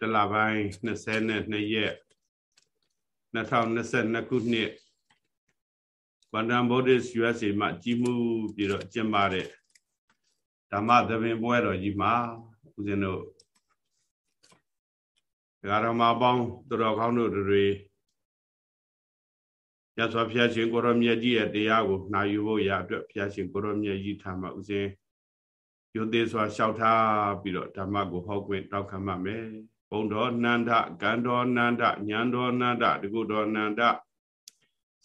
တလပိုင်း22ရက်2022ခုနှစ်ဗန္ဒန်ဗုဒ္ဓ USA မှာကြီးမှုပြီးတော့ကျင်းပတဲ့ဓမ္မသဘင်ပွဲတော်ကြီးမှာဦးဇင်းတို့ဒကာတော်မပေါင်းသူတော်ကောင်းတို့တွေရသော်ဖျားရှင်ကိုရောမြတ်ကြီးရဲ့တရားကိုနှာယူဖို့ရအတွက်ဖျားရှင်ကိုရောမြတ်ကြီးထာမဦးဇင်းယုသေးစွာလျှောက်ထားပြီးတော့ဓမ္မကိုဟောခွင့်တောက်ခံမှမယ် ဘုံတော်နန္ဒကံတော်နန္ဒညံတော်နန္ဒတကုတော်နန္ဒ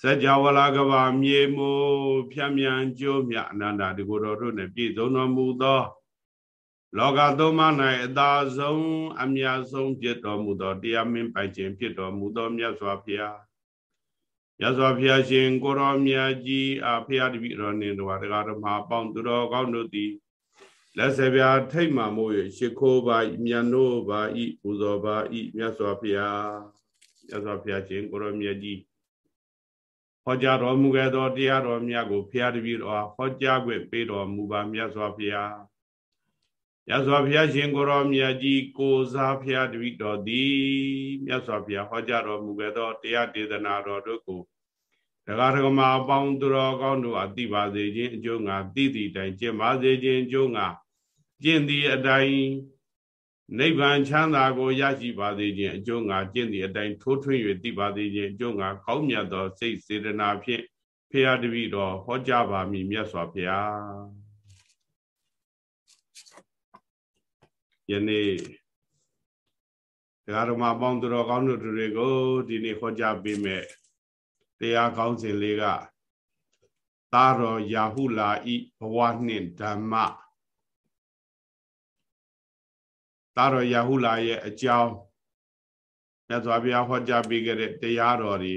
စัจ java လာကဘာမြေမိုးဖြံမြန်ကျိုးမြအနန္တတကုတော်တို့နဲ့ပြည့်စုံတော်မူသော လောကသုံးပါး၌အသာဆုံးအမြတ်ဆုံးဖြစ်တော်မူသောတရားမင်းပိုင်ခြင်းဖြစ်တော်မူသောမြတ်စွာဘုရားမြတ်စွာဘုရားရှင်ကိုရောမြတ်ကြီးအဖရာတပိတော်နှင့်တော်တရားတော်မှာပေါင်းသူတော်ကောင်းတို့သည် လက်စပြာထိတ်မှမို့၍ရှ िख ိုးပါမြတ်နိုးပါဤပူဇော်ပါဤမြတ်စွာဘုရားမြတ်စွာဘုရားရှင်ကိုရောမြတ်ကြီးဟောကြားတော်မူခဲ့သောတရားတော်မြတ်ကိုဘုရားတပည့်တော်ဟောကြားခွင့်ပေးတော်မူပါမြတ်စွာဘုရားမြတ်စွာဘုရားရှင်ကိုရောမြတ်ကြီးကိုစားဘုရားတပည့်တော်သည်မြတ်စွာဘုရားဟောကြားတော်မူခဲ့သောတရားဒေသနာတော်တို့ကိုဒကာဒကမာအပေါင်းသူတော်ကောင်းတို့အသိပါစေခြင်းအကျိုးငါသိသည့်တိုင်ကျင့်ပါစေခြင်းအကျိုးငါ ကျင့်သည့်အတိုင်းနိဗ္ဗာန်ချမ်းသာကိုရရှိပါစေခြင်းအကျိုးငါကျင့်သည့်အတိုင်းထိုးထွင်း၍သိပါစေခြင်းအကျိုးငါကောင်းမြတ်သောစိတ်စေတနာဖြင့်ဖရာတပည့်တော်ဟောကြားပါမည်မြတ်စွာဘုရားယနေ့တရားတော်မှာပေါင်းသူတော်ကောင်းတို့တွေကိုဒီနေ့ဟောကြားပေးမယ်တရားကောင်းစဉ်လေးကသာတော်ယာဟုလာဤဘဝနှင့်ဓမ္မ သာတော်ယာဟုလာရဲ့အကြောင်းမြတ်စွာဘုရားဟောကြားပေးခဲ့တဲ့တရားတော်တွေ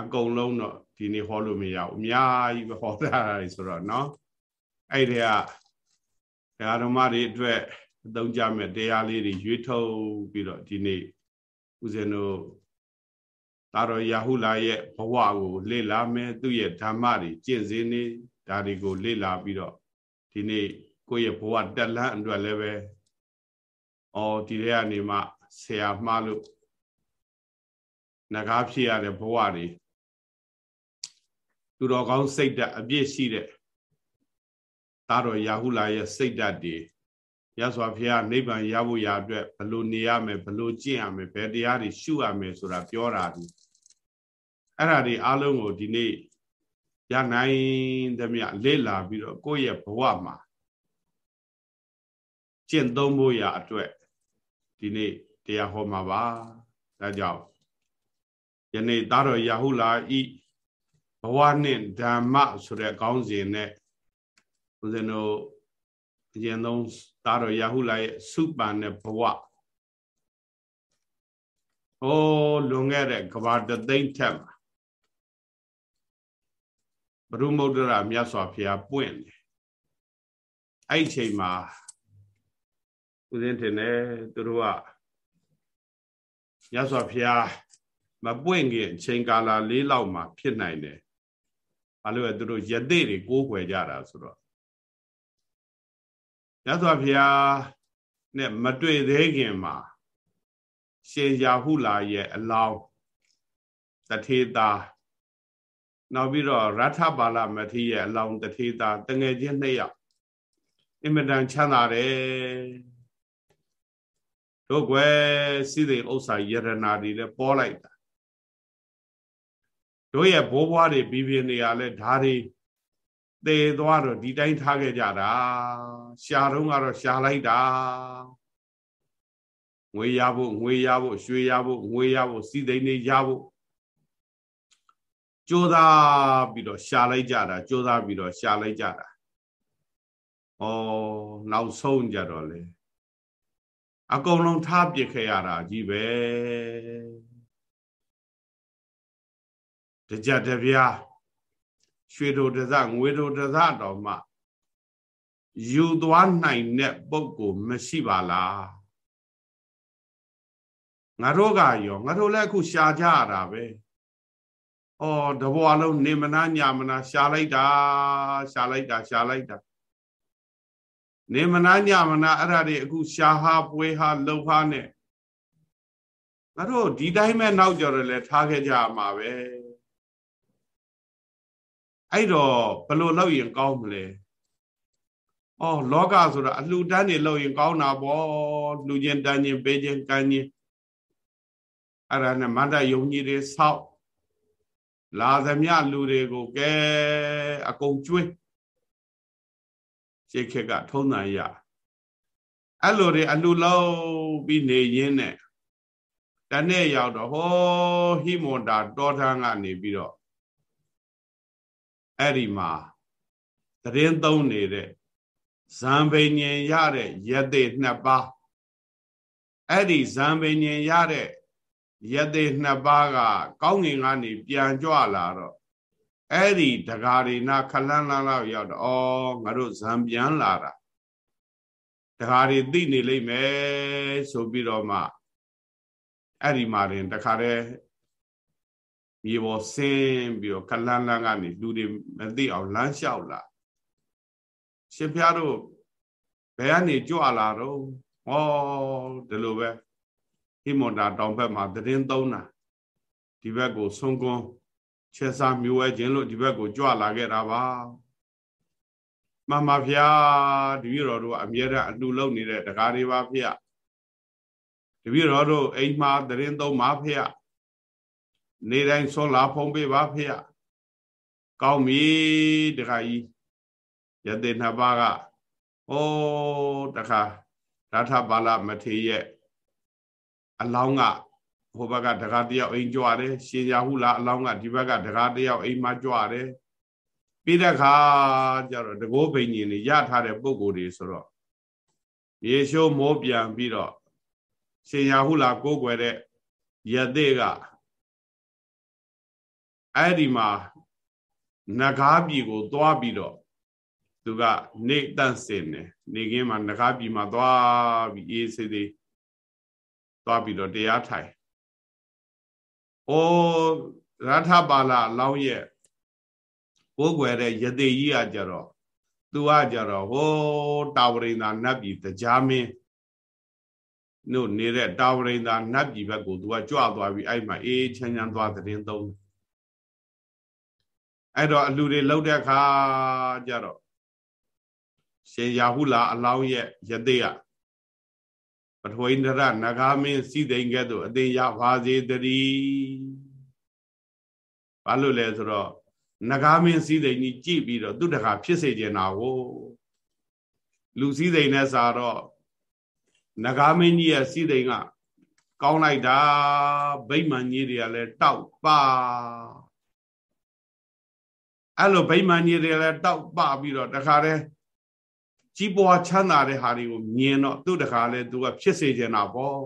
အကုန်လုံးတော့ဒီနေ့ဟောလို့မရဘူးအများကြီးပဲဟောတာဆိုတော့เนาะအဲ့ဒီကဓမ္မတွေအတွက်အသုံးကြမဲ့တရားလေးတွေရွေးထုတ်ပြီးတော့ဒီနေ့ဦးဇင်းတို့သာတော်ယာဟုလာရဲ့ဘဝကိုလေ့လာမယ်သူ့ရဲ့ဓမ္မတွေကျင့်စဉ်နေဒါတွေကိုလေ့လာပြီးတော့ဒီနေ့ကိုယ့်ရဲ့ဘဝတက်လန်းအတွက်လည်းပဲ အော်ဒီထဲကနေမှဆရာမှားလို့ငကားဖြစ်ရတဲ့ဘဝတွေသူတော်ကောင်းစိတ်ဓာတ်အပြည့်ရှိတဲ့သာတော်ယာဟုလာရဲ့စိတ်ဓာတ်တွေရသော်ဖះနိဗ္ဗာန်ရဖို့ရအတွက်ဘလို့နေရမယ်ဘလို့ကျင့်ရမယ်ဘယ်တရားတွေရှုရမယ်ဆိုတာပြောတာဒီအဲ့ဒါတွေအားလုံးကိုဒီနေ့ရနိုင်သမျှလေ့လာပြီးတော့ကိုယ့်ရဲ့ဘဝမှာကျင့်သုံးဖို့ရအတွက် ဒီနေ့တရားဟောမှာပါဒါကြောင့်ယနေ့သားတော်ရာဟုလာဤဘဝနှင့်ဓမ္မဆိုတဲ့ခေါင်းစဉ်နဲ့ဦးဇင်းတို့အရင်ဆုံးသားတော်ရာဟုလာရဲ့စုပန်တဲ့ဘဝဟိုးလွန်ခဲ့တဲ့ကဘာတသိမ့်ထက်မှာဘုရုမုဒ္ဒရာမြတ်စွာဘုရားပွင့်တယ်အဲ့ဒီချိန်မှာ ဦးဇင်းထင်တယ်သူတို့ကရသော်ဖျားမပွင့်ခင်ချိန်ကာလလေးလောက်မှဖြစ်နိုင်တယ်ဘာလို့လဲသူတို့ယသိတွေကိုးကွယ်ကြတာဆိုတော့ရသော်ဖျားနဲ့မတွေ့သေးခင်မှာရှင်ရာဟုလာရဲ့အလောင်းတထေတာနောက်ပြီးတော့ရထပါလမထေရရဲ့အလောင်းတထေတာတငယ်ချင်းနှစ်ယောက်အင်မတန်ချမ်းသာတယ် တို့ကွယ်စီးစိမ်ဥစ္စာယရနာတွေလည်းပေါ်လိုက်တာတို့ရဲ့ဘိုးဘွားတွေပြီးပြင်းနေရလဲဓာတွေသေသွားတော့ဒီတိုင်းထားခဲ့ကြတာရှာတော့ကတော့ရှာလိုက်တာငွေရဖို့ငွေရဖို့ရွှေရဖို့ငွေရဖို့စီးသိမ်းနေရဖို့ကြိုးစားပြီးတော့ရှာလိုက်ကြတာကြိုးစားပြီးတော့ရှာလိုက်ကြတာဩနောက်ဆုံးကြတော့လေ အကုန်လုံးထားပစ်ခဲ့ရတာကြီးပဲတကြတပြားရွှေတို့တစငွေတို့တစတော်မှယူသွားနိုင်တဲ့ပုံကိုမရှိပါလားငါတို့ကရောငါတို့လည်းအခုရှာကြရတာပဲဩတဘွားလုံးနေမနာညာမနာရှာလိုက်တာရှာလိုက်တာရှာလိုက်တာ နေမနာညမနာအဲ့ဒါတွေအခုရှာဟာပွဲဟာလှုပ်ဟာနဲ့ငါတို့ဒီတိုင်းပဲနောက်ကြတော့လဲထားခဲ့ကြမှာပဲအဲ့တော့ဘယ်လိုလုပ်ရင်ကောင်းမလဲဩလောကဆိုတာအလှူဒန်းနေလုပ်ရင်ကောင်းတာပေါ့လူချင်းတန်းချင်းပေးချင်းကမ်းချင်းအဲ့ဒါနဲ့မန္တယုံကြီးတွေဆောက်လာသမျှလူတွေကိုကဲအကုန်ကျွေး ရှေးခေတ်ကထုံးတန်ရအဲ့လိုတွေအလှလုံးပြီးနေရင်းနဲ့တနေ့ရောက်တော့ဟောဟိမွန်တာတောထန်းကနေပြီးတော့အဲ့ဒီမှာတရင်သုံးနေတဲ့ဇံပင်ញင်ရတဲ့ယသိနှစ်ပါးအဲ့ဒီဇံပင်ញင်ရတဲ့ယသိနှစ်ပါးကကောင်းငင်ကနေပြန်ကြွလာတော့ အဲ့ဒီတဂါရီနာခလန်းလန်းလောက်ရောက်တော့ဩငါတို့ဇံပြန်လာတာတဂါရီသိနေလိမ့်မယ်ဆိုပြီးတော့မှအဲ့ဒီမှာတင်တခါတည်းမြေပေါ်ဆင်းပြီးတော့ခလန်းလန်းကနေလူတွေမသိအောင်လမ်းလျှောက်လာရှင်ဖျားတို့ဘယ်ကနေကြွလာတော့ဟောဒီလိုပဲဟိမွန်တာတောင်ဘက်မှာသတင်းသုံးတာဒီဘက်ကိုဆုံးကွန်း ချက်စားမျိုးဝဲခြင်းလို့ဒီဘက်ကိုကြွလာခဲ့တာပါမှန်ပါဗျာတပည့်တော်တို့အမြဲတမ်းအတူလုံနေတဲ့တကားတွေပါဖေ။တပည့်တော်တို့အိမ်မှာသတင်းသုံးပါဖေ။နေတိုင်းဆွလာဖုံးပေးပါဖေ။ကောင်းပြီတခါကြီးယသိနှစ်ပါးကဩတခါရထပါဠမထေရဲ့အလောင်းက ဟိုဘက်ကတကားတယောက်အိမ်ကြွတယ်ရှင်ရဟုလားအလောင်းကဒီဘက်ကတကားတယောက်အိမ်မှာကြွတယ်ပြီးတဲ့ခါကျတော့တကောဘိန်ကြီးနေရထားတဲ့ပုံကိုယ်တွေဆိုတော့ယေရှုမောပြန်ပြီးတော့ရှင်ရဟုလားကိုးကွယ်တဲ့ယသိကအဲ့ဒီမှာနဂါးပြည်ကို သွားပြီးတော့သူကနေတန့်စင်တယ်နေခင်းမှာနဂါးပြည်မှာသွားပြီးအေးစေးသေးသွားပြီးတော့တရားထိုင်။ အိုးရထပါဠအလောင်းရဲ့ကိုးကွယ်တဲ့ယသိကြီးကကြတော့သူကကြတော့ဟိုးတာဝရိန္ဒာနတ်ပြည်တရားမင်းတို့နေတဲ့တာဝရိန္ဒာနတ်ပြည်ဘက်ကိုသူကကြွသွားပြီးအဲ့မှာအေးချမ်းချမ်းသွားတဲ့သုံးအဲ့တော့အလူတွေလှုပ်တဲ့အခါကြတော့ရှင်ရာဟုလာအလောင်းရဲ့ယသိက ပထဝီန္ဒရနဂါမင်းစီသိင်ကဲ့သို့အသေးရပါစေတည်းဘာလို့လဲဆိုတော့နဂါမင်းစီသိင်ကြီးကြည့်ပြီးတော့သူတခါဖြစ်စေကျင်တာကိုလူစီသိင်နဲ့စာတော့နဂါမင်းကြီးရဲ့စီသိင်ကကောင်းလိုက်တာဗိမာန်ကြီးတွေကလည်းတောက်ပါအဲ့လိုဗိမာန်ကြီးတွေလည်းတောက်ပပြီးတော့တခါတည်း ကြီးပွားချမ်းသာတဲ့ဟာတွေကိုမြင်တော့သူ့တခါလဲသူကဖြစ်စေချင်တာပေါ့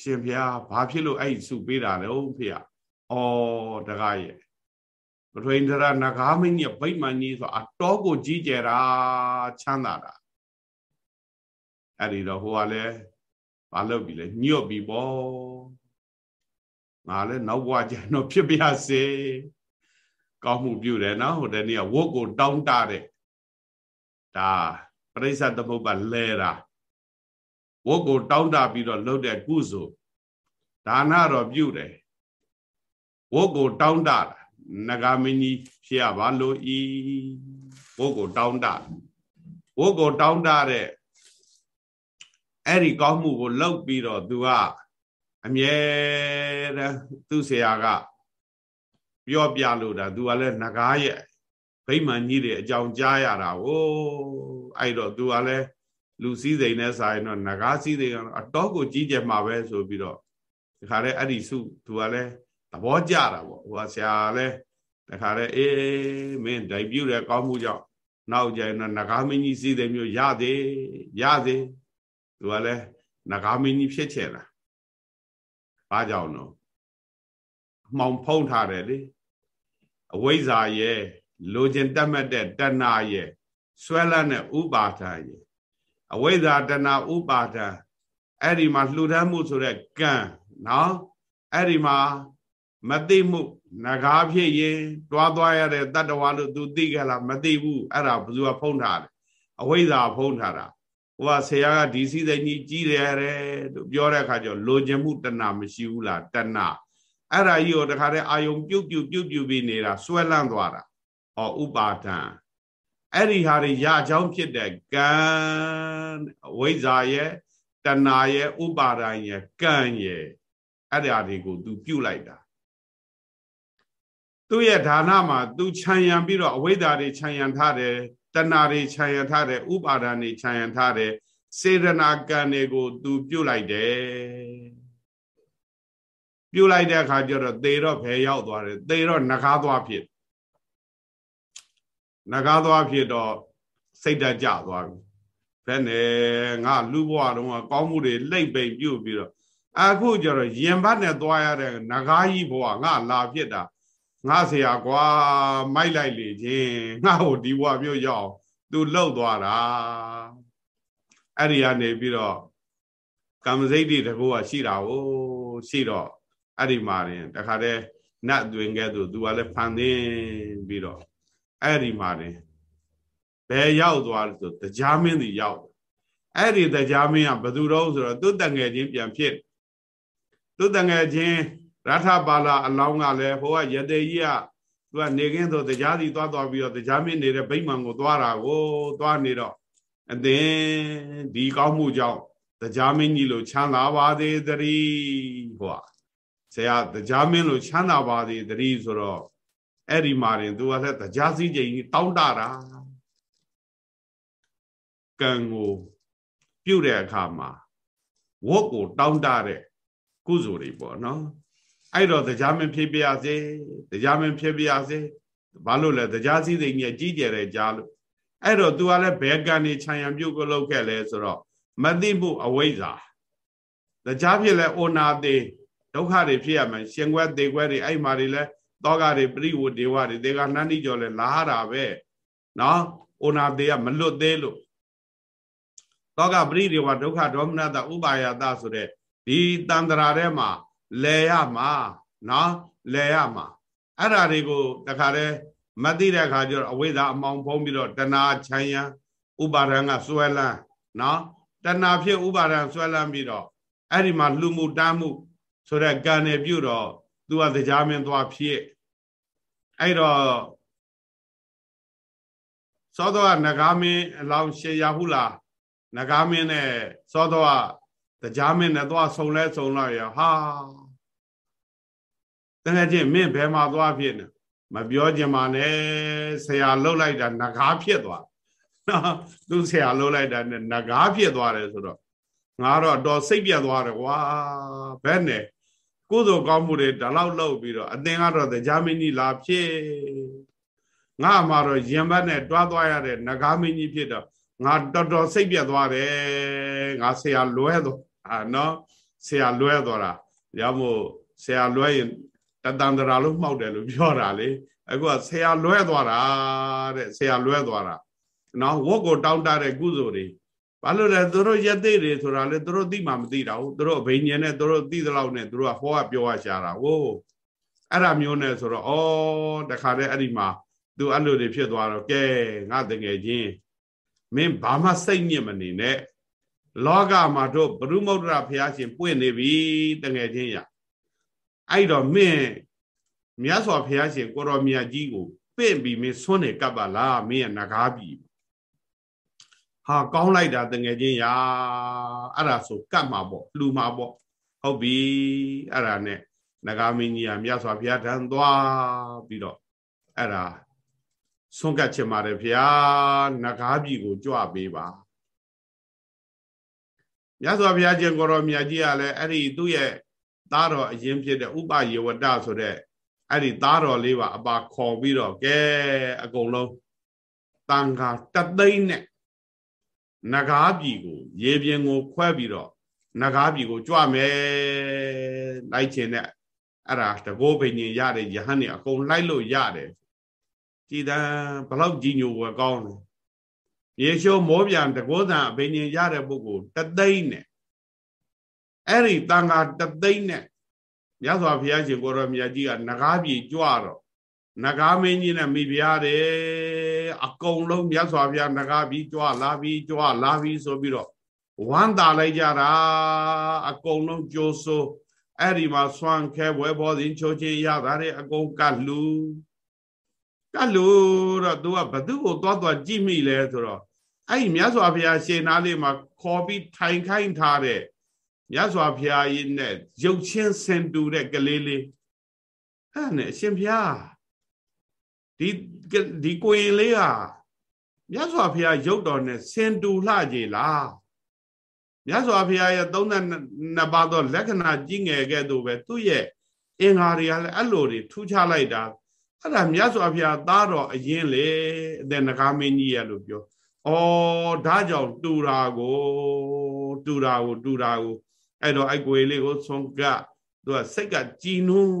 ရှင်ဖျားဘာဖြစ်လို့အဲ့စုပေးတာလဲဟုတ်ဖေ။အော်တကားရဲ့ပထွေန္ဒရနဂါမင်းရဲ့ဗိမာန်ကြီးဆိုအတော်ကိုကြီးကျယ်တာချမ်းသာတာအဲ့ဒီတော့ဟိုကလည်းမလုပ်ပြီလေညှော့ပြီပေါ့ငါလည်းနောက်ဘဝကျတော့ဖြစ်ပြစေကောင်းမှုပြုတယ်နော်ဟိုတနေ့ကဝတ်ကိုတောင်းတတဲ့ ဒါပရိစ္ဆသမုပ္ပါလဲတာဝတ်ကိုတောင်းတပြီးတော့လှုပ်တဲ့ကုစုဒါနတော့ပြုတယ်ဝတ်ကိုတောင်းတနဂါမင်းကြီးဖြစ်ရပါလို့ဤဝတ်ကိုတောင်းတဝတ်ကိုတောင်းတတဲ့အဲ့ဒီကောင်းမှုကိုလှုပ်ပြီးတော့သူကအမြဲတမ်းသူ့ဆရာက ပြောပြလို့တာသူကလည်းနဂါရဲ့ ဗိမာန်ကြီးတွေအကြောင်းကြားရတာဟိုအဲ့တော့သူကလည်းလူစည်းစိမ်နဲ့ဆိုင်တော့နဂါစည်းစိမ်ကတော့အတော့ကိုကြီးကျယ်မှာပဲဆိုပြီးတော့ဒီခါလဲအဲ့ဒီစုသူကလည်းသဘောကျတာပေါ့ဟိုကဆရာလည်းဒီခါလဲအေးမင်းဒိုင်ပြုတဲ့ကောင်းမှုကြောင့်နောက်ကျရင်တော့နဂါမင်းကြီးစည်းစိမ်မျိုးရသေးရသေးသူကလည်းနဂါမင်းကြီးဖြစ်ချင်တာဘာကြောင့်တော့မှောင်ဖုံးထားတယ်လေအဝိဇ္ဇာရဲ့ လိုချင်တတ်မှတ်တဲ့တဏှာရဲ့ဆွဲလန်းတဲ့ဥပါဒာရဲ့အဝိဇ္ဇာတဏှာဥပါဒာအဲ့ဒီမှာလှူဒန်းမှုဆိုတဲ့ကံနော်အဲ့ဒီမှာမသိမှုငကားဖြစ်ရင်တွားသွားရတဲ့တတ္တဝါလို့သူသိကြလားမသိဘူးအဲ့ဒါဘယ်သူကဖုံးထားတယ်အဝိဇ္ဇာဖုံးထားတာဟိုကဆရာကဒီစည်းစိမ်ကြီးကြီးတယ်လို့ပြောတဲ့အခါကျတော့လိုချင်မှုတဏမရှိဘူးလားတဏအဲ့ဒါကြီးကိုတခါတည်းအာယုံပြုတ်ပြုတ်ပြုတ်ပြုတ်ပြီးနေတာစွဲလန်းသွားတာ ဟောဥပါဒံအဲ့ဒီဟာတွေရချောင်းဖြစ်တဲ့ကံဝိဇ္ဇာရဲ့တဏရဲ့ဥပါဒံရဲ့ကံရဲ့အဲ့ဒါတွေကို तू ပြုတ်လိုက်တာသူ့ရဲ့ဌာနမှာ तू ခြံရံပြီးတော့အဝိဇ္ဇာတွေခြံရံထားတယ်တဏှာတွေခြံရံထားတယ်ဥပါဒာတွေခြံရံထားတယ်စေရနာကံတွေကို तू ပြုတ်လိုက်တယ်ပြုတ်လိုက်တဲ့အခါကျတော့သေတော့ဘယ်ရောက်သွားတယ်သေတော့ငကားသွားဖြစ် ငကားသွားဖြစ်တော့စိတ်ဓာတ်ကျသွားပြီဘယ်နဲ့ငါလူဘဝတုန်းကကောင်းမှုတွေလိမ့်ပိန်ပြုတ်ပြီးတော့အခုကျတော့ရင်ဘတ်နဲ့သွားရတဲ့ငကားကြီးဘဝငါလာဖြစ်တာငါဆရာကွာမိုက်လိုက်လေချင်းငါ့ကိုဒီဘဝမျိုးရောက်သူလှုပ်သွားတာအဲ့ဒီကနေပြီးတော့ကမ္မစိတ်တွေတကူကရှိတာကိုရှိတော့အဲ့ဒီမှာရင်တခါတည်းနတ်တွင်ကဲသူသူကလည်းဖန်သင်းပြီးတော့ အဲ့ဒီမှာရင်ဘယ်ရောက်သွားလဲဆိုတရားမင်းစီရောက်အဲ့ဒီတရားမင်းကဘယ်သူတော့ဆိုတော့သူ့တငယ်ချင်းပြန်ဖြစ်သူ့တငယ်ချင်းရထပါလာအလောင်းကလည်းဟိုကရတေကြီးကသူကနေခင်းဆိုတရားစီသွားသွားပြီးတော့တရားမင်းနေတဲ့ဗိမာန်ကိုသွားတာကိုသွားနေတော့အသင်ဒီကောင်းမှုကြောင့်တရားမင်းကြီးလိုချမ်းသာပါသေးတည်းဟိုကဆရာတရားမင်းလိုချမ်းသာပါသေးတည်းဆိုတော့ အဲ့ဒီမှာရင်သူကလည်းတရားစည်းချိန်ကြီးတောင်းတတာကံကိုပြုတ်တဲ့အခါမှာဝတ်ကိုတောင်းတတဲ့ကုစုတွေပေါ့နော်အဲ့တော့တရားမင်းဖြစ်ပြရစေတရားမင်းဖြစ်ပြရစေဘာလို့လဲတရားစည်းစိမ်ကြီးကြီးကျယ်တဲ့ကြားလို့အဲ့တော့ तू ကလည်းဘယ်ကံနေခြံရံပြုတ်ကိုလုပ်ခဲ့လဲဆိုတော့မသိမှုအဝိဇ္ဇာတရားဖြစ်လဲအိုနာသေးဒုက္ခတွေဖြစ်ရမယ်ရှင်ခွဲသေးခွဲတွေအဲ့မှာတွေလဲ တောကတွေပရိဝဒေဝတွေဒေကနှန်းတိကျော်လဲလာတာပဲနော်အိုနာသေးကမလွတ်သေးလို့တောကပရိဒေဝဒုက္ခဒေါမနတဥပါယတဆိုတဲ့ဒီတန်ត្រာထဲမှာလဲရမှာနော်လဲရမှာအဲ့ဓာတွေကိုတခါတည်းမသိတဲ့အခါကျတော့အဝိဇ္ဇာအမောင်ဖုံးပြီးတော့တဏှာချမ်းရံဥပါဒံကစွဲလန်းနော်တဏှာဖြစ်ဥပါဒံစွဲလန်းပြီးတော့အဲ့ဒီမှာလှမှုတမ်းမှုဆိုတဲ့ကံနဲ့ပြုတော့သူကတရားမင်းသွားဖြစ် အဲ့တော့သောတော်ကနဂါမင်းအလောင်းရှေရဟုလားနဂါမင်းနဲ့သောတော်ကတရားမင်းနဲ့သွားဆုံလဲဆုံတော့ရဟာတကယ်ချင်းမင်းဘယ်မှာသွားဖြစ်နေမပြောချင်ပါနဲ့ဆရာလှုပ်လိုက်တာငကားဖြစ်သွားနော်သူဆရာလှုပ်လိုက်တာနဲ့ငကားဖြစ်သွားတယ်ဆိုတော့ငါတော့တော့စိတ်ပြတ်သွားတယ်ကွာဘယ်နဲ့ ကုသိုလ်ကောင်းမှုတွေဒါလောက်လှုပ်ပြီးတော့အသင်ကတော့တရားမင်းကြီးလာဖြစ်ငါမှတော့ရင်ဘတ်နဲ့တွားသွားရတဲ့ငကားမင်းကြီးဖြစ်တော့ငါတော်တော်စိတ်ပြတ်သွားတယ်ငါဆရာလွဲသွားအာနော်ဆရာလွဲသွားတာရမို့ဆရာလွဲရင်တတန္တရာလို့မှောက်တယ်လို့ပြောတာလေအခုကဆရာလွဲသွားတာတဲ့ဆရာလွဲသွားတာနော်ဝတ်ကိုတောင်းတတဲ့ကုသိုလ်တွေ ဘာလို့လဲသူတို့ရက်သိတွေဆိုတာလေသူတို့သိမှမသိတာဘူးသူတို့အဘိညာဉ်နဲ့သူတို့သိသလောက်နဲ့သူတို့ကဟောကပြောရရှာတာဟိုးအဲ့ဒါမျိုးနဲ့ဆိုတော့ဩတခါတည်းအဲ့ဒီမှာသူအဲ့လိုတွေဖြစ်သွားတော့ကဲငါတကယ်ချင်းမင်းဘာမှစိတ်ညစ်မနေနဲ့လောကမှာတို့ဘုရုမုဒ္ဒရာဘုရားရှင်ပွင့်နေပြီတကယ်ချင်းရအဲ့တော့မင်းမြတ်စွာဘုရားရှင်ကိုရောမြတ်ကြီးကိုပင့်ပြီးမင်းဆွနေကပ်ပါလားမင်းရဲ့ငကားပြီ ဟာကောင်းလိုက်တာတငယ်ချင်းရာအဲ့ဒါဆိုကပ်မှာပေါ့လှူမှာပေါ့ဟုတ်ပြီအဲ့ဒါနဲ့ငကားမင်းကြီးကမြတ်စွာဘုရားထံသွားပြီးတော့အဲ့ဒါဆုံးကတ်ချင်ပါတယ်ဘုရားငကားပြီကိုကြွပေးပါမြတ်စွာဘုရားရှင်ကိုရောမြတ်ကြီးကလည်းအဲ့ဒီသူ့ရဲ့သားတော်အရင်ဖြစ်တဲ့ဥပယေဝတဆိုတဲ့အဲ့ဒီသားတော်လေးပါအပါခေါ်ပြီးတော့ကဲအကုန်လုံးတန်ခါတသိန်းနဲ့ နဂါးပြည်ကို ရေပြင်ကိုခွဲပြီးတော့နဂါးပြည်ကိုကြွမယ်လိုက်ခြင်းနဲ့အဲ့ဒါတကောဘိညာဉ်ရတဲ့ယဟန်နေအကုန်လိုက်လို့ရတယ်ကြည်တန်းဘလောက်ကြီးညိုဝယ်ကောင်းလဲရေရှိုးမောပြန်တကောသံအဘိညာဉ်ရတဲ့ပုဂ္ဂိုလ်တသိန်းနဲ့အဲ့ဒီတန်ခါတသိန်းနဲ့မြတ်စွာဘုရားရှင်ကိုရောမြတ်ကြီးကငကားပြေကြွတော့ နဂါမင်းကြီးနဲ့မိဖုရားတယ်အကုန်လုံးမြတ်စွာဘုရားနဂါပြီးကြွလာပြီးကြွလာပြီးဆိုပြီးတော့ဝမ်းသာလိုက်ကြတာအကုန်လုံးကြိုးဆိုအဲ့ဒီမှာဆွမ်းခဲဘွဲဘောစဉ်ချိုးချင်းရတာတဲ့အကုန်ကလူကလူတော့ तू ကဘသူ့ကိုသွားသွားကြည့်မိလဲဆိုတော့အဲ့ဒီမြတ်စွာဘုရားရှင်နာလေးမှာခေါ်ပြီးထိုင်ခိုင်းထားတဲ့မြတ်စွာဘုရားကြီးနဲ့ရုပ်ချင်းစင်တူတဲ့ကလေးလေးအဲ့နဲ့အရှင်ဘုရား ဒီဒီကိုရင်လေးဟာမြတ်စွာဘုရားရုပ်တော်နဲ့စင်တူလှကြလားမြတ်စွာဘုရားရဲ့32ပါးသောလက္ခဏာကြီးငယ်ကဲ့သို့ပဲသူ့ရဲ့အင်္ဂါတွေကလည်းအဲ့လိုတွေထူးခြားလိုက်တာအဲ့ဒါမြတ်စွာဘုရားသားတော်အရင်လေအတဲ့ငကားမင်းကြီးရလို့ပြောဩဒါကြောင့်တူတာကိုတူတာကိုတူတာကိုအဲ့တော့အဲ့ကိုလေးကိုဆုံးကသူကစိတ်ကကြည်နူး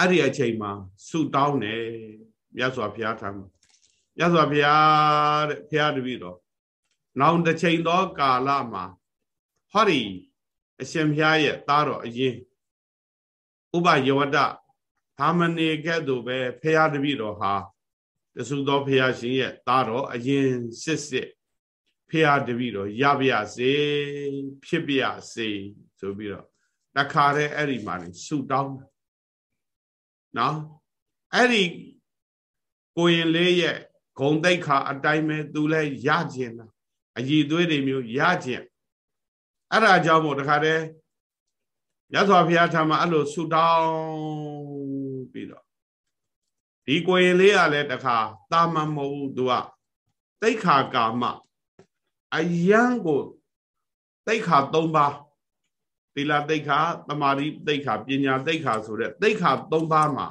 အဲ့ဒီအချိန်မှာဆူတောင်းတယ်မြတ်စွာဘုရားထံမြတ်စွာဘုရားတဲ့ဘုရားတပည့်တော်နောင်တစ်ချိန်သောကာလမှာဟောဒီအရှင်ဘုရားရဲ့သားတော်အရင်ဥပယဝတ္တဟာမဏေကဲ့သို့ပဲဘုရားတပည့်တော်ဟာတဆူသောဘုရားရှင်ရဲ့သားတော်အရင်စစ်စစ်ဖះတပည့်တော်ရပါရစေဖြစ်ပါရစေဆိုပြီးတော့တခါတည်းအဲ့ဒီမှာဆုတောင်း နော်အဲ့ဒီကိုရင်လေးရဲ့ဂုံတိတ်ခါအတိုင်းပဲသူလဲရခြင်းလားအည်သွေးတွေမျိုးရခြင်းအဲ့ဒါကြောင့်မို့တခါတည်းရသော်ဘုရားထာမအဲ့လိုဆုတောင်းပြီးတော့ဒီကိုရင်လေးကလည်းတခါတာမမဟုတ်ဘူးသူကတိတ်ခါကာမအယံကိုတိတ်ခါ၃ပါးသီ လတိတ်ခါတမာရီတိတ်ခါပညာတိတ်ခါဆိုတဲ့တိတ်ခါ၃ပါးမှာ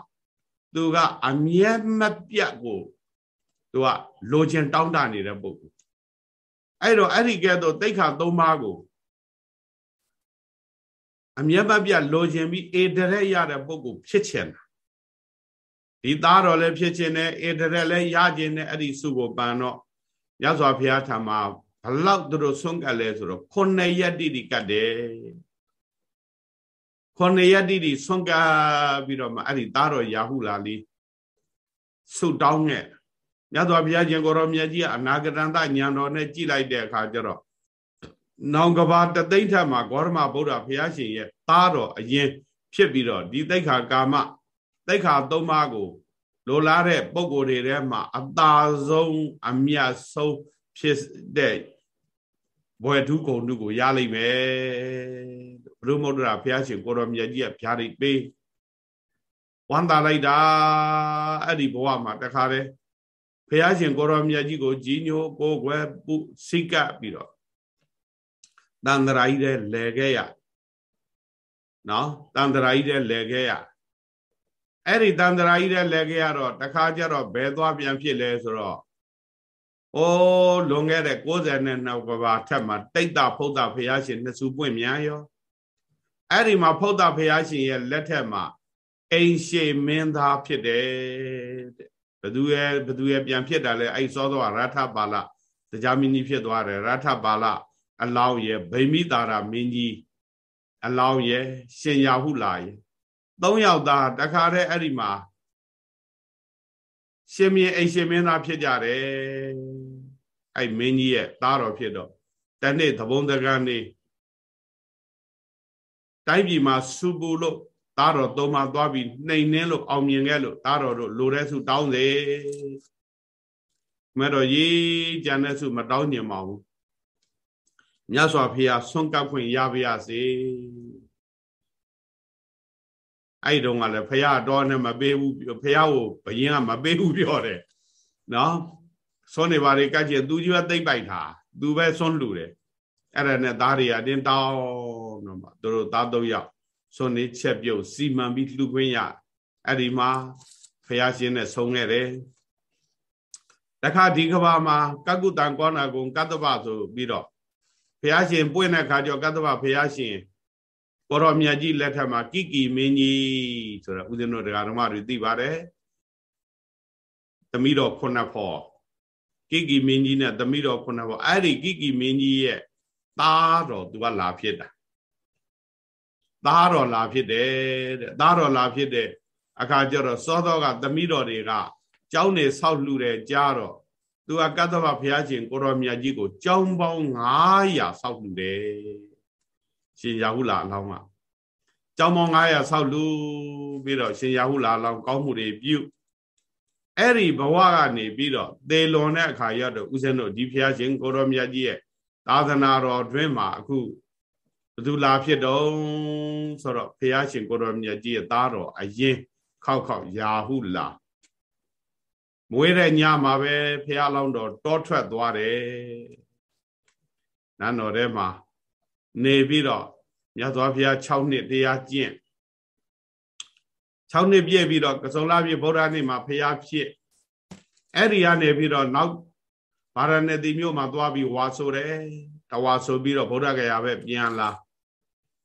သူကအမြဲမပြတ်ကိုသူကလိုချင်တောင်းတနေတဲ့ပုဂ္ဂိုလ်အဲ့တော့အဲ့ဒီကဲတော့တိတ်ခါ၃ပါးကိုအမြဲမပြတ်လိုချင်ပြီးအေဒရက်ရတဲ့ပုဂ္ဂိုလ်ဖြစ်ချင်တာဒီသားတော်လည်းဖြစ်ချင်တယ်အေဒရက်လည်းရချင်တယ်အဲ့ဒီစုကိုပန်တော့ရသော်ဘုရားထာမှာဘလောက်သူတို့ဆုံးကပ်လဲဆိုတော့ခုနှစ်ရက်တိတိကတ်တယ် ခုနှစ်ရက်တိတိဆုံးကပ်ပြီးတော့မှအဲ့ဒီသားတော်ရာဟုလာလေးဆုတောင်းခဲ့မြတ်စွာဘုရားရှင်ကိုရောမြတ်ကြီးကအနာဂတန်တညံတော်နဲ့ကြည်လိုက်တဲ့အခါကျတော့နောင်ကဘာတသိမ့်ထက်မှာဂေါရမဗုဒ္ဓဘုရားရှင်ရဲ့သားတော်အရင်ဖြစ်ပြီးတော့ဒီတိတ်ခါကာမတိတ်ခါသုံးပါးကို လိုလားတဲ့ပုံကိုယ်တွေထဲမှာအသာဆုံးအမြတ်ဆုံးဖြစ်တဲ့ဘွယ်ထုကုံထုကိုရလိမ့်မယ် ဘုရုမုဒ္ဒရာဘုရားရှင်ကိုတော်မြတ်ကြီးကဗျာဒိတ်ပေးဝမ်းသာလိုက်တာအဲ့ဒီဘဝမှာတခါတည်းဘုရားရှင်ကိုတော်မြတ်ကြီးကိုကြီးညိုကိုယ်ွယ်ပုစိကပ်ပြီးတော့တန်တရာကြီးတဲ့လဲခဲ့ရနော်တန်တရာကြီးတဲ့လဲခဲ့ရအဲ့ဒီတန်တရာကြီးတဲ့လဲခဲ့ရတော့တခါကျတော့ဘယ်သွားပြန်ဖြစ်လဲဆိုတော့အိုးလွန်ခဲ့တဲ့62ကဘာထက်မှာတိတ်တာဖုဒ္ဒဘုရားရှင်နှစ်စုပွင့်များရော အဲ့ဒီမှာဖုဒ္ဒဘုရားရှင်ရဲ့လက်ထက်မှာအိမ်ရှိမင်းသားဖြစ်တယ်တဲ့ဘသူရဲ့ဘသူရဲ့ပြန်ဖြစ်တာလဲအဲ့စောသောရထပါလတရားမင်းကြီးဖြစ်သွားတယ်ရထပါလအလောင်းရဲ့ဗိမိတာရမင်းကြီးအလောင်းရဲ့ရှင်ရာဟုလာရဲ့သုံးယောက်သားတခါတည်းအဲ့ဒီမှာရှင်မင်းအိမ်ရှင်မင်းသားဖြစ်ကြတယ်အဲ့မင်းကြီးရဲ့သားတော်ဖြစ်တော့တနေ့သဘုံတကန်းနေ တိုင်းပြည်မှာစူပူလို့သားတော်သုံးပါသွားပြီးနှိမ်နှင်းလို့အောင်မြင်ခဲ့လို့သားတော်တို့လိုတဲ့စုတောင်းစေမတော်ရေးကြံတဲ့စုမတောင်းညင်ပါဘူးမြတ်စွာဘုရားဆွန့်ကပ်ခွင့်ရပါရစေအဲ့တုန်းကလည်းဖရာတော်နဲ့မပေးဘူးဖရာကိုဘယင်းကမပေးဘူးပြောတယ်နော်ဆွနေပါလေကကြည့်သူကြီးကသိမ့်ပိုက်တာသူပဲဆွန်းလူတယ် အဲ့ဒါနဲ့သားတွေအတင်းတောင်းတော့မှသူတို့သားသုံးယောက်ဆွနေချက်ပြုတ်စီမံပြီးလှူခွင့်ရအဲ့ဒီမှာဖရာရှင်နဲ့ဆုံးခဲ့တယ်တခါဒီကဘာမှာကကုတံကောနာကုံကတ္တဗဆိုပြီးတော့ဖရာရှင်ပွင့်တဲ့ခါကျကတ္တဗဖရာရှင်ကိုရောမြတ်ကြီးလက်ထက်မှာကိကီမင်းကြီးဆိုတော့ဦးဇင်းတို့တရားဓမ္မတွေသိပါတယ်သမီးတော်ခုနှစ်ဖော်ကိကီမင်းကြီးနဲ့သမီးတော်ခုနှစ်ဖော်အဲ့ဒီကိကီမင်းကြီးရဲ့ သားတော်သူကလာဖြစ်တာသားတော်လာဖြစ်တယ်တဲ့သားတော်လာဖြစ်တဲ့အခါကျတော့စောသောကသမီးတော်တွေကကျောင်းနေဆောက်လှူတယ်ကြားတော့သူကကတ္တဗဘုရားရှင်ကိုရောမြတ်ကြီးကိုကျောင်းပေါင်း900ဆောက်လှူတယ်ရှင်ရဟုလာအလောင်းကကျောင်းပေါင်း900ဆောက်လှူပြီးတော့ရှင်ရဟုလာအလောင်းကောင်းမှုတွေပြုအဲ့ဒီဘဝကနေပြီးတော့သေလွန်တဲ့အခါရောက်တော့ဦးဇင်းတို့ဒီဘုရားရှင်ကိုရောမြတ်ကြီးရဲ့ သာသနာတော်တွင်မှာအခုဘသူလာဖြစ်တော့ဆိုတော့ဘုရားရှင်ကိုရောမြတ်ကြီးရဲ့သားတော်အရင်ခောက်ခောက်ယာဟုလာမွေးတဲ့ညမှာပဲဖះလောင်းတော်တောထွက်သွားတယ်နန်းတော်ထဲမှာနေပြီးတော့မြတ်စွာဘုရား6နှစ်တရားကျင့်6နှစ်ပြည့်ပြီးတော့ကစုံလာပြည့်ဗုဒ္ဓနေ့မှာဖះဖြစ်အဲ့ဒီကနေပြီးတော့နောက် ဗာရဏသီမြို့မှာသွားပြီးဝါဆိုတယ်တဝါဆိုပြီးတော့ဗုဒ္ဓဂယာပဲပြန်လာ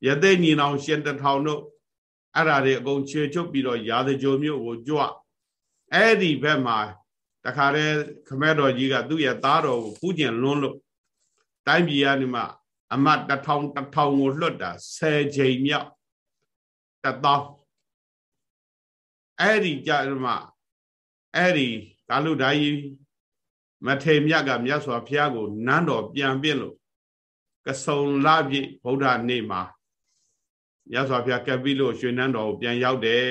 ယသိညီနောင်ရှင်တထောင်တို့အဲ့ဓာတွေအကုန်ခြေချုပ်ပြီးတော့ရာဇကြိုမြို့ကိုကြွအဲ့ဒီဘက်မှာတခါတည်းခမဲတော်ကြီးကသူ့ရဲ့သားတော်ကိုဖူးကျင်လွန်းလို့တိုင်းပြည်ကနေမှအမတ်တထောင်တထောင်ကိုလွတ်တာ10ချိန်မြောက်တသောအဲ့ဒီကြမှအဲ့ဒီကာလုဓာကြီး မထေမြတ်ကမြတ်စွာဘုရားကိုနန်းတော်ပြန်ပြင့်လို့ကစုံလာပြည့်ဗုဒ္ဓနေ့မှာမြတ်စွာဘုရားကပ်ပြီးလို့ရွှေနန်းတော်ကိုပြန်ရောက်တယ်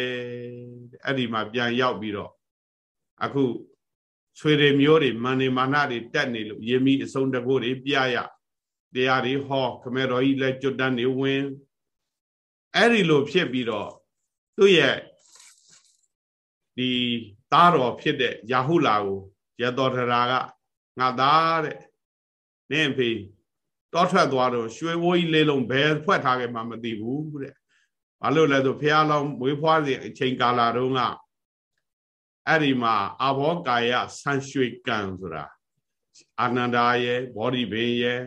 အဲ့ဒီမှာပြန်ရောက်ပြီးတော့အခုဆွေတွေမျိုးတွေမန္နေမာနတွေတက်နေလို့ယေမိအစုံတကိုးတွေပြရတရားတွေဟောခမဲတော်ကြီးလည်းကျွတ်တန်းနေဝင်အဲ့ဒီလိုဖြစ်ပြီးတော့သူ့ရဲ့ဒီသားတော်ဖြစ်တဲ့ယာဟုလာကို ရတော်ထရာကငါသားတဲ့နင့်ဖေတောထွက်သွားတော့ရွှေဝိုးကြီးလေးလုံးဘယ်ဖွက်ထားခဲ့မှမသိဘူးတဲ့ဘာလို့လဲဆိုဖះလောင်းမွေးဖွားစဉ်အချိန်ကာလတုန်းကအဲ့ဒီမှာအဘောကာယဆန်ရွှေကံဆိုတာအာနန္ဒာရဲ့ဘောဓိဘင်ရဲ့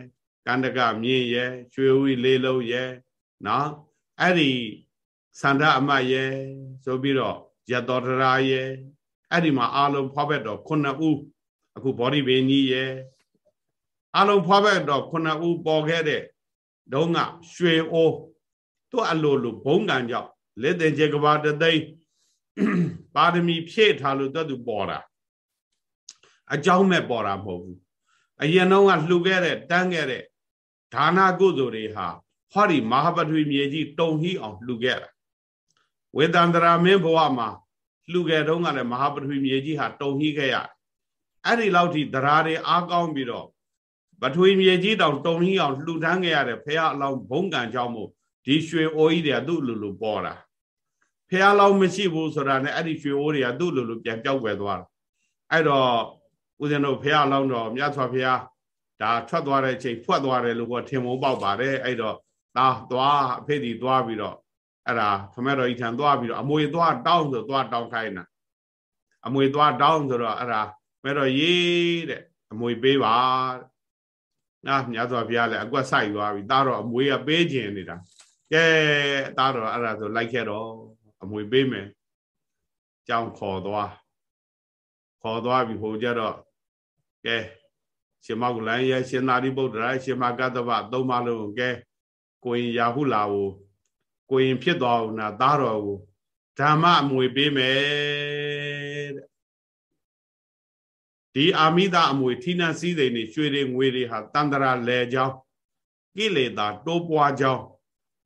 ကန္တကမြင့်ရဲ့ရွှေဝီလေးလုံးရဲ့နော်အဲ့ဒီစန္ဒအမတ်ရဲ့ဆိုပြီးတော့ရတောတရာရဲ့ အဲ့ဒီမှာအာလုံးဖွားဘက်တော့ခုနှစ်ဦးအခုဘောဓိဘင်ကြီးရဲ့အာလုံးဖွားဘက်တော့ခုနှစ်ဦးပေါ်ခဲ့တဲ့တုံးကရွှေအိုးသူအလိုလိုဘုံကံကြောင့်လက်တင်ကျေကဘာတသိန်းပါရမီဖြည့်ထားလို့သူပေါ်တာအကြောင်းမဲ့ပေါ်တာမဟုတ်ဘူးအရင်တော့ကလှူခဲ့တဲ့တန်းခဲ့တဲ့ဒါနာကုသိုလ်တွေဟာဟောဒီမဟာပထဝီမြေကြီးတုံဟိအောင်လှူခဲ့တာဝေတန္တရာမင်းဘဝမှာ လှူခဲ့တုန်းကလည်းမဟာပထဝီမြေကြီးဟာတုံဟိခဲ့ရအဲ့ဒီလောက်ထိတရားတွေအားကောင်းပြီးတော့ပထဝီမြေကြီးတောင်တုံဟိအောင်လှူထမ်းခဲ့ရတဲ့ဖះအလောင်းဘုံကံကြောင့်မို့ဒီရွှေအိုးကြီးတွေကသူ့လူလူပေါ်တာဖះလောင်းမရှိဘူးဆိုတာနဲ့အဲ့ဒီရွှေအိုးတွေကသူ့လူလူပြန်ပြောက်ွယ်သွားတာအဲ့တော့ဦးဇင်းတို့ဖះလောင်းတော့မြတ်စွာဘုရားဒါထွက်သွားတဲ့အချိန်ဖွက်သွားတယ်လို့ကထင်မိုးပေါက်ပါတယ်အဲ့တော့ဒါသွားအဖေဒီသွားပြီးတော့ အဲ့ဒါခမဲတော်ဤထံသွားပြီးတော့အမွေသွားတောင်းဆိုသွားတောင်းခိုင်းတာအမွေသွားတောင်းဆိုတော့အဲ့ဒါမဲတော်ရေးတဲ့အမွေပေးပါနာမြတ်စွာဘုရားလည်းအကွက်ဆိုင်သွားပြီတားတော့အမွေကပေးခြင်းနေတာကဲတားတော့အဲ့ဒါဆိုလိုက်ခဲ့တော့အမွေပေးမယ်ကြောင်းခေါ်သွားခေါ်သွားပြီဟိုကြတော့ကဲရှင်မောက်လိုင်းရဲ့ရှင်သာရိပုတ္တရာရှင်မကတ္တဗသုံးပါလုံးကဲကိုရင်ရာဟုလာကို ကိုရင်ဖြစ်သွားအောင်နာသားတော်ကိုဓမ္မအမွေပေးမယ်တဲ့ဒီအာမိဒအမွေထိနစည်းစိမ်တွေရွှေတွေငွေတွေဟာတန္တရာလဲကြောင်းကိလေသာတိုးပွားကြောင်း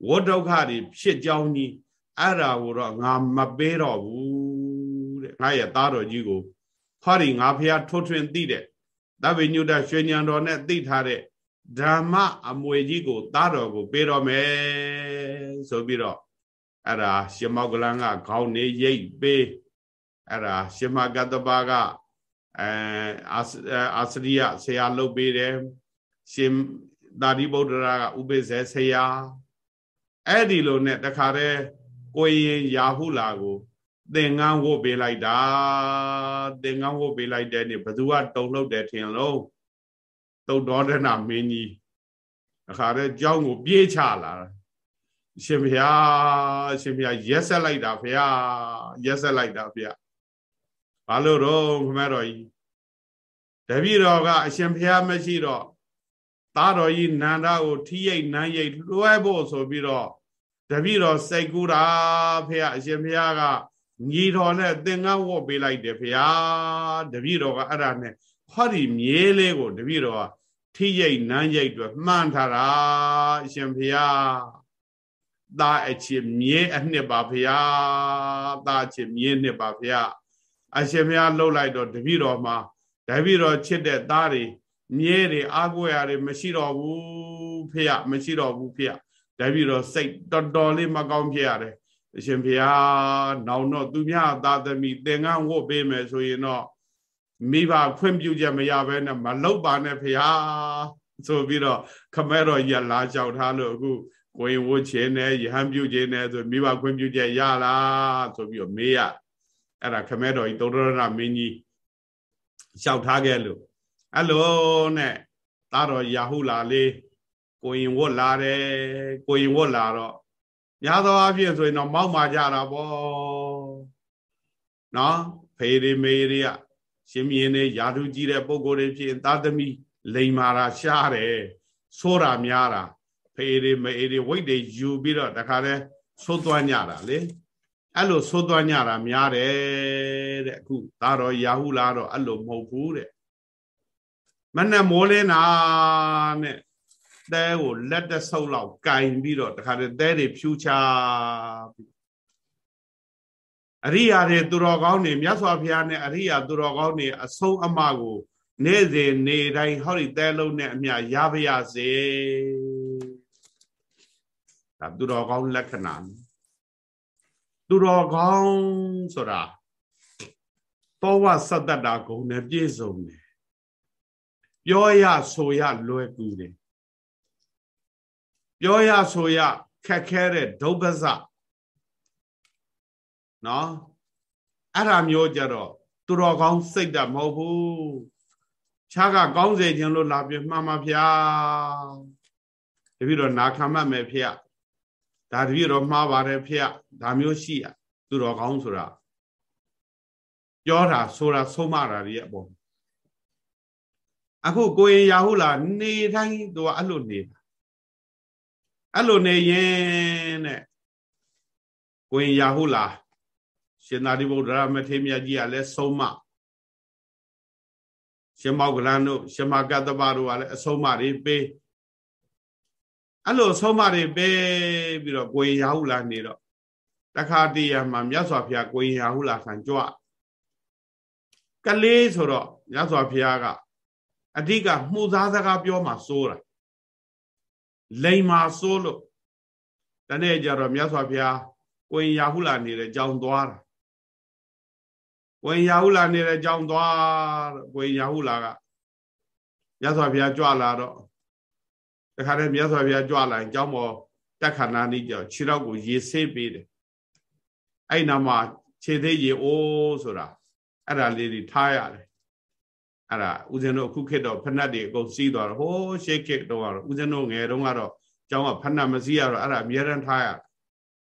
ဝဋ္ဒုက္ခတွေဖြစ်ကြောင်းကြီးအဲ့ဒါကိုတော့ငါမပေးတော့ဘူးတဲ့ငါရဲ့သားတော်ကြီးကိုဟောဒီငါဖះထိုးထွင်းသိတဲ့သဗ္ဗညုတရွှေညံတော်နဲ့သိထားတဲ့ ဓမ္မအမွေကြီးကိုသားတော်ကိုပေးတော်မယ်ဆိုပြီးတော့အဲ့ဒါရှင်မောကလန်ကခေါင်းနေရိပ်ပေးအဲ့ဒါရှင်မကတ္တပါကအဲအာစရိယဆရာလုပ်ပေးတယ်ရှင်သာရိပုတ္တရာကဥပိ္ပဇေဆရာအဲ့ဒီလိုနဲ့တခါတည်းကိုရင်ရာဟုလာကိုသင်္ကန်းဝုတ်ပေးလိုက်တာသင်္ကန်းဝုတ်ပေးလိုက်တဲ့နေ့ဘသူကတုံလို့တယ်ထင်လို့ သုတ်တော်ဒနာမင်းကြီးအခါတည်းကြောင်းကိုပြေးချလာရှင်ဘုရားရှင်ဘုရားရက်ဆက်လိုက်တာဘုရားရက်ဆက်လိုက်တာဘုရားဘာလို့တော့ခမတော်ကြီးတပည့်တော်ကအရှင်ဘုရားမရှိတော့သားတော်ကြီးနန္ဒကိုထိရိတ်နန်းရိတ်လွှဲဖို့ဆိုပြီးတော့တပည့်တော်စိတ်ကူးတာဖေအရှင်ဘုရားကညီတော်နဲ့သင်္ကန်းဝတ်ပေးလိုက်တယ်ဗျာတပည့်တော်ကအဲ့ဒါနဲ့ဟောဒီမြေးလေးကိုတပည့်တော်က ထိရိတ်နန်းရိတ်တွေမှန်းထားတာအရှင်ဘုရားသားအချစ်မြေးအနှစ်ပါဘုရားသားအချစ်မြေးနှစ်ပါဘုရားအရှင်ဘုရားလှုပ်လိုက်တော့တပည့်တော်မှာတပည့်တော်ချစ်တဲ့သားတွေမြဲတွေအားကိုးရတယ်မရှိတော့ဘူးဖေရမရှိတော့ဘူးဖေရတပည့်တော်စိတ်တော်တော်လေးမကောင်းဖြစ်ရတယ်အရှင်ဘုရားနောင်တော့သူများသာသမီသင်္ကန်းဝတ်ပေးမယ်ဆိုရင်တော့ မိဘခွင့်ပြုချက်မရဘဲနဲ့မလောက်ပါနဲ့ဖရာဆိုပြီးတော့ခမဲတော်ရလာကြောက်ထားလို့အခုကိုရင်ဝတ်ချင်နဲ့ယဟန်ပြုခြင်းနဲ့ဆိုမိဘခွင့်ပြုချက်ရလားဆိုပြီးတော့မေးရအဲ့ဒါခမဲတော်ကြီးသုဒ္ဓရဏမင်းကြီးလျှောက်ထားခဲ့လို့အဲ့လိုနဲ့သားတော်ရာဟုလာလေးကိုရင်ဝတ်လာတယ်ကိုရင်ဝတ်လာတော့များသောအားဖြင့်ဆိုရင်တော့မောက်မာကြတာပေါ့နော်ဖေးရီမေရီက ရှင်မြင်းနေယာထုကြီးတဲ့ပုံကိုယ်တွေဖြစ်ရင်သာသမီလိန်မာတာရှားတယ်ဆိုးတာများတာဖေးရီမေရီဝိတ်တွေယူပြီးတော့တခါလဲဆိုးသွမ်းကြတာလေအဲ့လိုဆိုးသွမ်းကြတာများတယ်တဲ့အခုဒါတော့ယာဟုလာတော့အဲ့လိုမဟုတ်ဘူးတဲ့မနဲ့မိုးလင်းတာနဲ့သဲကိုလက်တဆုပ်လောက်ကင်ပြီးတော့တခါတည်းသဲတွေဖြူချပြီး အရိယာတွေသူတော်ကောင်းတွေမြတ်စွာဘုရားနဲ့အရိယာသူတော်ကောင်းတွေအဆုံးအမကို နေ့စဉ်နေတိုင်းဟောဒီသဲလုံးနဲ့အမြရပါရစေဒါသူတော်ကောင်းလက္ခဏာသူတော်ကောင်းဆိုတာတောဝသတ္တတာဂုံနဲ့ပြည့်စုံတယ်ပြောရဆိုရလွယ်ကူတယ်ပြောရဆိုရခက်ခဲတဲ့ဒုပ္ပဇ နော်အဲ့ဒါမျိုးကြတော့သူတော်ကောင်းစိတ်တမဟုတ်ဘူးခြားကကောင်းစေခြင်းလို့လာပြမှန်ပါဗျာတပည့်တော်နာခံမှတ်မယ်ဖေဒါတပည့်တော်မှားပါတယ်ဖေဒါမျိုးရှိရသူတော်ကောင်းဆိုတာပြောတာဆိုတာဆုံးမတာတွေအပေါ်အခုကိုရင်ရာဟုလာနေတိုင်းသူကအဲ့လိုနေတာအဲ့လိုနေရင်တဲ့ကိုရင်ရာဟုလာ ရှင်သာရိပုတ္တရာမထေရမြတ်ကြီးကလည်းဆုံးမရှင်မောကလန်တို့ရှင်မကတ္တပတို့ကလည်းအဆုံးမတွေပေးအဲ့လိုဆုံးမတွေပေးပြီးတော့ကိုရင်ရာဟုလာနေတော့တခါတည်းရမှာမြတ်စွာဘုရားကိုရင်ရာဟုလာခံကြွကလေးဆိုတော့မြတ်စွာဘုရားကအဓိကမှုသားစကားပြောမှစိုးတာလိန်မှာစိုးလို့တနေ့ကျတော့မြတ်စွာဘုရားကိုရင်ရာဟုလာနေတဲ့ကြောင်သွားတာ ကိုရင်ရာဟုလာနေတဲ့ကြောင်သွားကိုရင်ရာဟုလာကမြတ်စွာဘုရားကြွလာတော့တခါတည်းမြတ်စွာဘုရားကြွလာရင်ကြောင်ပေါ်တက်ခဏနီးကြောင်ခြေတော့ကိုရေဆေးပေးတယ်အဲ့နာမှာခြေသေးရေအိုးဆိုတာအဲ့ဒါလေးတွေထားရတယ်အဲ့ဒါဦးဇင်းတို့အခုခေတ်တော့ဖက်နှက်တွေအကုန်စီးသွားတော့ဟိုးရှေးခေတ်တော့ကတော့ဦးဇင်းတို့ငယ်တုန်းကတော့ကျောင်းကဖက်နှက်မစီးရတော့အဲ့ဒါအများရန်ထားရ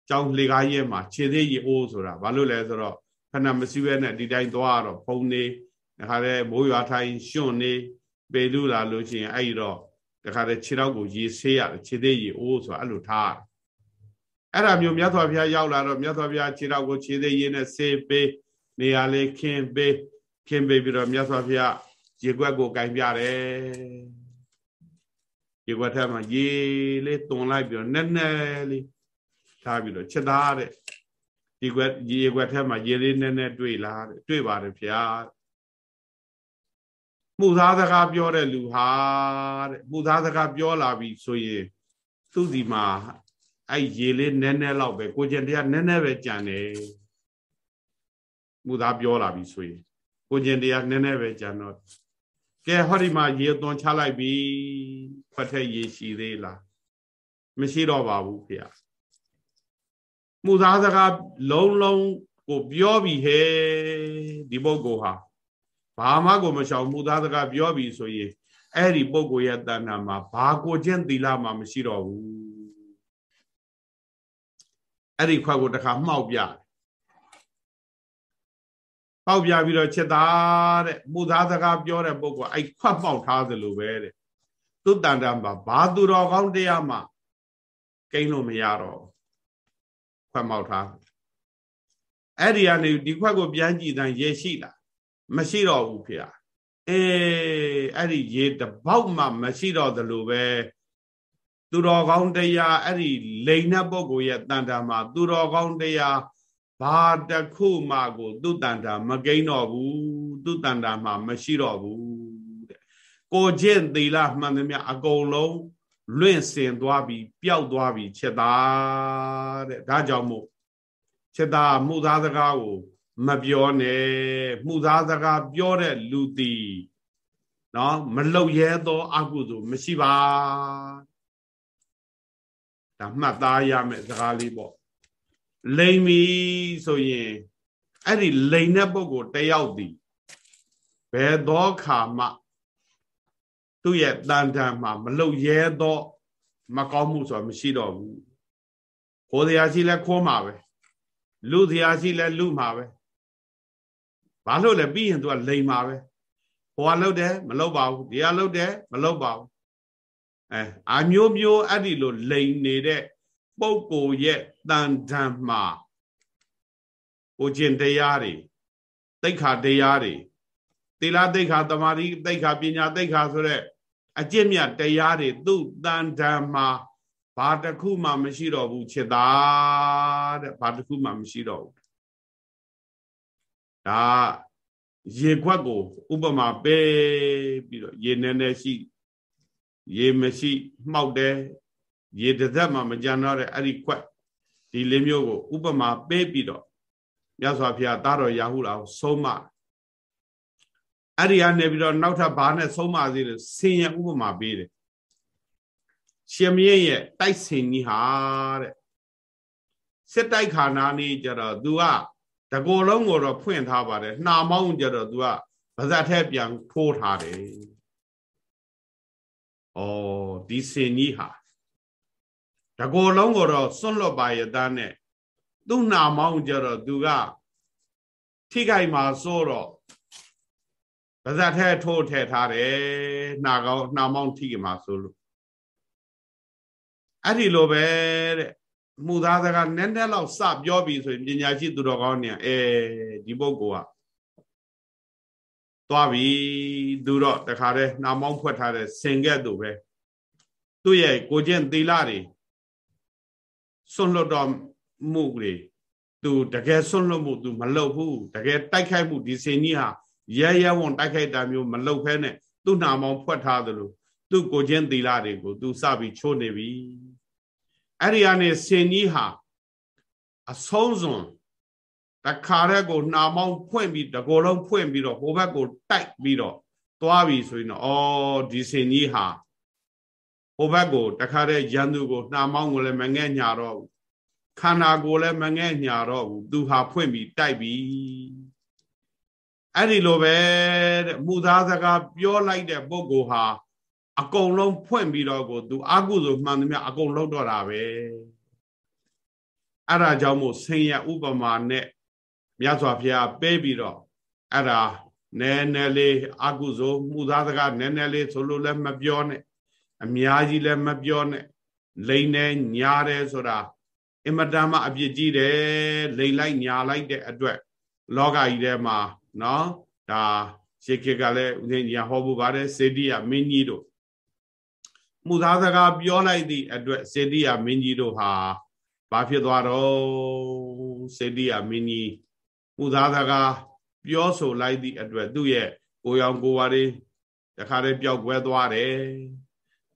ကျောင်းလေကားရဲမှာခြေသေးရေအိုးဆိုတာဘာလို့လဲဆိုတော့ ဖက်နှက်မစီးဘဲနဲ့ဒီတိုင်းသွားတော့ဖုံနေတခါတည်းမိုးရွာထိုင်ရှွန့်နေပေလူလာလို့ရှိရင်အဲ့ဒီတော့တခါတည်းခြေတော့ကိုရေဆေးရတယ်ခြေသေးရေအိုးဆိုတာအဲ့လိုထားအဲ့ဒါမျိုးမြတ်စွာဘုရားရောက်လာတော့မြတ်စွာဘုရားခြေတော့ကိုခြေသေးရေနဲ့ဆေးပေးနေရာလေးခင်းပေးခင်းပေးပြီးတော့မြတ်စွာဘုရားရေခွက်ကိုကင်ပြတယ်ရေခွက်ထဲမှာရေလေးတွန်လိုက်ပြီးတော့နက်နက်လေးထားပြီးတော့ချက်သားတဲ့ ရေခွက်ရေခွက်ထဲမှာရေလေးနက်နက်တွေ့လာတဲ့တွေ့ပါတယ်ဗျာမှုသားစကားပြောတဲ့လူဟာတဲ့မှုသားစကားပြောလာပြီဆိုရင်သူ့ဒီမှာအဲ့ရေလေးနည်းနည်းလောက်ပဲကိုကျင်တရားနည်းနည်းပဲကြံတယ်မှုသားပြောလာပြီဆိုရင်ကိုကျင်တရားနည်းနည်းပဲကြံတော့ကဲဟောဒီမှာရေသွန်ချလိုက်ပြီဖတ်ထက်ရေရှိသေးလားမရှိတော့ပါဘူးဖေ။ မှုသားစကားလုံးလုံးကိုပြောပြီဟဲ့ဒီပုဂ္ဂိုလ်ဟာဘာမှကိုမရှောင်မှုသားစကားပြောပြီဆိုရင်အဲ့ဒီပုဂ္ဂိုလ်ရဲ့တဏ္ဍာမှာဘာကိုကျင့်သီလမှမရှိတော့ဘူးအဲ့ဒီခွက်ကိုတခါမှောက်ပြတယ်ပေါက်ပြပြီးတော့ချက်သားတဲ့မှုသားစကားပြောတဲ့ပုဂ္ဂိုလ်အဲ့ခွတ်ပေါက်ထားသလိုပဲတဲ့သူတန်တမှာဘာသူတော်ကောင်းတရားမှကိန်းလို့မရတော့ ခွတ်ပေါက်ထားအဲ့ဒီကနေဒီခွက်ကိုပြန်ကြည့်တိုင်းရေရှိလားမရှိတော့ဘူးဖေ။အေးအဲ့ဒီရေတပေါက်မှမရှိတော့သလိုပဲသူတော်ကောင်းတရားအဲ့ဒီလိန်တဲ့ပုဂ္ဂိုလ်ရဲ့တန်တာမှာသူတော်ကောင်းတရားဘာတခုမှကို သူ့တန်တာမကိန်းတော့ဘူးသူ့တန်တာမှာမရှိတော့ဘူးတဲ့ကိုချင်းသီလမှန်သမျှအကုန်လုံး လွင့်စင်သွားပြီးပျောက်သွားပြီးချက်သားတဲ့ဒါကြောင့်မို့ချက်သားမှုသားစကားကို မပြောနဲ့မှုသားစကားပြောတဲ့လူတီနော်မလုတ်ရဲသောအကုသို့မရှိပါဒါမှတ်သားရမယ်စကားလေးပေါ့လိမ်ပြီဆိုရင်အဲ့ဒီလိမ်တဲ့ပုဂ္ဂိုလ်တယောက်ဒီဘယ်သောခါမှ သူ့ရဲ့တန်တန်မှာမလုတ်ရဲသောမကောင်းမှုဆိုတာမရှိတော့ဘူးခိုးတရားရှိလဲခိုးမှာပဲလူတရားရှိလဲလူမှာပဲဘာလို့လဲပြီးရင်သူကလိမ်မှာပဲဟိုကလုတ်တယ်မလုတ်ပါဘူးဒီကလုတ်တယ်မလုတ်ပါဘူးအဲအမျိုးမျိုးအဲ့ဒီလိုလိမ်နေတဲ့ပုဂ္ဂိုလ်ရဲ့တန်တန်မှာကိုကျင့်တရားတွေတိတ်ခါတရားတွေသီလတိတ်ခါတမာတိတိတ်ခါပညာတိတ်ခါဆိုတဲ့ အကျင့်မြတ်တရားတွေသူ့တန်တန်မှာဘာတစ်ခုမှမရှိတော့ဘူးချစ်သားတဲ့ဘာတစ်ခုမှမရှိတော့ဘူးဒါရေခွက်ကိုဥပမာပေးပြီးတော့ရေနေနေရှိရေမရှိမှောက်တယ်ရေတစ်သက်မှမကြံတော့တဲ့အဲ့ဒီခွက်ဒီလေးမျိုးကို ဥပမာပေးပြီးတော့မြတ်စွာဘုရားသားတော်ရာဟုလာကိုဆုံးမ အဲ့ဒီကနေပြီးတော့နောက်ထပ်ဘာနဲ့ဆုံးမသေးတယ်ဆင်ရဥပမာပေးတယ်ရှင်မင်းရဲ့တိုက်စင်ကြီးဟာတဲ့စစ်တိုက်ခါနာနေကြတော့ तू ကတကောလုံးကိုတော့ဖွင့်ထားပါတယ်နှာမောင်းကြတော့ तू ကဗဇတ်ထဲပြန်ထိုးထားတယ်။အော်ဒီစင်ကြီးဟာတကောလုံးကိုတော့စွန့်လွတ်ပါရတဲ့နဲ့သူ့နှာမောင်းကြတော့ तू ကထိခိုက်မှာစိုးတော့ ဗဇတ်ထဲထိုးထည့်ထားတယ်နှာကောင်းနှာမောင်းထိခိုက်မှာစိုးလို့အဲ့ဒီလိုပဲတဲ့မှုသားစကားနည်းနည်းလောက်စပြောပြီဆိုရင်ပညာရှိသူတော်ကောင်းเนี่ยအဲဒီပုဂ္ဂိုလ်ကသွားပြီသူတော့တခါတည်းနှာမောင်းဖွက်ထားတဲ့စင်ကဲ့သို့ပဲသူ့ရဲ့ကိုကျင့်သီလတွေစွန့်လွတ်တော်မှုတွေသူတကယ်စွန့်လွတ်မှုသူမလုပ်ဘူးတကယ်တိုက်ခိုက်မှုဒီစင်ကြီးဟာ ရဲရဲဝံတိုက်ခိုက်တာမျိုးမလုပ်ဖဲနဲ့သူ့နှာမောင်းဖွက်ထားသလိုသူ့ကိုကျင့်သီလတွေကိုသူစပြီးချိုးနေပြီအဲ့ဒီကနေစင်ကြီးဟာအဆုံးစွန်တခါရက်ကိုနှာမောင်းဖွင့်ပြီးတကောလုံးဖွင့်ပြီးတော့ဟိုဘက်ကိုတိုက်ပြီးတော့သွားပြီဆိုရင်တော့ဩဒီစင်ကြီးဟာဟိုဘက်ကိုတခါရက်ရန်သူကိုနှာမောင်းကိုလည်းမငဲ့ညာတော့ဘူးခန္ဓာကိုယ်လည်းမငဲ့ညာတော့ဘူးသူဟာဖွင့်ပြီးတိုက်ပြီ အဲ့ဒီလိုပဲတဲ့မူသားစကားပြောလိုက်တဲ့ပုဂ္ဂိုလ်ဟာအကုန်လုံးဖွင့်ပြီးတော့ကိုသူအာကုသို့မှန်သမျှအကုန်လုံးတော့တာပဲအဲ့ဒါကြောင့်မို့ဆင်ရဥပမာနဲ့မြတ်စွာဘုရားပေးပြီးတော့အဲ့ဒါနည်းနည်းလေးအာကုသို့မှုသားစကားနည်းနည်းလေးဆိုလို့လည်းမပြောနဲ့အများကြီးလည်းမပြောနဲ့လိန်နေညာတယ်ဆိုတာအင်မတန်မှအပြစ်ကြီးတယ်လိန်လိုက်ညာလိုက်တဲ့အတွက်လောကကြီးထဲမှာ နော်ဒါရှေခေကလည်းဦးဇင်းညာဟောဖို့ပါတယ်စေတိယမင်းကြီးတို့မှုသားစကားပြောလိုက်သည့်အတွက်စေတိယမင်းကြီးတို့ဟာဘာဖြစ်သွားတော့စေတိယမင်းကြီးမှုသားစကားပြောဆိုလိုက်သည့်အတွက်သူ့ရဲ့ကိုရောင်ကိုဝါတွေတခါတည်းပျောက်ကွဲသွားတယ်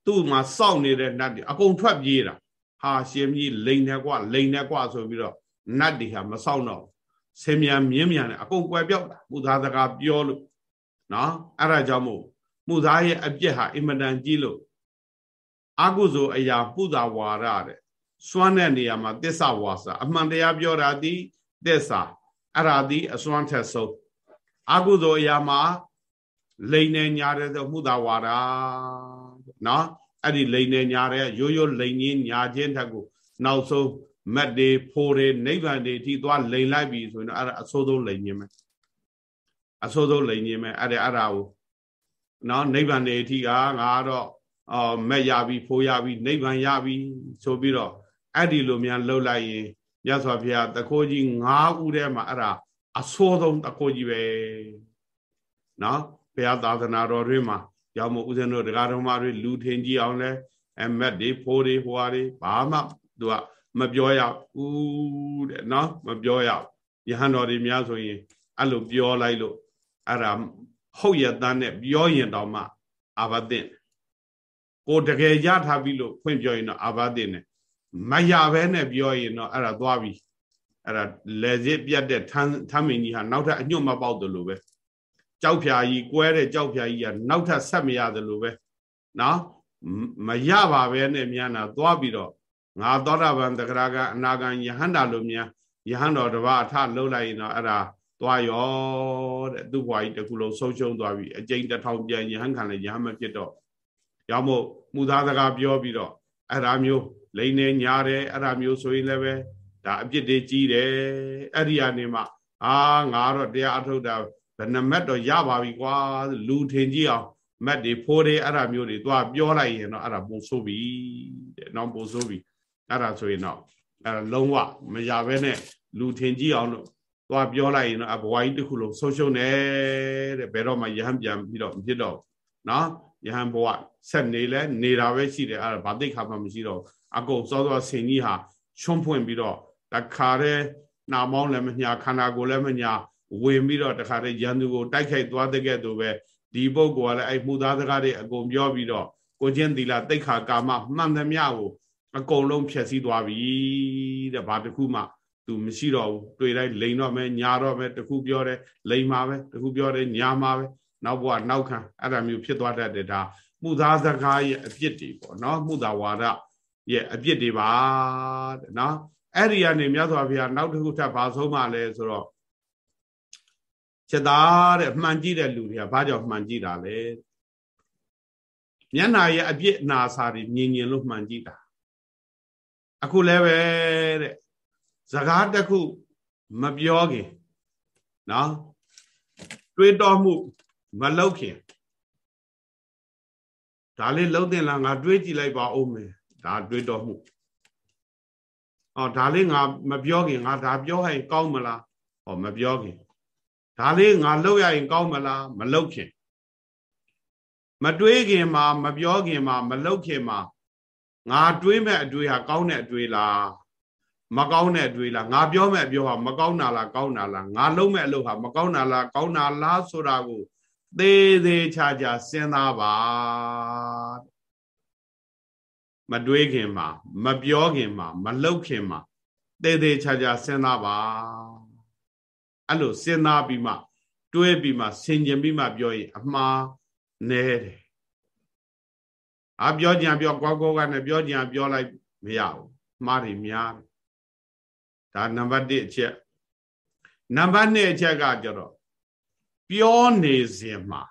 သူ့မှာစောင့်နေတဲ့နတ်တွေအကုန်ထွက်ပြေးတာဟာရှင်ကြီးလိန်နဲ့ကွလိန်နဲ့ကွဆိုပြီးတော့နတ်တွေဟာမစောင့်တော့ ဆင်မြန်မြင်းမြန်နဲ့အကုန်ကွယ်ပြောက်တာမှုသားစကားပြောလို့နော်အဲ့ဒါကြောင့်မို့မှုသားရဲ့အပြစ်ဟာအင်မတန်ကြီးလို့အကုသိုလ်အရာပုသာဝါရတဲ့စွမ်းတဲ့နေရာမှာသစ္စာဝါစာအမှန်တရားပြောတာဒီသစ္စာအဲ့ဒါဒီအစွမ်းထက်ဆုံးအကုသိုလ်အရာမှာလိန်နေညာတဲ့ဆိုမှုသာဝါဒနော်အဲ့ဒီလိန်နေညာတဲ့ရိုးရိုးလိန်ကြီးညာခြင်းထက်ကိုနောက်ဆုံး မတ်တွေဖိုးတွေနိဗ္ဗာန်တွေအထိသွားလိန်လိုက်ပြီဆိုရင်အဲ့ဒါအဆိုးဆုံးလိန်ခြင်းပဲအဆိုးဆုံးလိန်ခြင်းပဲအဲ့ဒါအဲ့ဒါကိုနော်နိဗ္ဗာန်တွေအထိကငါတော့အော်မက်ရပြီဖိုးရပြီနိဗ္ဗာန်ရပြီဆိုပြီးတော့အဲ့ဒီလိုများလှုပ်လိုက်ရင်မြတ်စွာဘုရားတခိုးကြီး၅ဦးထဲမှာအဲ့ဒါအဆိုးဆုံးတခိုးကြီးပဲနော်ဘုရားသာသနာတော်တွင်မှာရောက်မို့ဦးဇင်းတို့တရားတော်မတွေလူထင်ကြည့်အောင်လဲအမက်တွေဖိုးတွေဟွာတွေဘာမှသူက မပြောရဘူးတဲ့နော်မပြောရယဟန်တော်တွေများဆိုရင်အဲ့လိုပြောလိုက်လို့အဲ့ဒါဟုတ်ရတန်းနဲ့ပြောရင်တောင်မှအာဘသင့်ကိုတကယ်ရထားပြီလို့ဖွင့်ပြောရင်တော့အာဘသင့်နဲ့မရဘဲနဲ့ပြောရင်တော့အဲ့ဒါသွားပြီအဲ့ဒါလေစစ်ပြတ်တဲ့ထမ်းထမ်းမင်းကြီးဟာနောက်ထပ်အညွတ်မပေါက်တယ်လို့ပဲကြောက်ဖြာကြီးကွဲတဲ့ကြောက်ဖြာကြီးကနောက်ထပ်ဆက်မရတယ်လို့ပဲနော်မရပါပဲနဲ့မြန်တာသွားပြီးတော့ ငါသောတာပန်တဂရကအနာဂံယဟန္တာလိုမြန်ယဟန်တော်တစ်ပါးအထလှုပ်လိုက်ရင်တော့အဲ့ဒါသွားရောတဲ့သူ့ဘွားကြီးတခုလုံးဆုံးရှုံးသွားပြီအကျိန်တစ်ထောင်ပြန်ယဟန်ခံလည်းယဟန်မဖြစ်တော့ရောက်မို့မူသားစကားပြောပြီးတော့အဲ့ဒါမျိုးလိန်နေညာတယ်အဲ့ဒါမျိုးဆိုရင်လည်းပဲဒါအပြစ်တွေကြီးတယ်အဲ့ဒီအနေမှာအာငါတော့တရားအထုတ်တာဘယ်နှမက်တော့ရပါပြီကွာလူထင်ကြည့်အောင်မက်တွေဖိုးတွေအဲ့ဒါမျိုးတွေသွားပြောလိုက်ရင်တော့အဲ့ဒါပုံဆိုးပြီတဲ့နောက်ပုံဆိုးပြီ အဲ့ဒါဆိုရင်တော့အဲ့ဒါလုံးဝမရဘဲနဲ့လူထင်ကြည့်အောင်လို့သွားပြောလိုက်ရင်တော့အဘဝကြီးတစ်ခုလုံးဆုံးရှုံးတယ်တဲ့ဘယ်တော့မှယဟန်ပြန်ပြီးတော့မဖြစ်တော့နော်ယဟန်ဘဝဆက်နေလဲနေတာပဲရှိတယ်အဲ့ဒါဘာသိခါမှမရှိတော့အကုန်စောစောဆင်ကြီးဟာချွန်းဖွင့်ပြီးတော့တခါတည်းနာမောင်းလည်းမညာခန္ဓာကိုယ်လည်းမညာဝင်ပြီးတော့တခါတည်းရန်သူကိုတိုက်ခိုက်သွားတဲ့ကဲ့သို့ပဲဒီပုဂ္ဂိုလ်ကလည်းအဲ့မှုသားစကားတွေအကုန်ပြောပြီးတော့ကိုချင်းသီလတိတ်ခါကာမမှန်သမျှကို အကုန်လုံးဖြည့်ဆည်းသွားပြီတဲ့ဘာတစ်ခုမှသူမရှိတော့ဘူးတွေ့တိုင်းလိန်တော့မယ်ညာတော့မယ်တခုပြောတယ်လိန်မှာပဲတခုပြောတယ်ညာမှာပဲနောက်ဘဝနောက်ခံအဲ့ဒါမျိုးဖြစ်သွားတတ်တယ်ဒါမှုသားစကားရဲ့အပြစ်တွေပေါ့နော်မှုသားဝါဒရဲ့အပြစ်တွေပါတဲ့နော်အဲ့ဒီကနေမြတ်စွာဘုရားနောက်တစ်ခုထပ်ဘာဆုံးမှလဲဆိုတော့ချက်သားတဲ့မှန်ကြည့်တဲ့လူတွေကဘာကြောင့်မှန်ကြည့်တာလဲမျက်နာရဲ့အပြစ်အနာစာတွေမြင်မြင်လို့မှန်ကြည့်တာ အခုလည်းပဲတဲ့စကားတစ်ခုမပြောခင်နော်တွေးတောမှုမလုပ်ခင်ဒါလေးလုံးတင်လားငါတွေးကြည့်လိုက်ပါဦးမယ်ဒါတွေးတောမှုအော်ဒါလေးငါမပြောခင်ငါဒါပြောရင်ကောင်းမလားဟောမပြောခင်ဒါလေးငါလုပ်ရရင်ကောင်းမလားမလုပ်ခင်မတွေးခင်မှာမပြောခင်မှာမလုပ်ခင်မှာ ငါတွေးမဲ့အတွေးဟာကောင်းတဲ့အတွေးလားမကောင်းတဲ့အတွေးလားငါပြောမဲ့အပြောဟာမကောင်းတာလားကောင်းတာလားငါလုပ်မဲ့အလုပ်ဟာမကောင်းတာလားကောင်းတာလားဆိုတာကိုသေးသေးချာချာစဉ်းစားပါမတွေးခင်မှာမပြောခင်မှာမလုပ်ခင်မှာသေးသေးချာချာစဉ်းစားပါအဲ့လိုစဉ်းစားပြီးမှတွေးပြီးမှဆင်ခြင်ပြီးမှပြောရင်အမှားနဲတယ် အပြောကြံပြောကောကောကနဲ့ပြောကြံပြောလိုက်မရဘူးမှားတယ်များဒါနံပါတ်1အချက်နံပါတ်2အချက်ကကြတော့ပြောနေစဉ်မှာ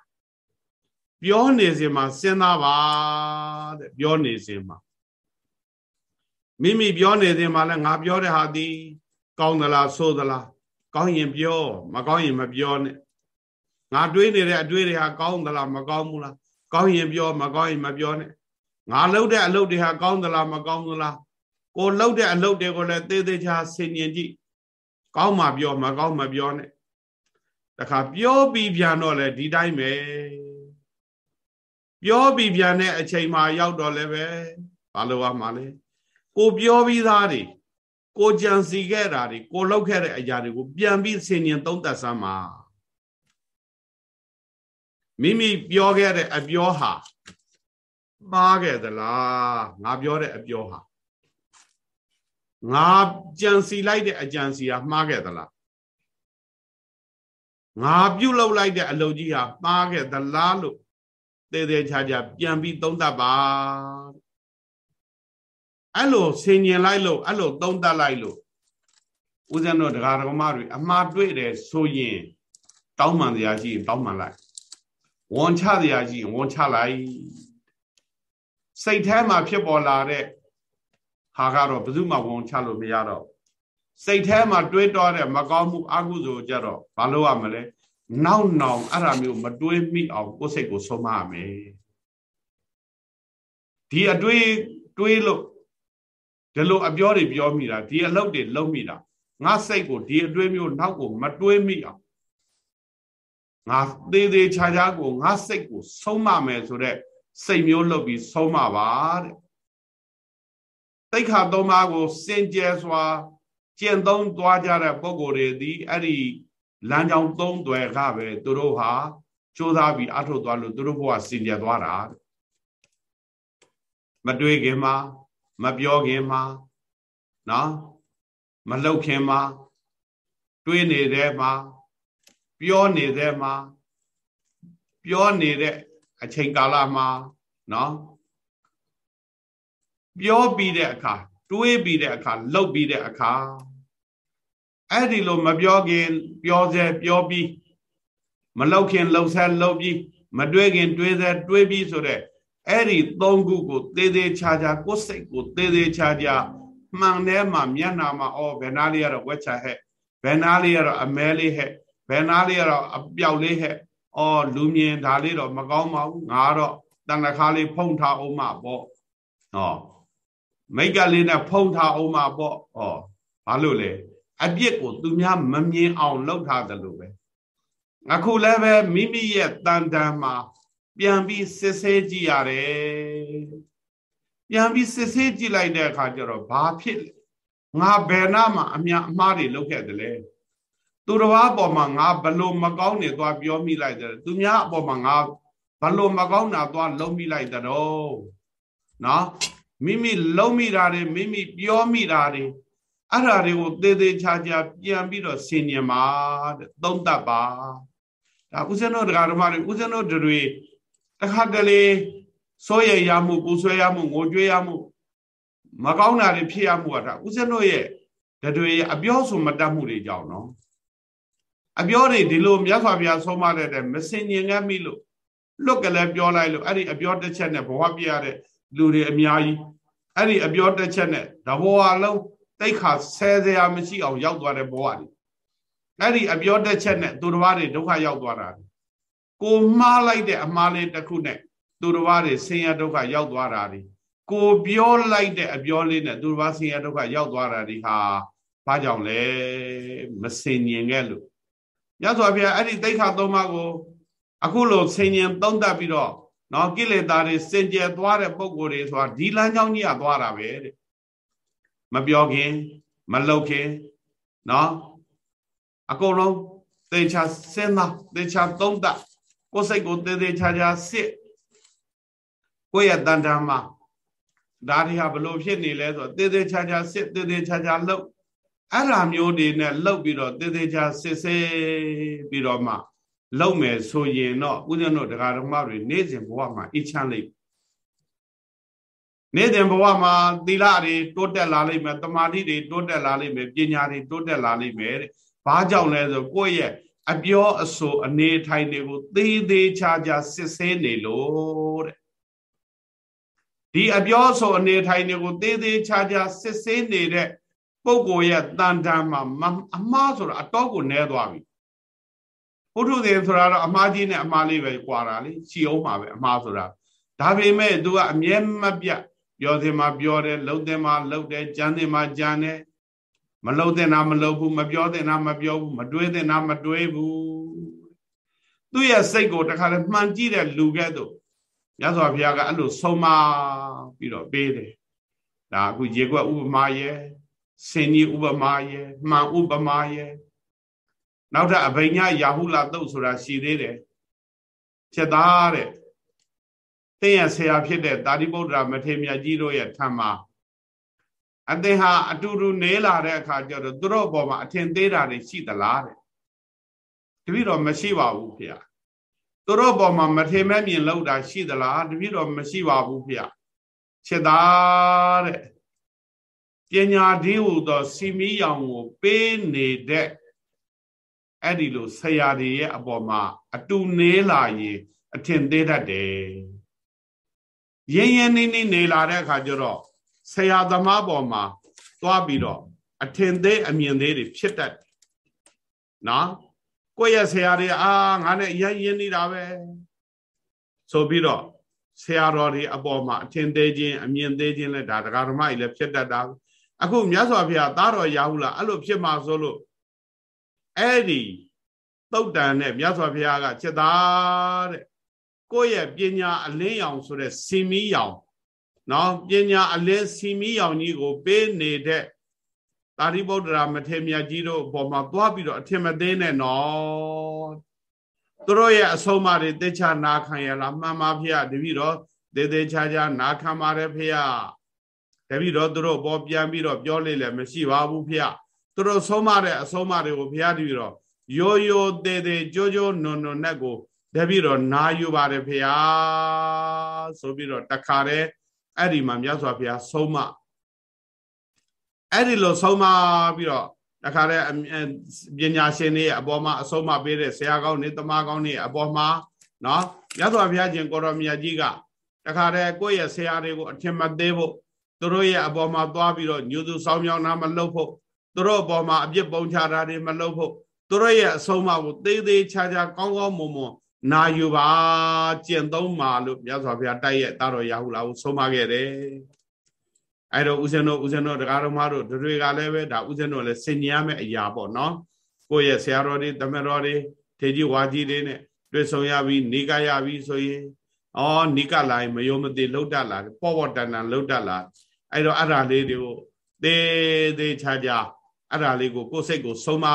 ပြောနေစဉ်မှာစဉ်းစားပါတဲ့ပြောနေစဉ်မှာမိမိပြောနေစဉ်မှာလည်းငါပြောတဲ့ဟာဒီကောင်းသလားဆိုးသလားကောင်းရင်ပြော မကောင်းရင်မပြောနဲ့ငါတွေးနေတဲ့အတွေးတွေဟာကောင်းသလားမကောင်းဘူးလား ကောင်းရင်ပြောမကောင်းရင်မပြောနဲ့ငါလှုပ်တဲ့အလုပ်တွေဟာကောင်းသလားမကောင်းဘူးလားကိုလှုပ်တဲ့အလုပ်တွေကိုလည်းသေးသေးချာဆင်ញင်ကြည့်ကောင်းမှပြောမကောင်းမပြောနဲ့တခါပြောပြီးပြန်တော့လေဒီတိုင်းပဲပြောပြီးပြန်တဲ့အချိန်မှာရောက်တော့လည်းပဲဘာလို့ရမှာလဲကိုပြောပြီးသားတွေကိုကြံစီခဲ့တာတွေကိုလောက်ခဲ့တဲ့အရာတွေကိုပြန်ပြီးဆင်ញင်သုံးသပ်စမ်းပါ မိမိပြောခဲ့တဲ့အပြောဟာမှားခဲ့သလားငါပြောတဲ့အပြောဟာငါကြံစီလိုက်တဲ့အကြံစီဟာမှားခဲ့သလားငါပြုတ်လောက်လိုက်တဲ့အလုပ်ကြီးဟာမှားခဲ့သလားလို့သေသေးချာချာပြန်ပြီးသုံးသပ်ပါအဲ့လိုဆင်ញင်လိုက်လို့အဲ့လိုသုံးသပ်လိုက်လို့ဦးဇင်းတို့တရားဓမ္မတွေအမှားတွေ့တယ်ဆိုရင်တောင်းပန်တရားရှိရင်တောင်းပန်လိုက် ဝန်ချတရားရှိရင်ဝန်ချလိုက်စိတ်ထဲမှာဖြစ်ပေါ်လာတဲ့ဟာကတော့ဘယ်သူမှဝန်ချလို့မရတော့စိတ်ထဲမှာတွေးတောတဲ့မကောင်းမှုအကုသိုလ်ကြတော့ဘာလို့ရမလဲနောက်နောင်အဲ့ဒါမျိုးမတွေးမိအောင်ကိုယ်စိတ်ကိုဆုံးမရမယ်ဒီအတွေးတွေးလို့ဒီလိုအပြောတွေပြောမိတာဒီအလုပ်တွေလုပ်မိတာငါစိတ်ကိုဒီအတွေးမျိုးနောက်ကိုမတွေးမိအောင် ငါသေးသေးချာချာကိုငါစိတ်ကိုဆုံးမမယ်ဆိုတော့စိတ်မျိုးလုပ်ပြီးဆုံးမပါတဲ့တိတ်ခါသုံးပါးကိုစင်ကြယ်စွာကျင့်သုံးသွားကြတဲ့ပုံကိုယ်တွေသည်အဲ့ဒီလမ်းကြောင်းသုံးသွယ်ကပဲသူတို့ဟာစူးစမ်းပြီးအထုတ်သွားလို့သူတို့ဘဝစင်ကြယ်သွားတာမတွေးခင်မှာမပြောခင်မှာနော်မလှုပ်ခင်မှာတွေးနေတဲ့မှာ ပြောနေတဲ့မှာပြောနေတဲ့အချိန်ကာလမှာနော်ပြောပြီးတဲ့အခါတွေးပြီးတဲ့အခါလှုပ်ပြီးတဲ့အခါအဲ့ဒီလိုမပြောခင်ပြောစေပြောပြီးမလှုပ်ခင်လှုပ်ဆဲလှုပ်ပြီးမတွေးခင်တွေးစေတွေးပြီးဆိုတဲ့အဲ့ဒီသုံးခုကိုသေးသေးချာချာကိုယ်စိတ်ကိုသေးသေးချာချာမှန်ထဲမှာမျက်နာမှာအော်ဘယ်နာလေးကတော့ဝက်ချဟဲ့ဘယ်နာလေးကတော့အမဲလေးဟဲ့ ဘယ်နာလေးကတော့အပြောက်လေးဟဲ့အော်လူမြင်ဒါလေးတော့မကောင်းပါဘူးငါတော့တန်တခါလေးဖုံထားအောင်မှာပေါ့ဟောမိတ်ကလေးနဲ့ဖုံထားအောင်မှာပေါ့ဟောဘာလို့လဲအပြစ်ကိုသူများမမြင်အောင်လုပ်ထားတယ်လို့ပဲအခုလည်းပဲမိမိရဲ့တန်တန်မှာပြန်ပြီးစစ်ဆေးကြည့်ရတယ်ပြန်ပြီးစစ်ဆေးကြည့်လိုက်တဲ့အခါကျတော့ဘာဖြစ်လဲငါဘယ်နာမှာအမြအမှားတွေလုပ်ခဲ့တယ်လဲ သူတစ်ပါးအပေါ်မှာငါဘလို့မကောင်းနေသွားပြောမိလိုက်တယ်သူများအပေါ်မှာငါဘလို့မကောင်းတာသွားလုံးမိလိုက်တယ်တော့နော်မိမိလုံးမိတာတွေမိမိပြောမိတာတွေအဲ့ဓာတွေကိုသေသေးချာချာပြန်ပြီးတော့ဆင်ញင်ပါတဲ့သုံးသပ်ပါဒါဦးဇင်းတို့တရားဓမ္မတွေဦးဇင်းတို့တွေတခါတလေစိုးရရမှုပူဆွဲရမှုငိုကြွေးရမှုမကောင်းတာတွေဖြစ်ရမှုကဒါဦးဇင်းတို့ရဲ့တွေအပြောဆိုမတတ်မှုတွေကြောင့်နော် အပြောတွေဒီလိုမြတ်စွာဘုရားဆုံးမတဲ့တဲ့မစင်ញင်ခဲ့မိလို့လွတ်ကလေးပြောလိုက်လို့အဲ့ဒီအပြောတစ်ချက်နဲ့ဘဝပြရတဲ့လူတွေအများကြီးအဲ့ဒီအပြောတစ်ချက်နဲ့တဘဝလုံးတိတ်ခါဆဲစရာမရှိအောင်ရောက်သွားတဲ့ဘဝတွေအဲ့ဒီအပြောတစ်ချက်နဲ့သူတစ်ပါးတွေဒုက္ခရောက်သွားတာကိုမှားလိုက်တဲ့အမှားလေးတစ်ခုနဲ့သူတစ်ပါးတွေဆင်းရဲဒုက္ခရောက်သွားတာဒီကိုပြောလိုက်တဲ့အပြောလေးနဲ့သူတစ်ပါးဆင်းရဲဒုက္ခရောက်သွားတာဒီဟာဘာကြောင့်လဲမစင်ញင်ခဲ့လို့ မြတ်စွာဘုရားအဲ့ဒီတိတ်ခါသုံးပါးကို အခုလိုဆင်ញင်သုံးသပ်ပြီးတော့နော်ကိလေသာတွေစင်ကြယ်သွားတဲ့ပုံကိုယ်တွေဆိုတာဒီလမ်းကြောင်းကြီးကသွားတာပဲတဲ့မပြောခင်မလုပ်ခင်နော်အကုန်လုံးသေချာစဉ်းစားသေချာသုံးသပ်ကိုယ်စိတ်ကိုသေသေးချာချာစစ်ကိုယ့်ရဲ့တန်တမ်းမှာဒါတွေဟာဘလို့ဖြစ်နေလဲဆိုတော့သေသေးချာချာစစ်သေသေးချာချာလှုပ် အဲ့ဓာမျိုးတွေနဲ့လှုပ်ပြီးတော့သေသေးချာစစ်စေးပြီးတော့မှလှုပ်မယ်ဆိုရင်တော့ဥဒ္ဒနတို့တရားဓမ္မတွေနေ့စဉ်ဘဝမှာအချမ်းလိမ့်နေ့စဉ်ဘဝမှာသီလတွေတိုးတက်လာလိမ့်မယ်တမာတိတွေတိုးတက်လာလိမ့်မယ်ပညာတွေတိုးတက်လာလိမ့်မယ်တဲ့ဘာကြောင့်လဲဆိုကိုယ့်ရဲ့အပြောအဆိုအနေထိုင်တွေကိုသေးသေးချာချာစစ်ဆေးနေလို့တဲ့ဒီအပြောဆိုအနေထိုင်တွေကိုသေးသေးချာချာစစ်ဆေးနေတဲ့ ပုဂ္ဂိုလ်ရဲ့တန်တန်မှာအမှားဆိုတာအတော့ကိုနဲသွားပြီပုထုဇဉ်ဆိုတာတော့အမှားကြီးနဲ့အမှားလေးပဲကွာတာလေရှိအောင်ပါပဲအမှားဆိုတာဒါပေမဲ့ तू ကအမြဲမပြတ်ပြောစင်မှာပြောတယ်လှုပ်တယ်မှာလှုပ်တယ်ကြမ်းတယ်မှာကြမ်းတယ်မလှုပ်တဲ့နာမလှုပ်ဘူးမပြောတဲ့နာမပြောဘူးမတွေးတဲ့နာမတွေးဘူးသူ့ရဲ့စိတ်ကိုတခါလဲမှန်ကြည့်တဲ့လူကဲ့သို့မြတ်စွာဘုရားကအဲ့လိုဆုံးမပြီးတော့ပေးတယ်ဒါအခုရေကွက်ဥပမာရဲ့ စင်ကြီးဥပမာရဲ့မှန်ဥပမာရဲ့နောက်ထပ်အဘိညာယာဟုလာတုတ်ဆိုတာရှိသေးတယ်ချက်သားတဲ့သင်ရဆရာဖြစ်တဲ့တာတိပုတ္တရာမထေမြတ်ကြီးတို့ရဲ့ထံမှာအသင်ဟာအတူတူနေလာတဲ့အခါကျတော့သူတို့ဘောမှာအထင်သေးတာတွေရှိသလားတဲ့တပည့်တော်မရှိပါဘူးဖေ။သူတို့ဘောမှာမထေမဲ့မြင်လောက်တာရှိသလားတပည့်တော်မရှိပါဘူးဖေ။ချက်သားတဲ့ ပညာဒီဟုသော စီမီရောင်ကို ပေးနေတဲ့အဲ့ဒီလိုဆရာတွေရဲ့အပေါ်မှာအတူနေလာရင်အထင်သေးတတ်တယ်။ရင်းရင်းနှီးနှီးနေလာတဲ့အခါကျတော့ဆရာသမားပေါ်မှာသွားပြီးတော့အထင်သေးအမြင်သေးတွေဖြစ်တတ်တယ်နော်ကိုယ့်ရဲ့ဆရာတွေအာငါနဲ့ရရင်ရင်းနေတာပဲဆိုပြီးတော့ဆရာတော်တွေအပေါ်မှာအထင်သေးခြင်းအမြင်သေးခြင်းလဲဒါတရားဓမ္မကြီးလည်းဖြစ်တတ်တာ အခုမြတ်စွာဘုရားသားတော်ရာဟုလာအဲ့လိုဖြစ်မှာဆိုလို့အဲ့ဒီတုတ်တန်နဲ့မြတ်စွာဘုရားကจิตသားတဲ့ကိုယ့်ရဲ့ပညာအလင်းရောင်ဆိုတဲ့စီမီရောင်နော်ပညာအလင်းစီမီရောင်ကြီးကို ပေးနေတဲ့သာရိပုတ္တရာမထေရမြတ်ကြီးတို့အပေါ်မှာသွားပြီးတော့အထင်မသေးနဲ့နော်သူတို့ရဲ့အဆုံးအမတွေသိချနာခံရလားမှန်ပါဖေတပည့်တော်သေးသေးချာချာနာခံပါတယ်ဖေ တပည့်တော်သူတို့ပေါ်ပြန်ပြီးတော့ပြောလေလည်းမရှိပါဘူးဖေသူတို့ဆုံးမတဲ့အဆုံးအမတွေကိုဖေတပည့်တော်ရိုးရိုးသေးသေးကြိုးကြိုးနွန်နွန်နဲ့ကိုတပည့်တော်နာယူပါတယ်ဖေဆိုပြီးတော့တခါတည်းအဲ့ဒီမှာမြတ်စွာဘုရားဆုံးမအဲ့ဒီလိုဆုံးမပြီးတော့တခါတည်းပညာရှင်တွေအပေါ်မှာအဆုံးမပေးတဲ့ဆရာကောင်းတွေတမကောင်းတွေအပေါ်မှာနော်မြတ်စွာဘုရားရှင်ကိုရောမြတ်ကြီးကတခါတည်းကိုယ့်ရဲ့ဆရာတွေကိုအထင်မသေးဖို့ သူတို့ရဲ့အပေါ်မှာသွားပြီးတော့ညူသူဆောင်မြောင်းတာမလုပ်ဖို့သူတို့အပေါ်မှာအပြစ်ပုံချတာတွေမလုပ်ဖို့သူတို့ရဲ့အဆုံးအမကိုသေးသေးချာချာကောင်းကောင်းမွန်မွန်နာယူပါကျင့်သုံးပါလို့မြတ်စွာဘုရားတိုက်ရဲ့တာတော်ရဟုလာကိုဆုံးမခဲ့တယ်အဲ့တော့ဦးဇင်းတို့ဦးဇင်းတို့တရားတော်မတို့တွေကလည်းပဲဒါဦးဇင်းတို့လည်းစင်ញရမယ့်အရာပေါ့နော်ကိုယ့်ရဲ့ဆရာတော်တွေတမန်တော်တွေထေကြီးဝါကြီးတွေနဲ့တွေ့ဆုံရပြီးနေကရပြီးဆိုရင်ဩနိကလာရင်မယုံမသိလှုပ်တတ်လာပေါ့ပေါ့တန်တန်လှုပ်တတ်လာ အဲ့တော့အဲ့ဒါလေးတွေကိုသေးသေးချာချာအဲ့ဒါလေးကိုကိုယ်စိတ်ကိုဆုံးမ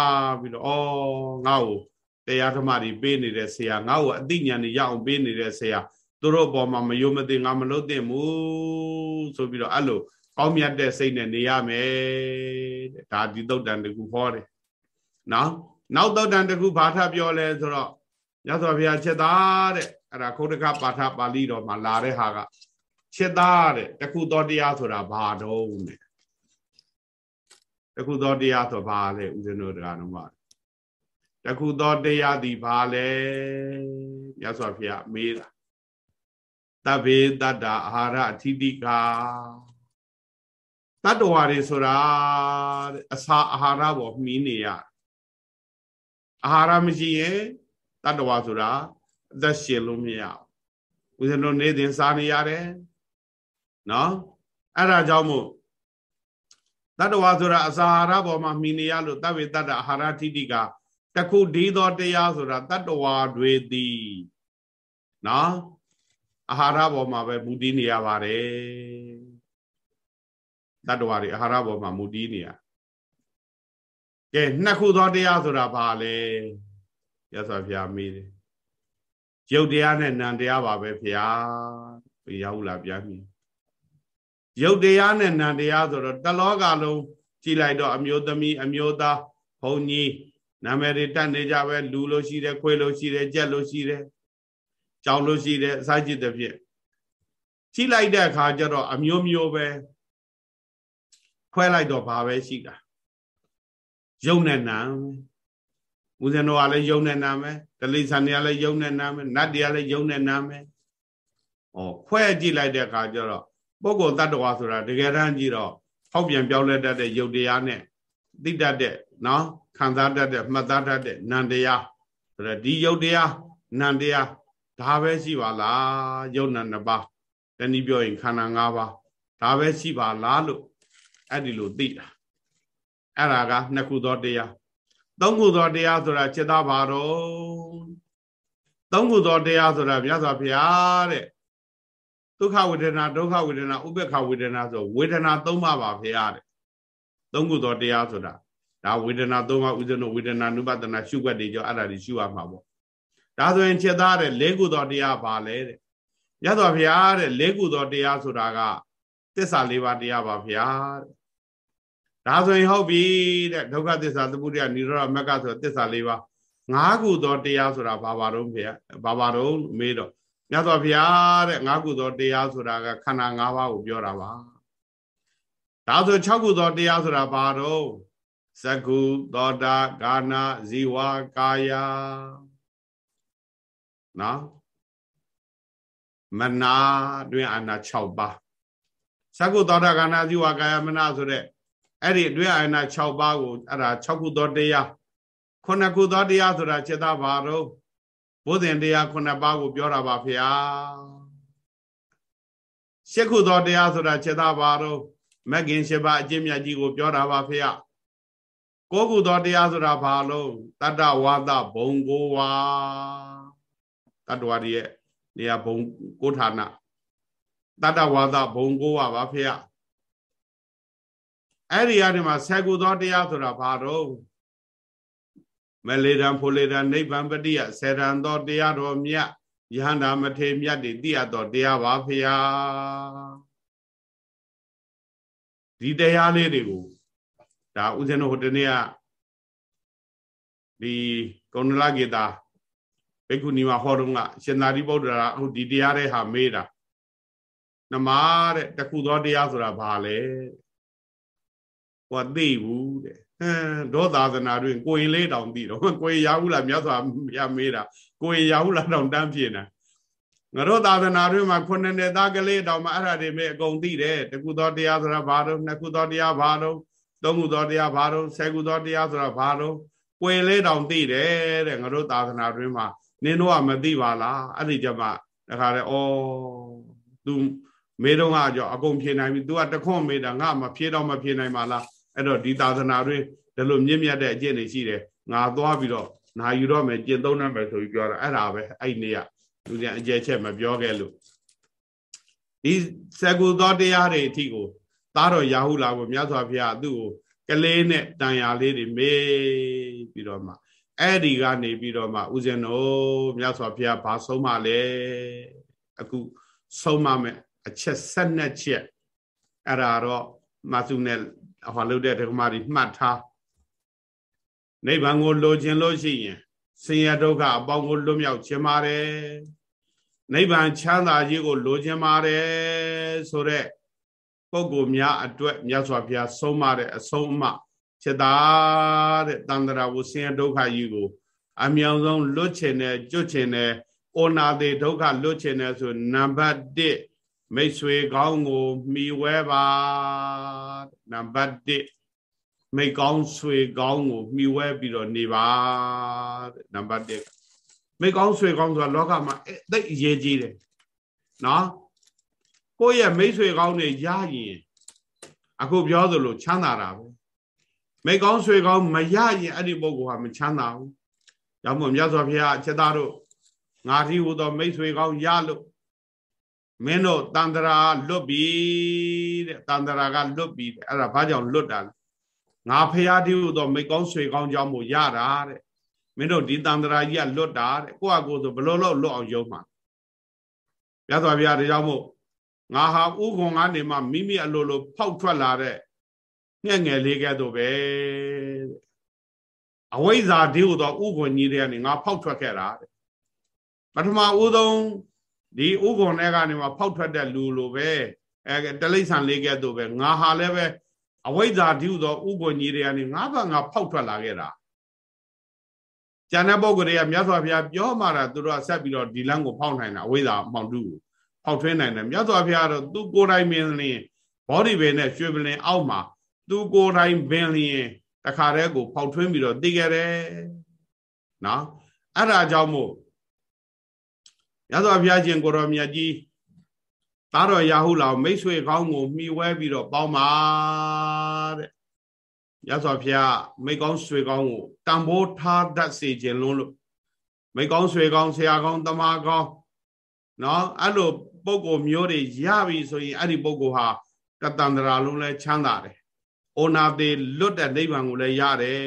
ပြီးတော့ဩငါ့ကိုတရားဓမ္မတွေပေးနေတဲ့ဆရာငါ့ကိုအသိဉာဏ်တွေရအောင်ပေးနေတဲ့ဆရာသူတို့ဘောမှာမယုံမသိငါမလုပ်သင့်ဘူးဆိုပြီးတော့အဲ့လိုကောင်းမြတ်တဲ့စိတ်နဲ့နေရမယ်တဲ့ဒါဒီသုတ်တန်တကူဟောတယ်နော်နောက်သုတ်တန်တကူဘာထပြောလဲဆိုတော့ရသော်ဘုရားချက်သားတဲ့အဲ့ဒါခုတ်တကပါဠပါဠိတော်မှာလာတဲ့ဟာက ချက်သားတဲ့တခုတော်တရားဆိုတာဘာတော့နဲ့တခုတော်တရားဆိုဘာလဲဦးဇင်းတို့တရားတော်မှာတခုသောတရားသည်ဘာလဲမြတ်စွာဘုရားမေးတာတဗ္ဗေတတ္တအာဟာရအဋ္ဌိတိကာတတ္တဝါတွေဆိုတာအစာအာဟာရပေါ်မှီနေရအာဟာရမရှိရင်တတ္တဝါဆိုတာအသက်ရှင်လို့မရဘူးဦးဇင်းတို့နေ့စဉ်စားနေရတယ် နော်အဲ့ဒါကြောင့်မို့တတ္တဝါဆိုတာအစာအာဟာရပေါ်မှာမှီနေရလို့တဗ္ဗေတတ္တအာဟာရအဋ္ဌိတိကာတခုဒီသောတရားဆိုတာတတ္တဝါတွေသည်နော်အာဟာရပေါ်မှာပဲမူတည်နေရပါတယ်တတ္တဝါတွေအာဟာရပေါ်မှာမူတည်နေရကဲနှစ်ခုသောတရားဆိုတာဘာလဲရသော်ဘုရားမေးတယ်ရုပ်တရားနဲ့နာမ်တရားပါပဲဘုရားဘယ်ရောက်လာပြန်ပြီ ရုပ်တရားနဲ့နာမ်တရားဆိုတော့တလောကလုံးကြည်လိုက်တော့အမျိုးသမီးအမျိုးသားဘုံကြီးနာမည်တွေတတ်နေကြပဲလူလို့ရှိတယ်ခွေလို့ရှိတယ်ကြက်လို့ရှိတယ်ကြောင်လို့ရှိတယ်အစရှိတဲ့ဖြစ်ကြီးလိုက်တဲ့အခါကျတော့အမျိုးမျိုးပဲခွဲလိုက်တော့ဘာပဲရှိတာယုံနဲ့နာဦးဇင်းတော်ကလည်းယုံနဲ့နာမယ်တလိဆန်တွေကလည်းယုံနဲ့နာမယ်နတ်တွေကလည်းယုံနဲ့နာမယ်ဩခွဲကြည့်လိုက်တဲ့အခါကျတော့ ပုဂ္ဂိုလ်တ attva ဆိုတာတကယ်တမ်းကြည့်တော့ဟောက်ပြန်ပြောင်းလဲတတ်တဲ့ယုတ်တရားနဲ့သိတတ်တဲ့နော်ခံစားတတ်တဲ့မှတ်သားတတ်တဲ့နံတရားဆိုတော့ဒီယုတ်တရားနံတရားဒါပဲရှိပါလားယုတ်နံနှစ်ပါးတနည်းပြောရင်ခန္ဓာ၅ပါးဒါပဲရှိပါလားလို့အဲ့ဒီလိုသိတာအဲ့ဒါကနှစ်ခုသောတရားသုံးခုသောတရားဆိုတာจิตသားပါတော့သုံးခုသောတရားဆိုတာမြတ်စွာဘုရားတဲ့ ဒုက္ခဝေဒနာဒုက္ခဝေဒနာဥပ္ပခဝေဒနာဆိုဝေဒနာသုံးပါပါဘုရားတဲ့သုံးခုသောတရားဆိုတာဒါဝေဒနာသုံးပါးဥစ္စနဝေဒနာနုပဒနာရှုွက်တွေကြောအဲ့ဒါတွေရှုရမှာပေါ့ဒါဆိုရင်ချက်သားတဲ့လေးခုသောတရားပါလဲတဲ့ရသော်ဘုရားတဲ့လေးခုသောတရားဆိုတာကသစ္စာလေးပါးတရားပါဘုရားတဲ့ဒါဆိုရင်ဟုတ်ပြီတဲ့ဒုက္ခသစ္စာသမုဒယនិရောဓမဂ္ဂဆိုသစ္စာလေးပါးငါးခုသောတရားဆိုတာဘာပါတော့ဘုရားဘာပါတော့မေးတော့ မြတ်စွာဘုရားတဲ့ငါးခုသောတရားဆိုတာကခန္ဓာ၅ပါးကိုပြောတာပါဒါဆို6ခုသောတရားဆိုတာဘာတော့သကုသောတာဂာနာဇီဝကာယနော်မနာတွင်အာနာ6ပါးသကုသောတာဂာနာဇီဝကာယမနာဆိုတဲ့အဲ့ဒီအတွင်းအာနာ6ပါးကိုအဲ့ဒါ6ခုသောတရားခုနှစ်ခုသောတရားဆိုတာစေတဘာတော့ ဘုဇင်တရားခုနှစ်ပါးကိုပြောတာပါဖေဟာရှစ်ခုသောတရားဆိုတာစေတဘာတော့မက်ကင်၈ပါးအကျင့်မြတ်ကြီးကိုပြောတာပါဖေယကိုကုသောတရားဆိုတာဘာလို့တတ္တဝါဒဘုံကိုဝါတတ္တဝါရဲ့နေရာဘုံကိုဌာနတတ္တဝါဒဘုံကိုဝါပါဖေယအဲ့ဒီအရမှာဆက်ကုသောတရားဆိုတာဘာတော့ မလေတံဖိုလေတံနိဗ္ဗာန်ပတိယဆေရံသောတရားတော်မြတ်ယဟန္တာမထေမြတ်တွေသိရတော်တရားပါဖေယဒီတရားလေးတွေကိုဒါဥစဉ်တို့ဟိုတနေ့ကဒီကုဏလကေတာဘိက္ခုနီမဟောတော့ကရှင်သာရိပုတ္တရာဟိုဒီတရားတွေဟာမေးတာနမတဲ့တခုသောတရားဆိုတာဘာလဲဟောသိဘူးတဲ့ ဟမ်ဒေါသာသနာတွင်ကိုရင်လေးတောင်သိတော့ကိုရင်ရဘူးလားမြတ်စွာဘုရားမေးတာကိုရင်ရဘူးလားတောင်တန်းပြေနေငါတို့သာသနာတွင်မှာခုနှစ်နှစ်သားကလေးတောင်မှအဲ့ဒါတွေမေးအကုန်သိတယ်တခုသောတရားဆိုတာဘာတော့နှစ်ခုသောတရားဘာတော့သုံးခုသောတရားဘာတော့ဆယ်ခုသောတရားဆိုတာဘာတော့ကိုရင်လေးတောင်သိတယ်တဲ့ငါတို့သာသနာတွင်မှာနင်တို့ကမသိပါလားအဲ့ဒီကြမှာတခါလေဩ तू မေတော့ကကြောအကုန်ဖြေနိုင်ပြီ तू ကတခွန်းမေးတာငါမဖြေတော့မဖြေနိုင်ပါလား အဲ့တော့ဒီသာသနာတွင်ဒီလိုမြင့်မြတ်တဲ့အကျင့်တွေရှိတယ်ငါသွားပြီးတော့နာယူတော့မယ်ကျင့်သုံးနိုင်မယ်ဆိုပြီးပြောတာအဲ့ဒါပဲအဲ့နေ့ကလူကျန်အကျဲချက်မပြောခဲ့လို့ဒီစကုသောတရားတွေအထိကိုသားတော်ရာဟုလာကိုမြတ်စွာဘုရားသူ့ကိုကလေးနဲ့တန်ရာလေးတွေမေးပြီးတော့မှအဲ့ဒီကနေပြီးတော့မှဥစဉ်တော်မြတ်စွာဘုရားဘာဆုံးမလဲအခုဆုံးမမယ်အချက်၁၂ချက်အဲ့ဒါတော့မသုနဲ့ ဟောလုပ်တဲ့ဓမ္မတွေမှတ်ထားနိဗ္ဗာန်ကိုလိုချင်လို့ရှိရင်ဆင်းရဲဒုက္ခအပေါင်းကိုလွတ်မြောက်ခြင်းပါတယ်နိဗ္ဗာန်ချမ်းသာကြီးကိုလိုချင်ပါတယ်ဆိုတော့ပုဂ္ဂိုလ်များအတွက်မြတ်စွာဘုရားဆုံးမတဲ့အဆုံးအမချက်သားတဲ့တန္တရာဝဆင်းရဲဒုက္ခကြီးကို အမြောင်ဆုံးလွတ်ချင်တယ်ကျွတ်ချင်တယ်ဩနာတိဒုက္ခလွတ်ချင်တယ်ဆိုနံပါတ်1 မိတ်ဆွေကောင်းကိုမှီဝဲပါနံပါတ်1မိတ်ကောင်းဆွေကောင်းကိုမှီဝဲပြီးတော့နေပါတဲ့နံပါတ်1မိတ်ကောင်းဆွေကောင်းဆိုတာလောကမှာသိအရေးကြီးတယ်နော်ကိုယ့်ရဲ့မိတ်ဆွေကောင်းတွေရရင်အခုပြောသလိုချမ်းသာတာပဲမိတ်ကောင်းဆွေကောင်းမရရင်အဲ့ဒီပုဂ္ဂိုလ်ဟာမချမ်းသာဘူး။ကြောင့်မို့မြတ်စွာဘုရားချက်သားတို့ငါတိဟူသောမိတ်ဆွေကောင်းရလို့ မင်းတို့တန်တရာလွတ်ပြီတဲ့တန်တရာကလွတ်ပြီတဲ့အဲ့ဒါဘာကြောင့်လွတ်တာလဲငါဖရာတိဟူသောမိတ်ကောင်းဆွေကောင်းကြောင့်မို့ရတာတဲ့မင်းတို့ဒီတန်တရာကြီးကလွတ်တာတဲ့ကိုယ့်အကိုဆိုဘလို့လို့လွတ်အောင်ယုံမှာမြတ်စွာဘုရားဒါကြောင့်မို့ငါဟာဥခွန်ကနေမှမိမိအလိုလိုဖောက်ထွက်လာတဲ့ငှက်ငယ်လေးကဲ့သို့ပဲအဝိဇ္ဇာဒီဟုသောဥခွန်ကြီးတွေကနေငါဖောက်ထွက်ခဲ့တာတဲ့ပထမဦးဆုံး ဒီဥခွန်တွေကနေမှဖောက်ထွက်တဲ့လူလိုပဲအဲတလိษံလေးကဲ့သို့ပဲငါဟာလည်းပဲအဝိဇ္ဇာဒီဟုသောဥခွန်ကြီးတွေကနေငါဘာငါဖောက်ထွက်လာခဲ့တာကျန်တဲ့ပုဂ္ဂိုလ်တွေကမြတ်စွာဘုရားပြောမှတာသူတို့ကဆက်ပြီးတော့ဒီလမ်းကိုဖောက်နိုင်တာအဝိဇ္ဇာမှောင်တုကိုဖောက်ထွင်းနိုင်တယ်မြတ်စွာဘုရားတော့သူကိုယ်တိုင်မင်းလင်းဘောဓိပင်နဲ့ရွှေပလင်အောက်မှာသူကိုယ်တိုင်ပင်လျင်တခါတည်းကိုဖောက်ထွင်းပြီးတော့သိခဲ့တယ်နော်အဲ့ဒါကြောင့်မို့ ရသော်ဘုရားရှင်ကိုရောမြတ်ကြီးသားတော်ရာဟုလာမိတ်ဆွေကောင်းကိုမှီဝဲပြီးတော့ပေါင်းပါတဲ့ရသော်ဘုရားမိတ်ကောင်းဆွေကောင်းကိုတံပိုးထားတတ်စေခြင်းလုံးလို့မိတ်ကောင်းဆွေကောင်းဆရာကောင်းတမကောင်းနော်အဲ့လိုပုံကိုမျိုးတွေရပြီဆိုရင်အဲ့ဒီပုံကိုဟာတတန္တရာလုံးလဲချမ်းသာတယ်။အိုနာသေးလွတ်တဲ့နိဗ္ဗာန်ကိုလည်းရတယ်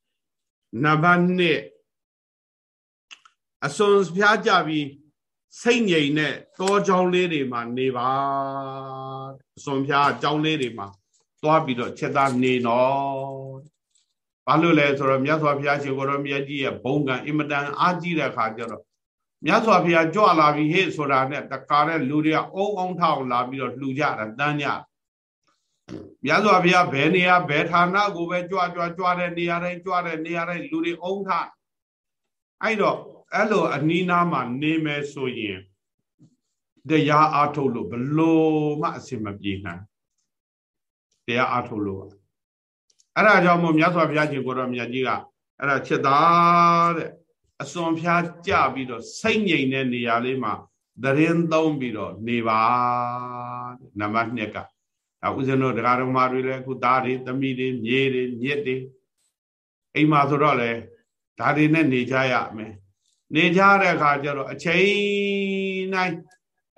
။နံပါတ်1 အစွန်ဖျားကြပြီးစိတ်ငြိမ်တဲ့တောချောင်းလေးတွေမှာနေပါအစွန်ဖျားချောင်းလေးတွေမှာသွားပြီးတော့ချက်သားနေတော့ဘာလို့လဲဆိုတော့မြတ်စွာဘုရားရှင်ကိုရောမြတ်ကြီးရဲ့ဘုံကံအင်မတန်အားကြီးတဲ့ခါကျတော့မြတ်စွာဘုရားကြွလာပြီးဟေ့ဆိုတာနဲ့တကာတဲ့လူတွေကအုံအောင်ထောက်လာပြီးတော့လှူကြတာတန်းကြမြတ်စွာဘုရားဘယ်နေရာဘယ်ဌာနကိုပဲကြွကြွကြွတဲ့နေရာတိုင်းကြွတဲ့နေရာတိုင်းလူတွေအုံထအဲ့တော့ အဲ့လိုအနီးနားမှာနေမယ်ဆိုရင်တရားအားထုတ်လို့ဘလို့မှအစင်မပြေနိုင်တရားအားထုတ်လို့အဲ့ဒါကြောင့်မို့မြတ်စွာဘုရားရှင်ကိုရောမြတ်ကြီးကအဲ့ဒါချက်သားတဲ့အစွန်ဖျားကြပြီးတော့စိတ်ငြိမ်တဲ့နေရာလေးမှာသတင်းသုံးပြီးတော့နေပါနံပါတ်2ကဒါဥစဉ်တို့တရားတော်မတွေလည်းအခုသားတွေသမီးတွေမြေးတွေမြစ်တွေအိမ်မှာဆိုတော့လေဒါတွေနဲ့နေကြရမယ် နေကြတဲ့အခါကျတော့အချိန်တိုင်း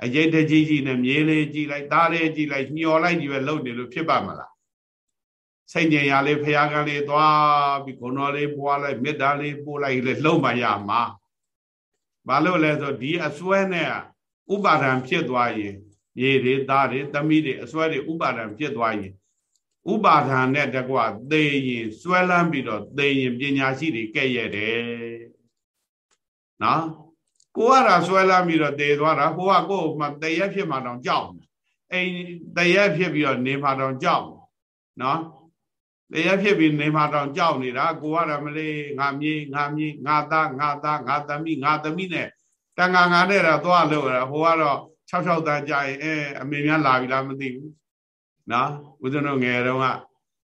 အရေးတကြီးကြီးနဲ့မြေးလေးကြည့်လိုက်သားလေးကြည့်လိုက်ညှော်လိုက်ကြီးပဲလုပ်နေလို့ဖြစ်ပါမလားစိတ်ညင်ရလေးဖရာကလေးသွားပြီးခုံတော်လေးပွားလိုက်မေတ္တာလေးပို့လိုက်လေလှုပ်မှရမှာဘာလို့လဲဆိုဒီအစွဲနဲ့ဥပါဒံဖြစ်သွားရင်မြေတွေသားတွေသမီးတွေအစွဲတွေဥပါဒံဖြစ်သွားရင်ဥပါဒံနဲ့တကွသေရင်စွဲလန်းပြီးတော့သေရင်ပညာရှိတွေကဲ့ရဲ့တယ် နော်ကိုကတာစွဲလန်းပြီးတော့သေသွားတာဟိုကကိုယ်မှတရက်ဖြစ်မှတော့ကြောက်အိမ်တရက်ဖြစ်ပြီးတော့နေမှတော့ကြောက်နော်တရားဖြစ်ပြီးနေမှာတောင်ကြောက်နေတာကိုရမလေးငါမြေးငါမြေးငါသားငါသားငါသမီးငါသမီးနဲ့တန်ငါငါနဲ့တော့သွားလို့ရဟိုကတော့66တန်းကြာရင်အဲအမေများလာပြီလားမသိဘူးနော်ဦးဇင်းတို့ငယ်တုန်းက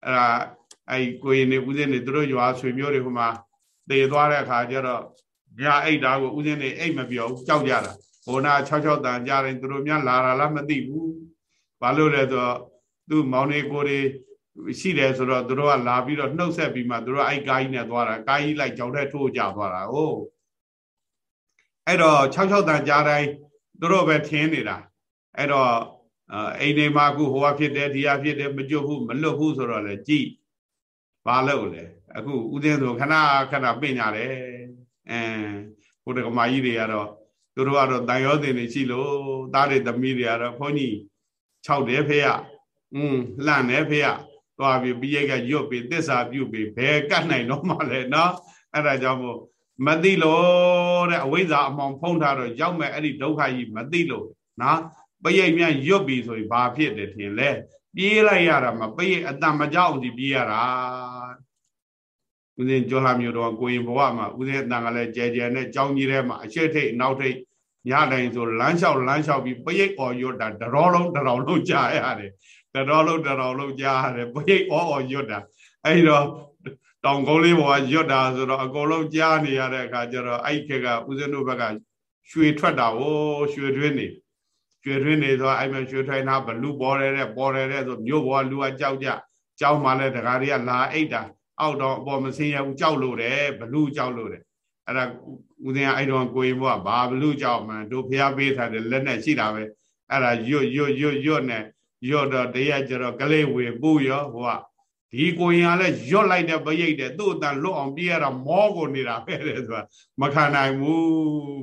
အဲ့ဒါအဲ့ကိုရင်နေဦးဇင်းနေတို့ရွာဆွေမျိုးတွေဟိုမှာသေသွားတဲ့အခါကျတော့ ညာအိတ်တာကိုဦးဇင်းနေအိတ်မပြောဘူးကြောက်ကြတာဟိုနာ66တန်းကြာရင်တို့များလာတာလားမသိဘူးဘာလို့လဲဆိုတော့သူ့မောင်နေကိုတွေရှိတယ်ဆိုတော့တို့ကလာပြီးတော့နှုတ်ဆက်ပြီးမှတို့ကအဲ့ကားကြီးနဲ့သွားတာကားကြီးလိုက်ကြောင်တဲ့ထိုးကြသွားတာဟုတ်အဲ့တော့66တန်ကြားတိုင်းတို့ပဲထင်းနေတာအဲ့တော့အိမ်နေမှာအခုဟိုကဖြစ်တယ်ဒီကဖြစ်တယ်မကြွဘူးမလွတ်ဘူးဆိုတော့လေကြည်ဘာလို့လဲအခုဥဒင်းဆိုခဏခဏပြင်ကြတယ် အဲဟိုတကမာကြီးတွေကတော့တို့ကတော့တန်ရောတင်နေရှိလို့သားတွေသမီးတွေကတော့ခွန်ကြီး6တယ်ဖေရอืมလှန့်တယ်ဖေရသွားပြီးပြီးရိုက်ကရွတ်ပြီးသစ္စာပြုပြီးဘယ်ကတ်နိုင်တော့မှလဲเนาะအဲ့ဒါကြောင့်မို့မသိလို့တဲ့အဝိဇ္ဇာအမောင်ဖုံးထားတော့ရောက်မဲ့အဲ့ဒီဒုက္ခကြီးမသိလို့နော်ပရိတ်မြရွတ်ပြီးဆိုရင်ဘာဖြစ်တယ်ထင်လဲပြေးလိုက်ရတာမပရိတ်အတန်မကြောက်အောင်ဒီပြေးရတာ ဦးဇင်းကျော်လာမျိုးတော့ကိုရင်ဘဝမှာဦးဇင်းအတန်ကလည်းကြဲကြဲနဲ့ကြောင်းကြီးထဲမှာအရှိထိတ်နောက်ထိတ်ညတိုင်းဆိုလမ်းလျှောက်လမ်းလျှောက်ပြီးပရိတ်အော်ရွတ်တာတရောလုံးတရောလုံးကြားရတယ်တတော်လုံးတတော်လုံးကြားရတယ်ဘိတ်ဩဩရွတ်တာအဲ့တော့တောင်ကုန်းလေးပေါ်ကရွတ်တာဆိုတော့အကုန်လုံးကြားနေရတဲ့အခါကျတော့အဲ့ခက်ကဦးဇင်းတို့ဘက်ကရွှေထွက်တာဟိုရွှေတွင်းနေရွှေတွင်းနေဆိုအဲ့မှာရွှေထိုင်တာဘလူပေါ်ရဲတဲ့ပေါ်ရဲတဲ့ဆိုမြို့ပေါ်လူကကြောက်ကြကြောက်မှလည်းတကားတွေကလာအိတ်တာ အောက်တော့အပေါ်မစင်းရဘူးကြောက်လို့တယ်ဘလူကြောက်လို့တယ်အဲ့ဒါဦးဇင်းကအဲ့တော့ကိုရင်ဘုရားဘာဘလူကြောက်မှန်တို့ဖျားပေးထားတယ်လက်နဲ့ရှိတာပဲအဲ့ဒါရွတ်ရွတ်ရွတ်ရွတ်နဲ့ရော့တော့တရက်ကျတော့ကလေးဝေပူရောဟိုကဒီကိုရင်ကလည်းရော့လိုက်တဲ့ပရိတ်တဲ့သူ့အတန်လွတ်အောင်ပြေးရတာမောကိုနေတာပဲတဲ့ဆိုတာမခံနိုင်ဘူး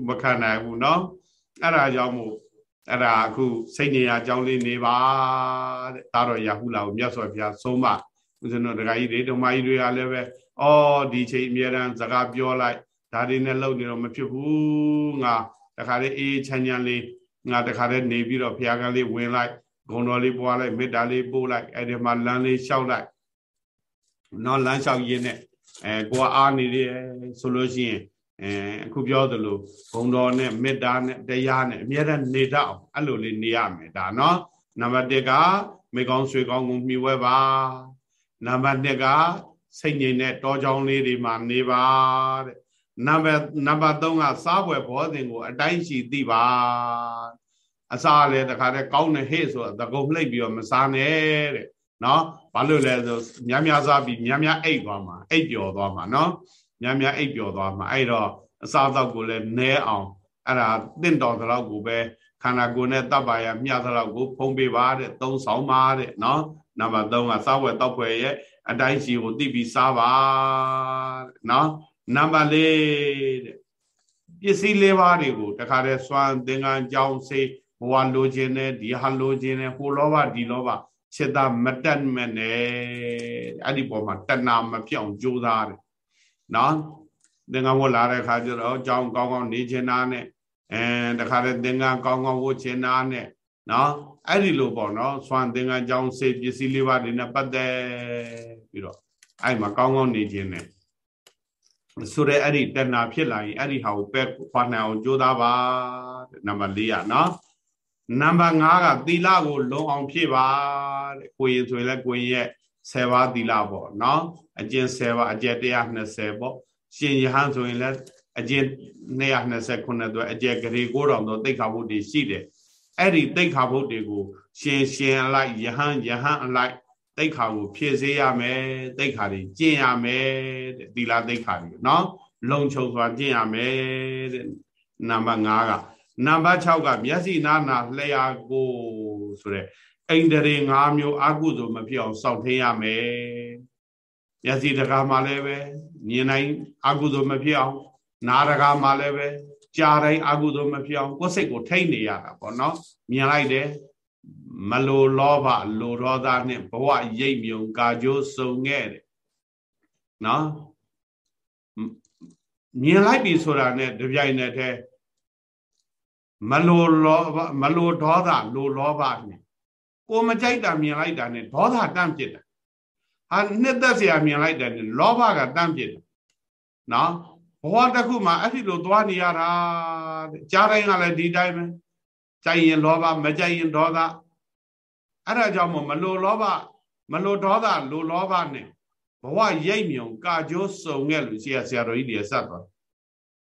မခံနိုင်ဘူးเนาะအဲ့ဒါကြောင့်မို့အဲ့ဒါအခုစိတ်ညရာအကြောင်းလေးနေပါတဲ့ဒါတော့ရဟုလာကိုမြတ်စွာဘုရားဆုံးမ ဦးဇင်းတို့ဒကာကြီးတွေဓမ္မကြီးတွေကလည်းပဲအော်ဒီချိန်အမြဲတမ်းစကားပြောလိုက်ဒါတွေနဲ့လုံနေတော့မဖြစ်ဘူးငါတခါလေးအေးချမ်းချမ်းလေးငါတခါလေးနေပြီးတော့ဘုရားကလေးဝင်လိုက်ဂုံတော်လေးပွားလိုက်မေတ္တာလေးပို့လိုက်အဲ့ဒီမှာလမ်းလေးလျှောက်လိုက်နော်လမ်းလျှောက်ရင်းနဲ့အဲကိုကအားနေတယ်ဆိုလို့ရှိရင်အဲအခုပြောသလိုဂုံတော်နဲ့မေတ္တာနဲ့တရားနဲ့အမြဲတမ်းနေတတ်အောင်အဲ့လိုလေးနေရမယ်ဒါနော်နံပါတ်1ကမေကောင်းဆွေကောင်းကိုမြှဝဲပါ နံပါတ်2ကစိတ်ငြိမ်တဲ့တောကြောင်းလေးတွေမှာနေပါတဲ့နံပါတ်နံပါတ်3ကစားပွဲဘောဇင်ကို အတိုင်းရှိသိပါအစာလည်းတခါတည်းကောင်းနေဟဲ့ဆိုတော့တကုံလှိပ်ပြီးတော့မစားနဲ့တဲ့နော်ဘာလို့လဲဆိုများများစားပြီးများများအိတ်သွားမှာအိတ်ပျော်သွားမှာနော်များများအိတ်ပျော်သွားမှာအဲ့တော့အစာတော့ကိုလည်းနဲအောင်အဲ့ဒါတင့်တော်သလောက်ကိုပဲခန္ဓာကိုယ်နဲ့တပ်ပါရမျှသလောက်ကိုဖုံးပေးပါတဲ့သုံးဆောင်ပါတဲ့နော် နံပါတ်3ကစားဝယ်တောက်ဖွယ်ရဲ့အတိုင်းစီကိုတိပြီးစားပါနော်နံပါတ်4တဲ့ပစ္စည်းလေးပါးတွေကိုတခါတည်းစွမ်းသင်္ကန်းကြောင်းစေးဘဝလိုချင်တယ်ဒီဟာလိုချင်တယ်ဟိုလောဘဒီလောဘစေတမတက်မနဲ့အဲ့ဒီပေါ်မှာတဏမပြောင်းကြိုးစားတယ်နော်သင်္ကန်းဝတ်လာတဲ့ခါကျတော့အကြောင်းကောင်းကောင်းနေချင်တာနဲ့အဲတခါတည်းသင်္ကန်းကောင်းကောင်းဝတ်ချင်တာနဲ့နော် အဲ့ဒီလိုပေါ့နော်စွမ်းသင်္ကန်းကြောင်းစေပစ္စည်းလေးပါးတွေနဲ့ပတ်သက်ပြီးတော့အဲ့မှာကောင်းကောင်းနေခြင်းနဲ့ဆိုတဲ့အဲ့ဒီတဏှာဖြစ်လာရင်အဲ့ဒီဟာကိုပဲခွာနိုင်အောင်ကြိုးစားပါနံပါတ်၄อ่ะနော်နံပါတ်5ကသီလကိုလုံအောင်ဖြည့်ပါတဲ့ကိုရင်ဆိုရင်လည်းကိုရင်ရဲ့10ပါးသီလပေါ့နော်အကျင့်10ပါးအကျင့်120ပေါ့ရှင်ယဟန်ဆိုရင်လည်းအကျင့်229တော့အကျင့်ဂရေ9000တော့တိတ်ခါဘုတ်တွေရှိတယ် အဲ့ဒီတိတ်ခါဘုတ်တွေကိုရှင်ရှင်အလိုက်ယဟန်ယဟန်အလိုက်တိတ်ခါကိုဖြည့်စေရမယ်တိတ်ခါတွေကျင့်ရမယ်တဲ့သီလတိတ်ခါတွေနော်လုံခြုံစွာကျင့်ရမယ်တဲ့နံပါတ်5ကနံပါတ်6ကမျက်စိနာနာလျှာကိုဆိုတဲ့အိန္ဒြေ5မျိုးအကုသိုလ်မဖြစ်အောင်စောင့်ထင်းရမယ်မျက်စိတကားမှလည်းပဲမြင်နိုင်အကုသိုလ်မဖြစ်အောင်နားတကားမှလည်းပဲ ကြာတိုင်းအာဟုသောမဖြစ်အောင်ကိုယ်စိတ်ကိုထိတ်နေရတာပေါ့နော်မြင်လိုက်တယ်မလိုလောဘလိုဒေါသနဲ့ဘဝရိပ်မြုံကာကြိုးစုံခဲ့တယ်နော်မြင်လိုက်ပြီဆိုတာနဲ့တပြိုင်တည်းမလိုလောဘမလိုဒေါသလိုလောဘနဲ့ကိုမကြိုက်တာမြင်လိုက်တာနဲ့ဒေါသတန့်ပြစ်တာဟာနှစ်သက်စရာမြင်လိုက်တာနဲ့လောဘကတန့်ပြစ်တာနော် ဘဝတစ်ခုမှာအဲ့ဒီလိုသွားနေရတာတဲ့ကြားတိုင်းကလည်းဒီတိုင်းပဲကြိုက်ရင်လောဘမကြိုက်ရင်ဒေါသအဲ့ဒါကြောင့်မလိုလောဘမလိုဒေါသလိုလောဘနဲ့ဘဝရိပ်မြုံကာကြိုးစုံခဲ့လို့ဆရာဆရာတော်ကြီးတွေဆက်သွား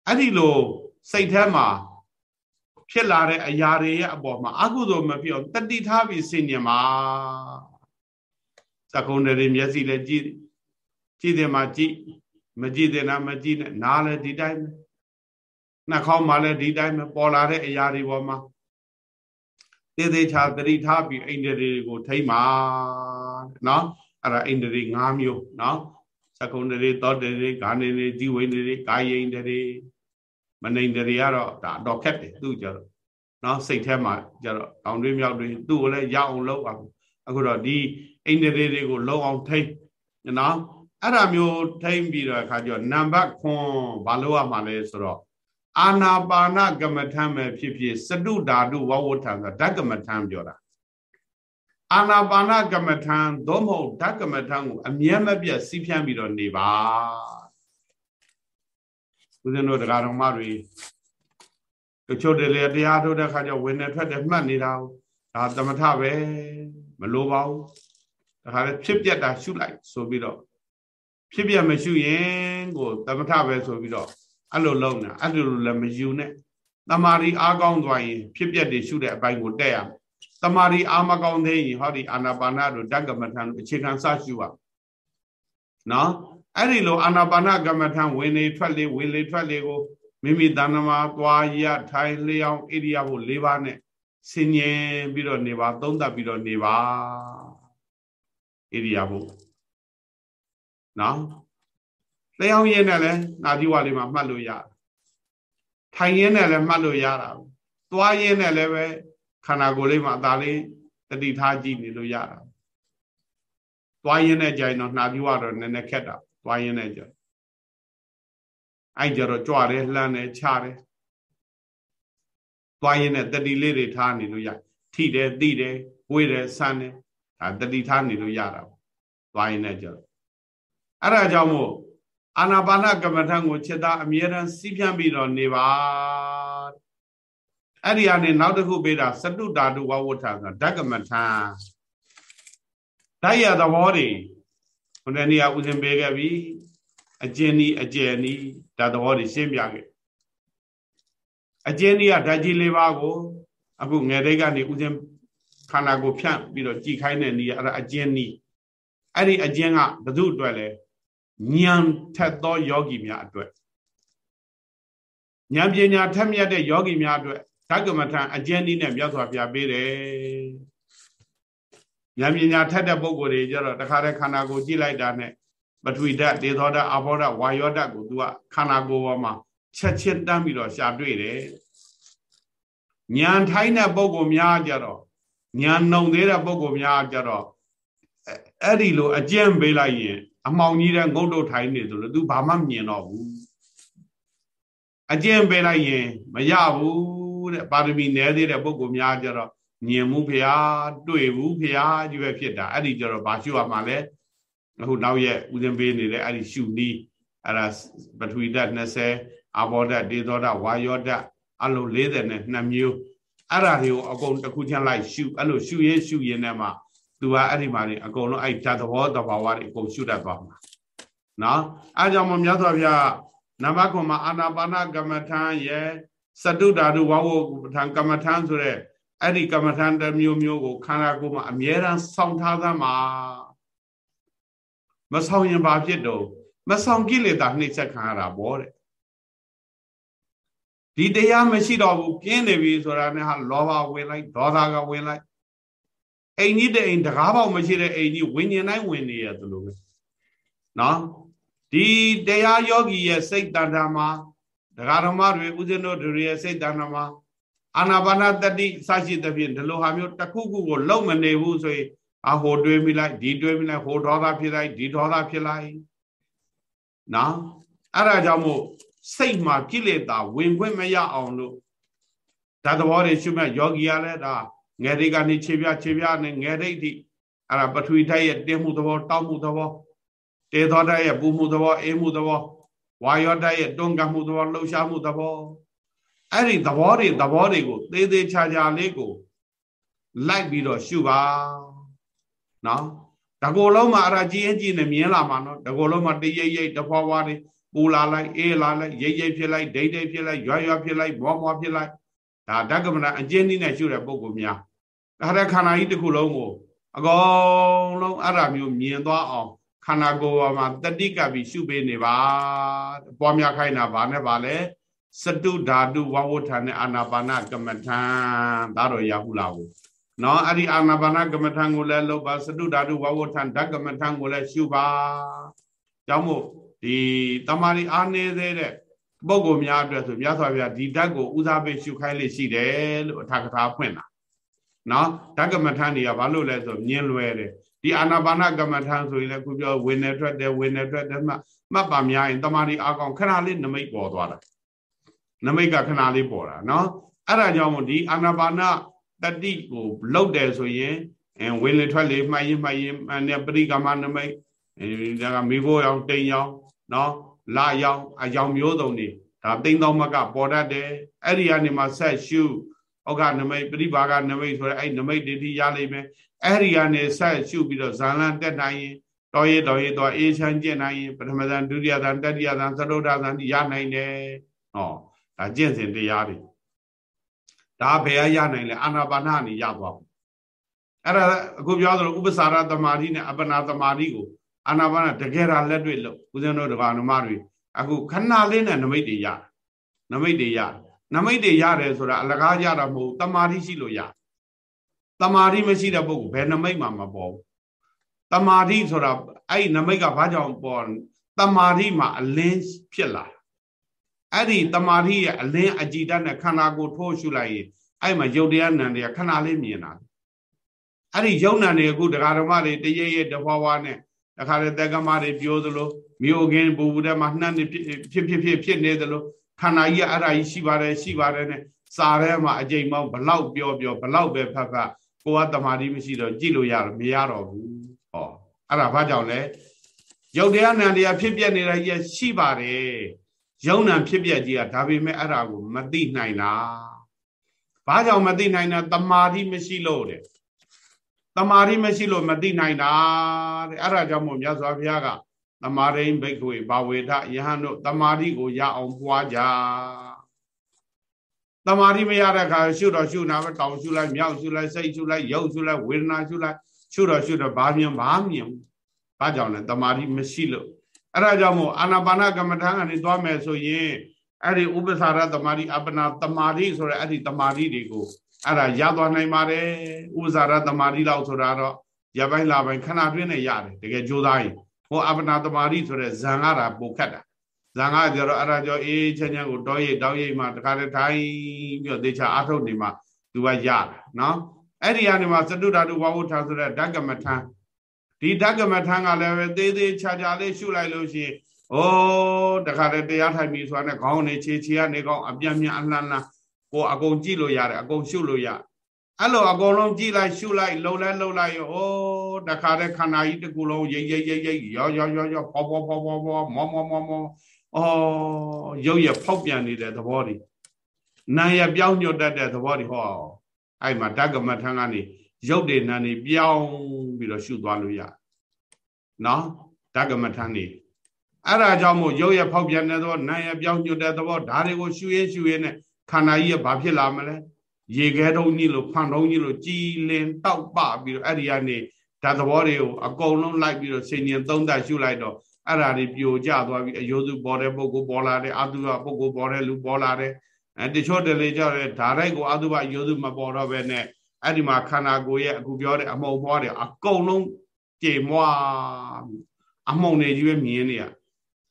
အဲ့ဒီလိုစိတ်ထဲမှာဖြစ်လာတဲ့အရာတွေရဲ့အပေါ်မှာအကုသိုလ်မဖြစ်အောင်တတိထားပြီးစင်ញမှာသကုံတွေမျက်စိလည်းကြည့်ကြည့်တယ်မှာကြည့် မကြည့်တယ်နာမကြည့်နဲ့နားလည်းဒီတိုင်းပဲနှာခေါင်းမှာလည်းဒီတိုင်းပဲပေါ်လာတဲ့အရာတွေပေါ်မှာတည်သေးချာတတိထားပြီးအိန္ဒြေတွေကိုထိမ့်ပါနော်အဲ့ဒါအိန္ဒြေ၅မျိုးနော်သကုံတွေသောတတွေဂာနေတွေဒီဝိနေတွေကာယိန္ဒြေမနိန္ဒြေကတော့ဒါတော့ခက်တယ်သူကြတော့နော်စိတ်ထဲမှာကြတော့တောင်တွေးမြောက်တွေသူ့ကိုလည်းရအောင်လုပ်အောင်အခုတော့ဒီအိန္ဒြေတွေကိုလုံအောင်ထိမ့်နော် အဲ့ဒါမျိုးထိမ့်ပြီးတော့အခါကျတော့နံပါတ်9ဘာလို့ရမှာလဲဆိုတော့အာနာပါနကမ္မထံပဲဖြစ်ဖြစ်စတုဓာတုဝဝထံဆိုဓကမ္မထံပြောတာအာနာပါနကမ္မထံသို့မဟုတ်ဓကမ္မထံကိုအမြဲမပြတ်စီးဖြန်းပြီးတော့နေပါဦးဇင်းတို့တရားတော်မတွေတချို့တလေတရားထုတ်တဲ့ခါကျဝင်နေထွက်တယ်မှတ်နေတာဒါသမထပဲမလိုပါဘူးဒါခါလေဖြစ်ပြက်တာရှုလိုက်ဆိုပြီးတော့ ဖြစ်ပြက်မရှုရင်ကိုသမထပဲဆိုပြီးတော့အဲ့လိုလုံးနေအဲ့လိုလည်းမယူနဲ့တမာရီအားကောင်းသွားရင်ဖြစ်ပြက်တွေရှုတဲ့အပိုင်းကိုတက်ရမယ်တမာရီအားမကောင်းသေးရင်ဟောဒီအာနာပါနတို့ဓကမထံတို့အခြေခံစရှုရနော်အဲ့ဒီလိုအာနာပါနကမ္မထံဝင်လေထွက်လေဝင်လေထွက်လေကိုမိမိတဏ္ဍမှာသွားရထိုင်လျောင်းဣရိယာပု၄ပါးနဲ့ဆင်ញင်ပြီးတော့နေပါသုံးသပ်ပြီးတော့နေပါဣရိယာပု နော်လျောင်းရင်းနဲ့လည်းနာသီဝလေးမှာမှတ်လို့ရထိုင်ရင်းနဲ့လည်းမှတ်လို့ရတာသွားရင်းနဲ့လည်းပဲခန္ဓာကိုယ်လေးမှာအသာလေးတတိထားကြည့်နေလို့ရတာသွားရင်းနဲ့ကြိုင်တော့နှာသီဝတော့နည်းနည်းခက်တာသွားရင်းနဲ့ကြအဲ့ကြတော့ကြွတယ်လှမ်းတယ်ခြားတယ်သွားရင်းနဲ့တတိလေးတွေထားနေလို့ရထိတယ်သိတယ်ဝေးတယ်ဆန်းတယ်ဒါတတိထားနေလို့ရတာသွားရင်းနဲ့ကြတော့ အဲ့ဒါကြောင့်မို့အာနာပါနကမ္မထံကိုจิตသားအမြဲတမ်းစီးပြန့်ပြီးတော့နေပါအဲ့ဒီအနေနောက်တစ်ခုပေးတာစတုဓာတုဝဝဋ္ဌာဆိုဓကမထံဓာတ်ရသဘောတွေခုနနေ့ကဥစဉ်ပေးခဲ့ပြီအကျဉ်းဤအကျယ်ဤဓာတ်သဘောတွေရှင်းပြခဲ့အကျဉ်းဤကဓာတ်ကြီးလေးပါးကိုအခုငယ်တိတ်ကနေဥစဉ်ခန္ဓာကိုဖြန့်ပြီးတော့ကြည်ခိုင်းတဲ့ဤအဲ့ဒါအကျဉ်းဤအဲ့ဒီအကျဉ်းကဘု து အတွက်လဲ ဉာဏ်ထက်သောယောဂီများအတွက်ဉာဏ်ပညာထက်မြက်တဲ့ယောဂီများအတွက်ဓကမထံအကျဉ်းဤနဲ့မြတ်စွာဘုရားပေးတယ်ဉာဏ်ပညာထက်တဲ့ပုဂ္ဂိုလ်တွေကြတော့တခါတည်းခန္ဓာကိုကြည့်လိုက်တာနဲ့ပထဝီဓာတ်ဒေသောဓာတ်အဘောဓာတ်ဝါယောဓာတ်ကို तू ကခန္ဓာကိုယ်ပေါ်မှာချက်ချင်းတန်းပြီးတော့ရှာတွေ့တယ်ဉာဏ်ထိုင်းတဲ့ပုဂ္ဂိုလ်များကြတော့ဉာဏ်နှုံသေးတဲ့ပုဂ္ဂိုလ်များကြတော့အဲ့ဒီလိုအကျင့်ပေးလိုက်ရင် အမောင်ကြီးတဲ့ငုတ်တုတ်ထိုင်နေဆိုလို့ तू ဘာမှမမြင်တော့ဘူးအကျင့်ပေးလိုက်ရင်မရဘူးတဲ့ပါရမီနည်းသေးတဲ့ပုဂ္ဂိုလ်များကြတော့မြင်မှုဖျားတွေ့ဘူးဖျားကြီးပဲဖြစ်တာအဲ့ဒီကြတော့ဘာရှုရမှာလဲအခုနောက်ရက်ဦးဇင်းပေးနေတဲ့အဲ့ဒီရှုနီးအဲ့ဒါပထဝီဓာတ်20အာဘောဓာတ်ဒေသောဓာတ်ဝါယောဓာတ်အလို42မျိုးအဲ့ဒါတွေကိုအကုန်တစ်ခုချင်းလိုက်ရှုအဲ့လိုရှုရင်ရှုရင်နဲ့မှ သူကအဲ့ဒီမှာနေအကုန်လုံးအဲ့ဓာတ်သဘောတဘာဝတွေအကုန်ရှုတတ်သွားမှာနော်အဲကြောင့်မမြတ်စွာဘုရားနံပါတ်9မှာအာနာပါနကမ္မထံရဲ့စတုဓာတုဝဝထံကမ္မထံဆိုတဲ့အဲ့ဒီကမ္မထံတစ်မျိုးမျိုးကိုခန္ဓာကိုယ်မှာအမြဲတမ်းစောင့်ထားသမှာမဆောင်ရင်ဘာဖြစ်တော့မဆောင်ကိလေသာနှိမ့်ဆက်ခံရတာပေါ့တဲ့ဒီတရားမရှိတော့ဘူးပြင်းနေပြီဆိုတာနဲ့ဟာလောဘဝင်လိုက်ဒေါသကဝင်လိုက် အိမ်ကြီးတဲ့အိမ်တကားပေါက်မရှိတဲ့အိမ်ကြီးဝิญဉ်တိုင်းဝင်နေရတယ်လို့ပဲနော်ဒီတရားယောဂီရဲ့စိတ်တဏ္ဍာမှာဒကာဓမ္မတွေဥစဉ်တို့တွေရဲ့စိတ်တဏ္ဍာမှာအာနာပါနတတိစရှိသဖြင့်ဒီလိုဟာမျိုးတစ်ခုခုကိုလုံမနေဘူးဆိုရင်အဟိုတွေးမိလိုက်ဒီတွေးမိလိုက်ဟိုဒေါသဖြစ်လိုက်ဒီဒေါသဖြစ်လိုက်နော်အဲ့ဒါကြောင့်မို့စိတ်မှာကိလေသာဝင်ခွင့်မရအောင်လို့ဒါသဘောတွေရှုမဲ့ယောဂီကလည်းဒါ ငယ်တွေကနေခြေပြခြေပြနဲ့ငယ်ဒိတ်တိအဲ့ဒါပထဝီဓာတ်ရဲ့တင်းမှုသဘောတောက်မှုသဘောတေသောဓာတ်ရဲ့ပူမှုသဘောအေးမှုသဘောဝါယောဓာတ်ရဲ့တွန်းကမှုသဘောလှုပ်ရှားမှုသဘောအဲ့ဒီသဘောတွေသဘောတွေကိုသေးသေးချာချာလေးကိုလိုက်ပြီးတော့ရှုပါနော်တကောလုံးမှာအရာကြီးရင်ကြီးနေမြင်လာမှာနော်တကောလုံးမှာတရိပ်ရိပ်တဖွာဖွာတွေပူလာလိုက်အေးလာလိုက်ရိပ်ရိပ်ဖြစ်လိုက်ဒိတ်ဒိတ်ဖြစ်လိုက်ရွရွဖြစ်လိုက်မောမောဖြစ်လိုက် ဒါဓကမဏအကျဉ်းနည်းနဲ့ရှုတဲ့ပုံကိုများဒါတဲ့ခန္ဓာကြီးတစ်ခုလုံးကိုအကုန်လုံးအဲ့ဒါမျိုးမြင်သွားအောင်ခန္ဓာကိုယ်ပေါ်မှာတတိကပ်ပြီးရှုပေးနေပါပွားများခိုင်းတာဗာနဲ့ဗာလဲစတုဓာတုဝဝဋ္ဌာနဲ့အာနာပါနကမ္မထံဒါတော့ရဟုလားဘူးနော်အဲ့ဒီအာနာပါနကမ္မထံကိုလည်းလုပ်ပါစတုဓာတုဝဝဋ္ဌာဓကမ္မထံကိုလည်းရှုပါကြောင့်မို့ဒီတမာရီအားနေသေးတဲ့ ပုဂ္ဂိုလ်များအတွက်ဆိုမြတ်စွာဘုရားဒီဓာတ်ကိုဦးစားပေးရှုခိုင်းလိရှိတယ်လို့အထာကထာဖွင့်တာနော်ဓကမထန်တွေကဘာလို့လဲဆိုမြင်လွယ်တယ်ဒီအာနာပါနကမ္မထန်ဆိုရင်လည်းခုပြောဝင်နေထွက်တယ်ဝင်နေထွက်တယ်မှမှတ်ပါများရင်တမာရီအကောင်ခဏလေးနမိတ်ပေါ်သွားတာနမိတ်ကခဏလေးပေါ်တာနော်အဲ့ဒါကြောင့်မို့ဒီအာနာပါနတတိကိုလှုပ်တယ်ဆိုရင်ဝင်လေထွက်လေမှတ်ရင်မှတ်ရင်နဲ့ပရိကမနမိတ်အဲဒါကမိဖို့ရောင်တိမ်ရောင်နော် လာရောင်အယောင်မျိုးစုံတွေဒါတိမ်သောမကပေါ်တတ်တယ်အဲ့ဒီကနေမှဆက်ရှုဩဃနမိတ်ပရိဘာဂနမိတ်ဆိုရဲအဲ့နမိတ်တတိရလိမ့်မယ်အဲ့ဒီကနေဆက်ရှုပြီးတော့ဇာလန်တက်နိုင်ရင်တော်ရတော်ရတော်အေးချမ်းကျင့်နိုင်ရင်ပထမဇန်ဒုတိယဇန်တတိယဇန်သတုဒ္ဒဇန်ရနိုင်တယ်ဟောဒါကျင့်စဉ်တရားတွေဒါဘယ်ရနိုင်လဲအာနာပါနနေရသွားဘူးအဲ့ဒါအခုပြောသလိုဥပ္ပစာရသမာဓိနဲ့အပနာသမာဓိကို အာနာပါနတကယ်တာလက်တွေ့လို့ဦးဇင်းတို့ဒကာနမတွေအခုခဏလေးနဲ့နမိတ်တွေရနမိတ်တွေရနမိတ်တွေရတယ်ဆိုတာအလကားကြတာမဟုတ်တမာတိရှိလို့ရတမာတိမရှိတဲ့ပုဂ္ဂိုလ်ဘယ်နမိတ်မှမပေါ်ဘူးတမာတိဆိုတာအဲ့ဒီနမိတ်ကဘာကြောင့်ပေါ်တမာတိမှာအလင်းဖြစ်လာအဲ့ဒီတမာတိရဲ့အလင်းအကြည်တတ်နဲ့ခန္ဓာကိုယ်ထိုးရှုလိုက်ရင်အဲ့မှာယုတ်တရားနံတရားခဏလေးမြင်တာအဲ့ဒီယုံနံတွေအခုတရားဓမ္မတွေတရေရေတဘွားဘွားနဲ့ တခါလေတက္ကမတွေပြောသလိုမြို့ကင်းဘူဘူးထဲမှာနှံ့နေဖြစ်ဖြစ်ဖြစ်ဖြစ်နေသလိုခန္ဓာကြီးအဲ့ဒါကြီးရှိပါတယ်ရှိပါတယ်နဲ့စာထဲမှာအကျိန်မောင်းဘလောက်ပြောပြောဘလောက်ပဲဖတ်ဖတ်ကိုကတမာတိမရှိတော့ကြည့်လို့ရတော့မရတော့ဘူးဟောအဲ့ဒါဘာကြောင့်လဲယုတ်တရားနံတရားဖြစ်ပြနေတာကြီးရှိပါတယ်ယုံနံဖြစ်ပြကြီးကဒါပေမဲ့အဲ့ဒါကိုမသိနိုင်တာဘာကြောင့်မသိနိုင်တာတမာတိမရှိလို့တဲ့ တမာရီမရှိလို့မသိနိုင်တာတဲ့အဲ့ဒါကြောင့်မို့မြတ်စွာဘုရားကတမာရိဘိက္ခွေဘာဝေဒယဟန်တို့တမာရီကိုရအောင်ပွားကြတမာရီမရတဲ့အခါရှုတော့ရှုနာပဲတောင်ရှုလိုက်မြောက်ရှုလိုက်စိတ်ရှုလိုက်ရုပ်ရှုလိုက်ဝေဒနာရှုလိုက်ရှုတော့ရှုတော့ဘာမြင်ဘာမြင်ဘာကြောင့်လဲတမာရီမရှိလို့အဲ့ဒါကြောင့်မို့အာနာပါနကမ္မထာကနေသွားမယ်ဆိုရင်အဲ့ဒီဥပ္ပစာရတမာရီအပနာတမာရီဆိုတဲ့အဲ့ဒီတမာရီတွေကို အဲ့ဒါရသွားနိုင်ပါတယ်ဥပဇာရသမာဓိလောက်ဆိုတာတော့ရပိုင်းလာပိုင်းခဏတွင်းနဲ့ရတယ်တကယ်ကြိုးစားရင်ဟောအပနာသမာဓိဆိုတဲ့ဇံကတာပိုခတ်တာဇံကကြတော့အဲ့ဒါကြောအေးချမ်းချမ်းကိုတောရိပ်တောက်ရိပ်မှာတခါတည်းထိုင်ပြီးတော့တေချာအထုတ်နေမှာသူကရတာနော်အဲ့ဒီကနေမှာစတုဓာတုဝဝုထာဆိုတဲ့ဓကမထံဒီဓကမထံကလည်းပဲသေးသေးချာချာလေးရှုလိုက်လို့ရှိရင်ဩတခါတည်းတရားထိုင်ပြီဆိုတာနဲ့ခေါင်းနေခြေခြေကနေကောင်းအပြင်းပြင်းအလှမ်းလှမ်း ကိုအကုန်ကြည့်လို့ရတယ်အကုန်ရှုလို့ရအဲ့လိုအကုန်လုံးကြည့်လိုက်ရှုလိုက်လှုပ်လဲလှုပ်လိုက်ရောဩတခါတည်းခန္ဓာကြီးတစ်ခုလုံးရိပ်ရိပ်ရိပ်ရိပ်ရောရောရောရောဖောဖောဖောဖောဖောမောမောမောမောဩရုပ်ရဖောက်ပြန်နေတဲ့သဘောတွေနာရပြောင်းညွတ်တတ်တဲ့သဘောတွေဟောအဲ့မှာဓကမထံကနေရုပ်တွေနာနေပြောင်းပြီးတော့ရှုသွားလို့ရနော်ဓကမထံနေအဲ့ဒါကြောင့်မို့ရုပ်ရဖောက်ပြန်တဲ့သဘောနာရပြောင်းညွတ်တဲ့သဘောဒါတွေကိုရှုရဲရှုရဲနဲ့ ခန္ဓာကြီးကဘာဖြစ်လာမလဲရေခဲတုံးကြီးလို့ဖန်တုံးကြီးလို့ကြည်လင်တောက်ပပြီးတော့အဲ့ဒီကနေဓာတ်သဘောတွေကိုအကုန်လုံးလိုက်ပြီးတော့ဆင်ញင်သုံးသပ်ရှုလိုက်တော့အဲ့ဓာတွေပြိုကျသွားပြီးအယုစုပေါ်တဲ့ပုဂ္ဂိုလ်ပေါ်လာတယ်အတုပပုဂ္ဂိုလ်ပေါ်တဲ့လူပေါ်လာတယ်အဲတချို့တလေကြောက်တယ်ဓာရိုက်ကိုအတုပအယုစုမပေါ်တော့ဘဲနဲ့အဲ့ဒီမှာခန္ဓာကိုယ်ရဲ့အခုပြောတဲ့အမုံပွားတွေအကုန်လုံးကြေမွားအမုံတွေကြီးပဲမြင်နေရ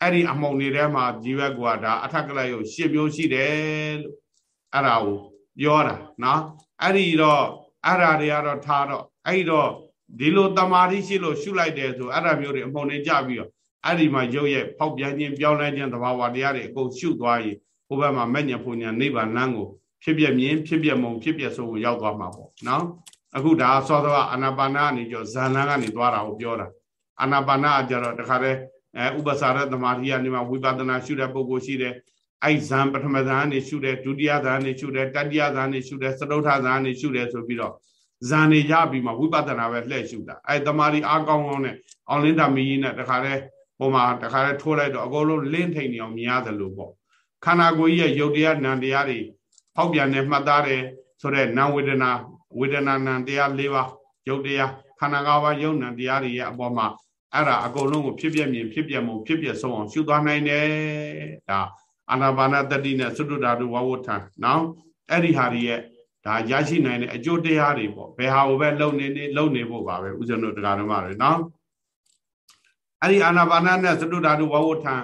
အဲ့ဒီအမုံတွေထဲမှာဒီဘက်ကဒါအထက်ကလရုပ်ရှစ်မျိုးရှိတယ်လို့ အဲ့ဒါကိုပြောတာနော်အဲ့ဒီတော့အဲ့ဒါတွေကတော့ထားတော့အဲ့ဒီတော့ဒီလိုတမာတိရှိလို့ရှုလိုက်တယ်ဆိုအဲ့ဒါမျိုးတွေအမုံတွေကြပြီးတော့အဲ့ဒီမှာရုပ်ရဲ့ဖောက်ပြန်ခြင်းပြောင်းလဲခြင်းသဘာဝတရားတွေအကုန်ရှုသွားရင်ဟိုဘက်မှာမဲ့ညာဖုန်ညာနိဗ္ဗာန်လမ်းကိုဖြစ်ပြမြင်ဖြစ်ပြမုံဖြစ်ပြဆိုကိုရောက်သွားမှာပေါ့နော်အခုဒါစောစောအာနာပါနာကနေကြောဇန်လန်းကနေသွားတာကိုပြောတာအာနာပါနာကကြတော့တခါတည်းအဲဥပစာရသမာဓိကနေမှဝိပဿနာရှုတဲ့ပုဂ္ဂိုလ်ရှိတယ် အဲ့ဇံပထမဇံကနေရှုတယ်ဒုတိယဇံကနေရှုတယ်တတိယဇံကနေရှုတယ်သတုထဇံကနေရှုတယ်ဆိုပြီးတော့ဇံနေရပြီးမှဝိပဿနာပဲလှည့်ရှုတာအဲ့တမာရီအားကောင်းကောင်းနဲ့အောင်လင်းတာမီးကြီးနဲ့တခါတည်းပုံမှာတခါတည်းထိုးလိုက်တော့အကုန်လုံးလင်းထိန်နေအောင်မြင်ရတယ်လို့ပေါ့ခန္ဓာကိုယ်ကြီးရဲ့ယုတ်တရားနံတရားတွေဖောက်ပြန်နေမှတ်သားတယ်ဆိုတော့နာဝေဒနာဝေဒနာနံတရား၄ပါးယုတ်တရားခန္ဓာ၅ပါးယုတ်နံတရားတွေရဲ့အပေါ်မှာအဲ့ဒါအကုန်လုံးကိုဖြစ်ပြမြင်ဖြစ်ပြမှုဖြစ်ပြဆုံးအောင်ရှုသွားနိုင်တယ်ဒါ အာနာပါနတတိနဲ့သုတ္တဓာတုဝဝဋ္ဌာနော်အဲ့ဒီဟာတွေရဲ့ဒါရရှိနိုင်တဲ့အကျိုးတရားတွေပေါ့ဘယ်ဟာကိုပဲလုံနေနေလုံနေဖို့ပါပဲဥစဉ်တို့တရားတော်မှာတွေနော်အဲ့ဒီအာနာပါနနဲ့သုတ္တဓာတုဝဝဋ္ဌာ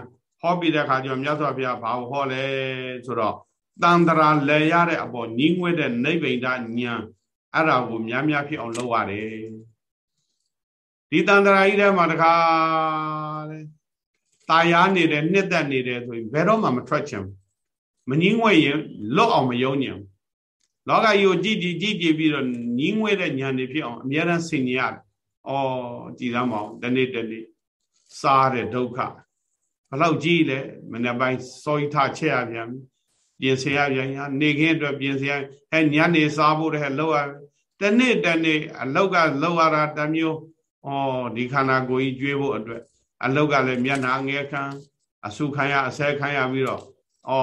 ဟောပြီးတဲ့အခါကျတော့မြတ်စွာဘုရားဘာကိုဟောလဲဆိုတော့တန်တရာလဲရတဲ့အပေါ်ညီးငွေ့တဲ့နိဗ္ဗိဒဉာဏ်အဲ့ဒါကိုများများဖြစ်အောင်လုပ်ရတယ်ဒီတန်တရာကြီးထဲမှာတခါတဲ့ ตายာနေတယ်နှစ်သက်နေတယ်ဆိုရင်ဘယ်တော့မှမထွက်ချင်မငင်းငွေရင်လွတ်အောင်မယုံညံလောကကြီးကိုကြည်ကြည်ကြည်ကြည်ပြီးတော့ငင်းငွေတဲ့ဉာဏ်တွေဖြစ်အောင်အများအားဆင်ញရတယ်။အော်ကြည်သမ်းမအောင်တနေ့တနေ့စားတဲ့ဒုက္ခဘလောက်ကြီးလဲမနေ့ပိုင်းစောဤထချက်ရပြန်ပြင်ဆင်ရပြန်နေခင်းအတွက်ပြင်ဆင်ရဟဲ့ညနေစားဖို့တည်းလောက်ရတနေ့တနေ့အလောက်ကလောက်ရတာတမျိုးဩဒီခန္ဓာကိုယ်ကြီးကျွေးဖို့အတွက် အလောက်ကလည်းမျက်နှာငယ်ခံအဆုခံရအဆဲခံရပြီးတော့ဩ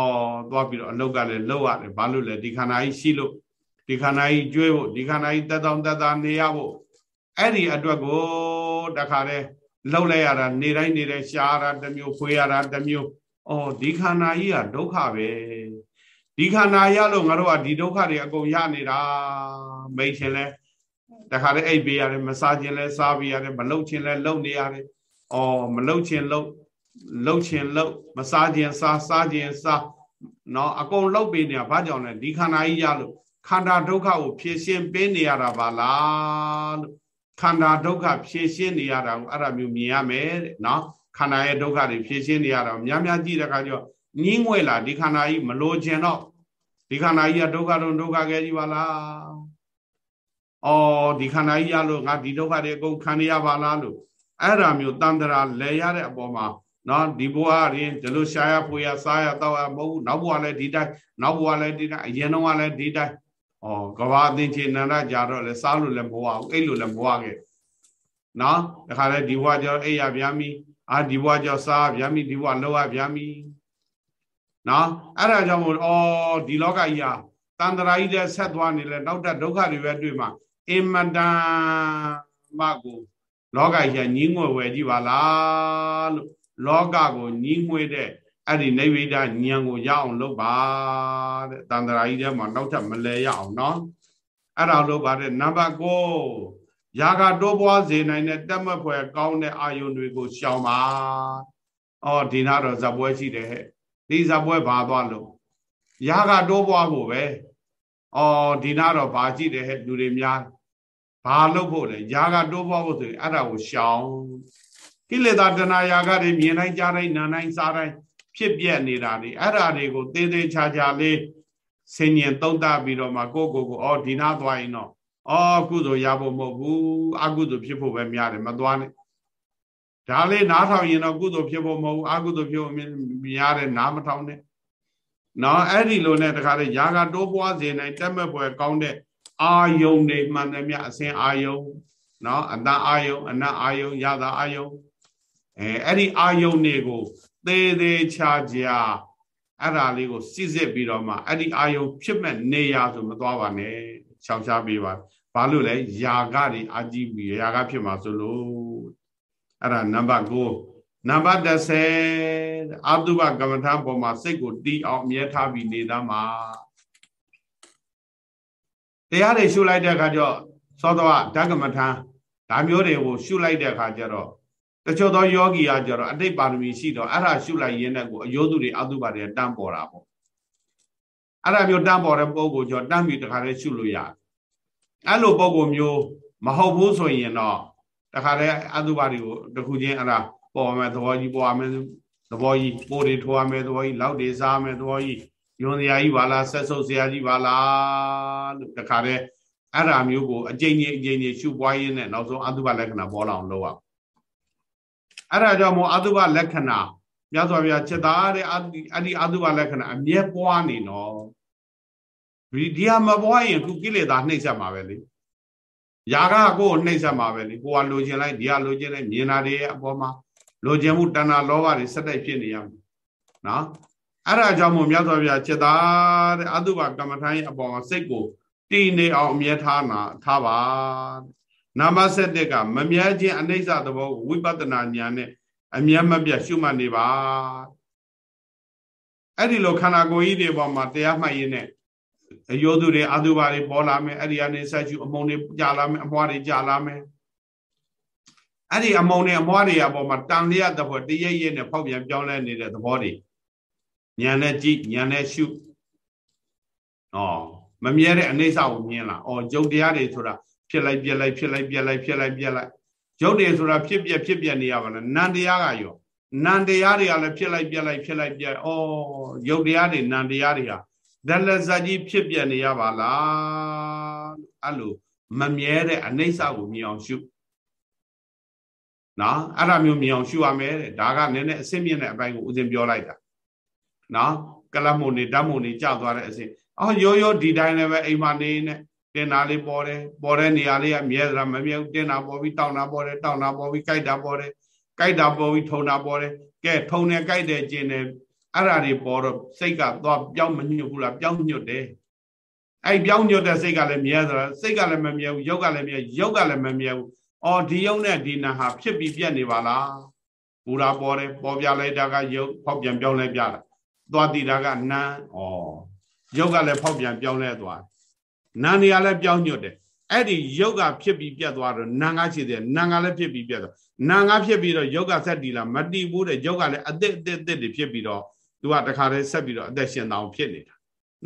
သွားပြီးတော့အလောက်ကလည်းလောက်ရတယ်ဘာလို့လဲဒီခန္ဓာကြီးရှိလို့ဒီခန္ဓာကြီးကျွေးဖို့ဒီခန္ဓာကြီးတက်တောင်တက်တာနေရဖို့အဲ့ဒီအတွက်ကိုတခါတည်းလှုပ်လိုက်ရတာနေတိုင်းနေတိုင်းရှားရတာတစ်မျိုးဖွေရတာတစ်မျိုးဩဒီခန္ဓာကြီးကဒုက္ခပဲဒီခန္ဓာရလို့ငါတို့ကဒီဒုက္ခတွေအကုန်ရနေတာမိတ်ရှင်လဲတခါလေအိပ်ပေးရတယ်မစားခြင်းလဲစားပေးရတယ်မလှုပ်ခြင်းလဲလှုပ်နေရတယ်။ အော်မလှုပ်ခြင်းလှုပ်လှုပ်ခြင်းလှုပ်မစားခြင်းစားစားခြင်းစားနော်အကုန်လှုပ်ပေးနေတာဘာကြောင့်လဲဒီခန္ဓာကြီးရလို့ခန္ဓာဒုက္ခကိုဖြည့်ရှင်းပေးနေရတာပါလားလို့ခန္ဓာဒုက္ခဖြည့်ရှင်းနေရတာကိုအဲ့ဒါမျိုးမြင်ရမယ်တဲ့နော်ခန္ဓာရဲ့ဒုက္ခတွေဖြည့်ရှင်းနေရတာများများကြည့်တဲ့အခါကျတော့ညင်းငွေလာဒီခန္ဓာကြီးမလိုချင်တော့ဒီခန္ဓာကြီးကဒုက္ခတော့ဒုက္ခကဲကြီးပါလားအော်ဒီခန္ဓာကြီးရလို့ငါဒီဒုက္ခတွေအကုန်ခံရပါလားလို့ အဲ့ဒါမျိုးတန်တရာလဲရတဲ့အပေါ်မှာနော်ဒီဘဝရင်ဒီလိုရှားရဖွေရစားရတောက်ရမဟုတ်ဘူးနောက်ဘဝလည်းဒီတိုင်းနောက်ဘဝလည်းဒီတိုင်းအရင်တော့လည်းဒီတိုင်းဩကဘာအသင်္ချေနန္ဒကြတော့လဲစားလို့လည်းမဘဝဘူးအိတ်လို့လည်းမဘဝခဲ့နော်တခါလဲဒီဘဝကျတော့အိတ်ရဗျာမီအာဒီဘဝကျတော့စားဗျာမီဒီဘဝလောရဗျာမီနော်အဲ့ဒါကြောင့်မို့ဩဒီလောကကြီးဟာတန်တရာကြီးတဲ့ဆက်သွားနေလဲနောက်ထပ်ဒုက္ခတွေပဲတွေ့မှာအင်မတန်မကို လောကကြီးညင်းငွေဝယ်ကြည့်ပါလားလို့လောကကိုညင်းငွေတဲ့အဲ့ဒီနိဗ္ဗိဒဉာဏ်ကိုရအောင်လုပ်ပါတဲ့တန်တရာကြီးထဲမှာနောက်ထပ်မလဲရအောင်နော်အဲ့ဒါလို့ပါတဲ့နံပါတ်9ယာကတိုးပွားစေနိုင်တဲ့တက်မက်ဖွယ်ကောင်းတဲ့အာယုန်တွေကိုရှောင်ပါ။အော်ဒီနာတော့ဇပွဲရှိတယ်ဟဲ့။ဒီဇပွဲဘာသွားလို့ယာကတိုးပွားဖို့ပဲ။အော်ဒီနာတော့ဘာကြည့်တယ်ဟဲ့လူတွေများ ဘာလုပ်ဖို့လဲယာကတိုးပွားဖို့ဆိုရင်အဲ့ဒါကိုရှောင်ကိလေသာတဏှာယာကတွေမြင်တိုင်းကြားတိုင်းနားတိုင်းစားတိုင်းဖြစ်ပြက်နေတာတွေအဲ့ဒါတွေကိုသေးသေးချာချာလေးဆင်ញင်သုံးသပြီးတော့မှကိုကိုကိုအော်ဒီနာသွားရင်တော့အော်ကုသိုလ်ရဖို့မဟုတ်ဘူးအကုသိုလ်ဖြစ်ဖို့ပဲများတယ်မသွားနဲ့ဒါလေးနားထောင်ရင်တော့ကုသိုလ်ဖြစ်ဖို့မဟုတ်ဘူးအကုသိုလ်ဖြစ်ဖို့များတယ်နားမထောင်နဲ့နော်အဲ့ဒီလိုနဲ့တခါလေຢာကတိုးပွားစေနိုင်တက်မဲ့ပွဲကောင်းတဲ့ အာယုံတွေမှန်တယ်မြအစဉ်အာယုံနော်အတန်အာယုံအနတ်အာယုံရတာအာယုံအဲအဲ့ဒီအာယုံတွေကိုသေးသေးချာချာအဲ့ဒါလေးကိုစစ်စစ်ပြီးတော့မှအဲ့ဒီအာယုံဖြစ်မဲ့နေရာဆိုမသွားပါနဲ့ရှောင်ရှားပေးပါဘာလို့လဲယာကတွေအာကြည့်ပြီးယာကဖြစ်မှာဆိုလို့အဲ့ဒါနံပါတ်9နံပါတ်10အတုပကမ္မထာပေါ်မှာစိတ်ကိုတီးအောင်အမြဲထားပြီးနေသားမှာ တရားတွေရှုလိုက်တဲ့အခါကျတော့သောတော်ဓကမ္မထာဒါမျိုးတွေကိုရှုလိုက်တဲ့အခါကျတော့တချို့သောယောဂီအားကျတော့အတိတ်ပါရမီရှိတော့အဲ့ဒါရှုလိုက်ရင်းနဲ့ကိုအယောသူတွေအတုပါတွေတန်းပေါ်တာပေါ့အဲ့ဒါမျိုးတန်းပေါ်တဲ့ပုံကိုကျော်တန်းပြီးတခါတည်းရှုလို့ရတယ်အဲ့လိုပုံကိုမျိုးမဟုတ်ဘူးဆိုရင်တော့တခါတည်းအတုပါတွေကိုတခုချင်းအဲ့ဒါပေါ်မယ်သဘောကြီးပေါ်မယ်သဘောကြီးပိုးတွေထိုးရမယ်သဘောကြီးလောက်တွေစားမယ်သဘောကြီး ယွန်စရာကြီးပါလားဆက်ဆုပ်စရာကြီးပါလားလို့တခါတည်းအဲ့ဒါမျိုးကိုအကျဉ်းကြီးအကျဉ်းကြီးရှုပွားရင်းနဲ့နောက်ဆုံးအတုပလက္ခဏာပေါ်လာအောင်လုပ်ရအဲ့ဒါကြောင့်မို့အတုပလက္ခဏာမြတ်စွာဘုရားချက်သားတဲ့အဲ့ဒီအတုပလက္ခဏာအမြဲပွားနေတော့ဒီဒီဟာမပွားရင်ခုကိလေသာနှိမ့်ဆက်မှာပဲလေຢာကကိုယ်နှိမ့်ဆက်မှာပဲလေကိုကလိုချင်လိုက်ဒီဟာလိုချင်လိုက်မြင်တာတွေအပေါ်မှာလိုချင်မှုတဏှာလောဘတွေစက်တိုက်ဖြစ်နေရမယ်နော် အဲ့ဒါကြောင့်မို့မြတ်စွာဘုရားချက်သားတဲ့အတုပကမ္မထာရဲ့အပေါ်မှာစိတ်ကိုတည်နေအောင်အမြဲထားနာထားပါနာမဆက်တက်ကမမြဲခြင်းအနိစ္စသဘောဝိပဿနာဉာဏ်နဲ့အမြဲမပြတ်ရှုမှတ်နေပါအဲ့ဒီလိုခန္ဓာကိုယ်ကြီးတွေပေါ်မှာတရားမှတ်ရင်းနဲ့အယောသူတွေအတုပါတွေပေါ်လာမယ်အဲ့ဒီကနေဆက်ရှုအမုံတွေကြာလာမယ်အမွားတွေကြာလာမယ်အဲ့ဒီအမုံတွေအမွားတွေအပေါ်မှာတန်လျက်သဘောတရရဲ့နဲ့ဖောက်ပြန်ပြောင်းလဲနေတဲ့သဘောတွေ ဉာဏ်နဲ့ကြည့်ဉာဏ်နဲ့ရှုဩမမြဲတဲ့အနိစ္စကိုမြင်လာဩယုတ်တရားတွေဆိုတာဖြစ်လိုက်ပြက်လိုက်ဖြစ်လိုက်ပြက်လိုက်ဖြစ်လိုက်ပြက်လိုက်ယုတ်တွေဆိုတာဖြစ်ပြက်ဖြစ်ပြက်နေရပါလားနံတရားကရောနံတရားတွေကလည်းဖြစ်လိုက်ပြက်လိုက်ဖြစ်လိုက်ပြက်ဩယုတ်တရားတွေနံတရားတွေဟာဒလဇာကြီးဖြစ်ပြက်နေရပါလားအဲ့လိုမမြဲတဲ့အနိစ္စကိုမြင်အောင်ရှုနော်အဲ့ဒါမျိုးမြင်အောင်ရှုရမယ်တဲ့ဒါကနည်းနည်းအစင်းမြင့်တဲ့အပိုင်းကိုဦးဇင်းပြောလိုက်တာ နော်ကလမုန်နေဓာတ်မုန်နေကြသွားတဲ့အစင်းအော်ရိုးရိုးဒီတိုင်းလည်းပဲအိမ်မှာနေနေတင်တာလေးပေါ်တယ်ပေါ်တဲ့နေရာလေးကမြဲသလားမမြဲဘူးတင်တာပေါ်ပြီးတောင်းတာပေါ်တယ်တောင်းတာပေါ်ပြီးကြိုက်တာပေါ်တယ်ကြိုက်တာပေါ်ပြီးထုံတာပေါ်တယ်ကဲထုံတယ်ကြိုက်တယ်ကျင်တယ်အဲ့ဓာတွေပေါ်တော့စိတ်ကသွားပြောင်းမညွတ်ဘူးလားပြောင်းညွတ်တယ်အဲ့ပြောင်းညွတ်တဲ့စိတ်ကလည်းမြဲသလားစိတ်ကလည်းမမြဲဘူးရုပ်ကလည်းမြဲရုပ်ကလည်းမမြဲဘူးအော်ဒီယုံနဲ့ဒီနာဟာဖြစ်ပြီးပြက်နေပါလားဘူရာပေါ်တယ်ပေါ်ပြလိုက်တာကယုတ်ဖောက်ပြန်ပြောင်းလဲပြတာ သွားတည်တာကနန်းဩရုပ်ကလည်းဖောက်ပြန်ပြောင်းလဲသွားနာနေရာလည်းပြောင်းညွတ်တယ်အဲ့ဒီယုတ်ကဖြစ်ပြီးပြတ်သွားတော့နာငါရှိတယ်နာငါလည်းဖြစ်ပြီးပြတ်သွားနာငါဖြစ်ပြီးတော့ယုတ်ကဆက်တည်လာမတည်ဘူးတဲ့ယုတ်ကလည်းအသက်အသက်အသက်တွေဖြစ်ပြီးတော့သူကတခါတည်းဆက်ပြီးတော့အသက်ရှင်တောင်ဖြစ်နေတာ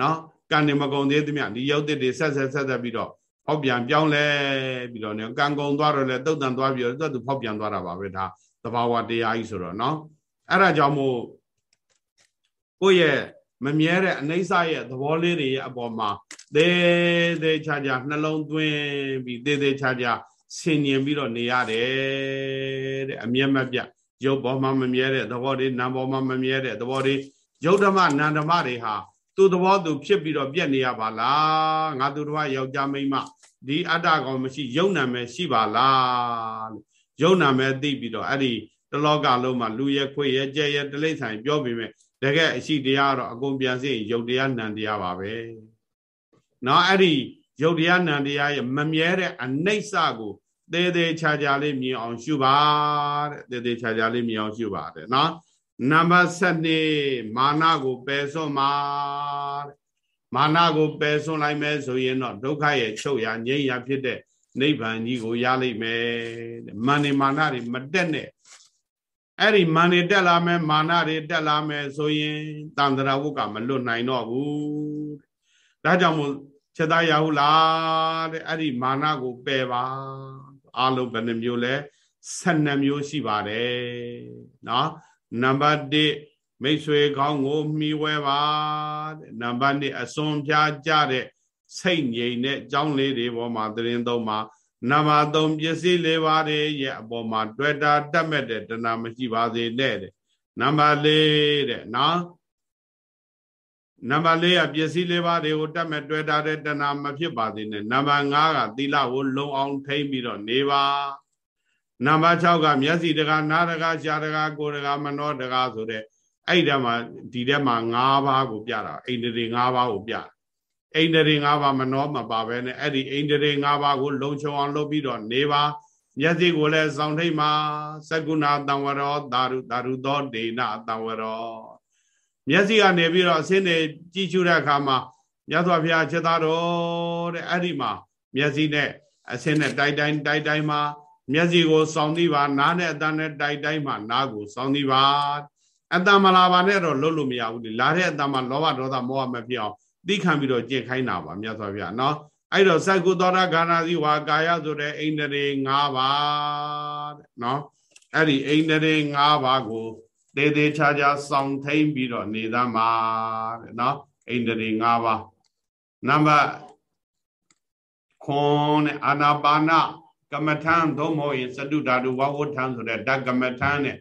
နော်ကံနေမကုံသေးသမျှဒီယုတ်တွေဆက်ဆက်ဆက်ဆက်ပြီးတော့ဖောက်ပြန်ပြောင်းလဲပြီးတော့ねကံကုံသွားတော့လဲတုတ်တန်သွားပြီးတော့သူကသူဖောက်ပြန်သွားတာပါပဲဒါသဘာဝတရားကြီးဆိုတော့နော်အဲ့ဒါကြောင့်မို့ ကိုယ့်ရဲ့မမြဲတဲ့အနိစ္စရဲ့သဘောလေးတွေရဲ့အပေါ်မှာသေးသေးချာချာနှလုံးသွင်းပြီးသေးသေးချာချာဆင်ញင်ပြီးတော့နေရတယ်တဲ့အမြဲမပြတ်ရုပ်ပေါ်မှာမမြဲတဲ့သဘောတွေနာမ်ပေါ်မှာမမြဲတဲ့သဘောတွေယုတ်ဓမ္မနန္ဓမ္မတွေဟာသူ့သဘောသူဖြစ်ပြီးတော့ပြက်နေရပါလားငါသူတော်ယောက်ျားမိန်းမဒီအတ္တကောင်မရှိယုံနာမယ်ရှိပါလားလို့ယုံနာမယ်သိပြီးတော့အဲ့ဒီတလောကလုံးမှာလူရဲ့ခွေရဲ့ကြဲရဲ့တလိမ့်ဆိုင်ပြောပြီးမြဲ တကယ်အရှိတရားတော့အကုန်ပြန်စီယုတ်တရားနံတရားပါပဲเนาะအဲ့ဒီယုတ်တရားနံတရားရဲ့မမြဲတဲ့အနိစ္စကိုသေးသေးချာချာလေးမြင်အောင်ရှုပါတဲ့သေးသေးချာချာလေးမြင်အောင်ရှုပါတယ်เนาะနံပါတ်7မာနကိုပယ်စွန့်ပါတဲ့မာနကိုပယ်စွန့်လိုက်မယ်ဆိုရင်တော့ဒုက္ခရဲ့ချုပ်ရငြိမ်းရဖြစ်တဲ့နိဗ္ဗာန်ကြီးကိုရလိမ့်မယ်တဲ့မာနေမာနတွေမတက်နဲ့ အဲ့ဒီမာနေတက်လာမယ်မာနတွေတက်လာမယ်ဆိုရင်တန်တရာဝုကမလွတ်နိုင်တော့ဘူးတဲ့ဒါကြောင့်မို့ချက်သားရဟုလားတဲ့အဲ့ဒီမာနကိုပယ်ပါအလုံးဘယ်နှမျိုးလဲ12မျိုးရှိပါတယ်နော်နံပါတ်1မိတ်ဆွေကောင်းကိုမှီဝဲပါတဲ့နံပါတ်2အစွန်ပြားကြတဲ့စိတ်ငြိမ်တဲ့ကြောင်းလေးတွေပေါ်မှာတရင်သုံးပါ နံပါတ်3ပစ္စည်းလေးပါးရဲ့အပေါ်မှာတွေ့တာတတ်မဲ့တဲ့တဏမရှိပါစေနဲ့တဲ့နံပါတ်4တဲ့နော်နံပါတ်4ကပစ္စည်းလေးပါးတွေကိုတတ်မဲ့တွေ့တာတဲ့တဏမဖြစ်ပါစေနဲ့နံပါတ်5ကသီလကိုလုံအောင်ထိမ့်ပြီးတော့နေပါနံပါတ်6ကမျက်စိတကားနားတကားရှားတကားကိုယ်တကားမနှောတကားဆိုတဲ့အဲ့ဒီမှာဒီထဲမှာ၅ပါးကိုပြတာအိန္ဒြေ၅ပါးကိုပြ အိန္ဒြေ၅ပါးမနှောမပါပဲနဲ့အဲ့ဒီအိန္ဒြေ၅ပါးကိုလုံခြုံအောင်လုပ်ပြီးတော့နေပါမျက်စိကိုလည်းစောင့်ထိတ်မှာသက္ကုဏတံဝရောတာရုတာရုသောဒေနတံဝရောမျက်စိကနေပြီးတော့အစင်းနေကြည့်ရှုတဲ့အခါမှာမြတ်စွာဘုရားချက်သားတော်တဲ့အဲ့ဒီမှာမျက်စိနဲ့အစင်းနဲ့တိုက်တိုင်းတိုက်တိုင်းမှာမျက်စိကိုစောင့်သိပါနားနဲ့အတန်းနဲ့တိုက်တိုင်းမှာနားကိုစောင့်သိပါအတ္တမလာပါနဲ့တော့လွတ်လို့မရဘူးလေလာတဲ့အတ္တမလောဘဒေါသမောဟမဖြစ်အောင် သိခံပြီးတော့ကြင်ခိုင်းတာပါမြတ်စွာဘုရားနော်အဲ့တော့စကုသောတာခန္ဓာစီဝါကာယဆိုတဲ့အိန္ဒြေ၅ပါးတဲ့နော်အဲ့ဒီအိန္ဒြေ၅ပါးကိုသေးသေးချာချာစောင့်ထိန်ပြီးတော့နေသားမှာတဲ့နော်အိန္ဒြေ၅ပါးနံပါတ်ခွန်နဲ့အာနာပါနကမ္မထံသို့မဟုတ်ရင်စတုဓာတုဝဝဋ္ဌံဆိုတဲ့ဓကမ္မထံနဲ့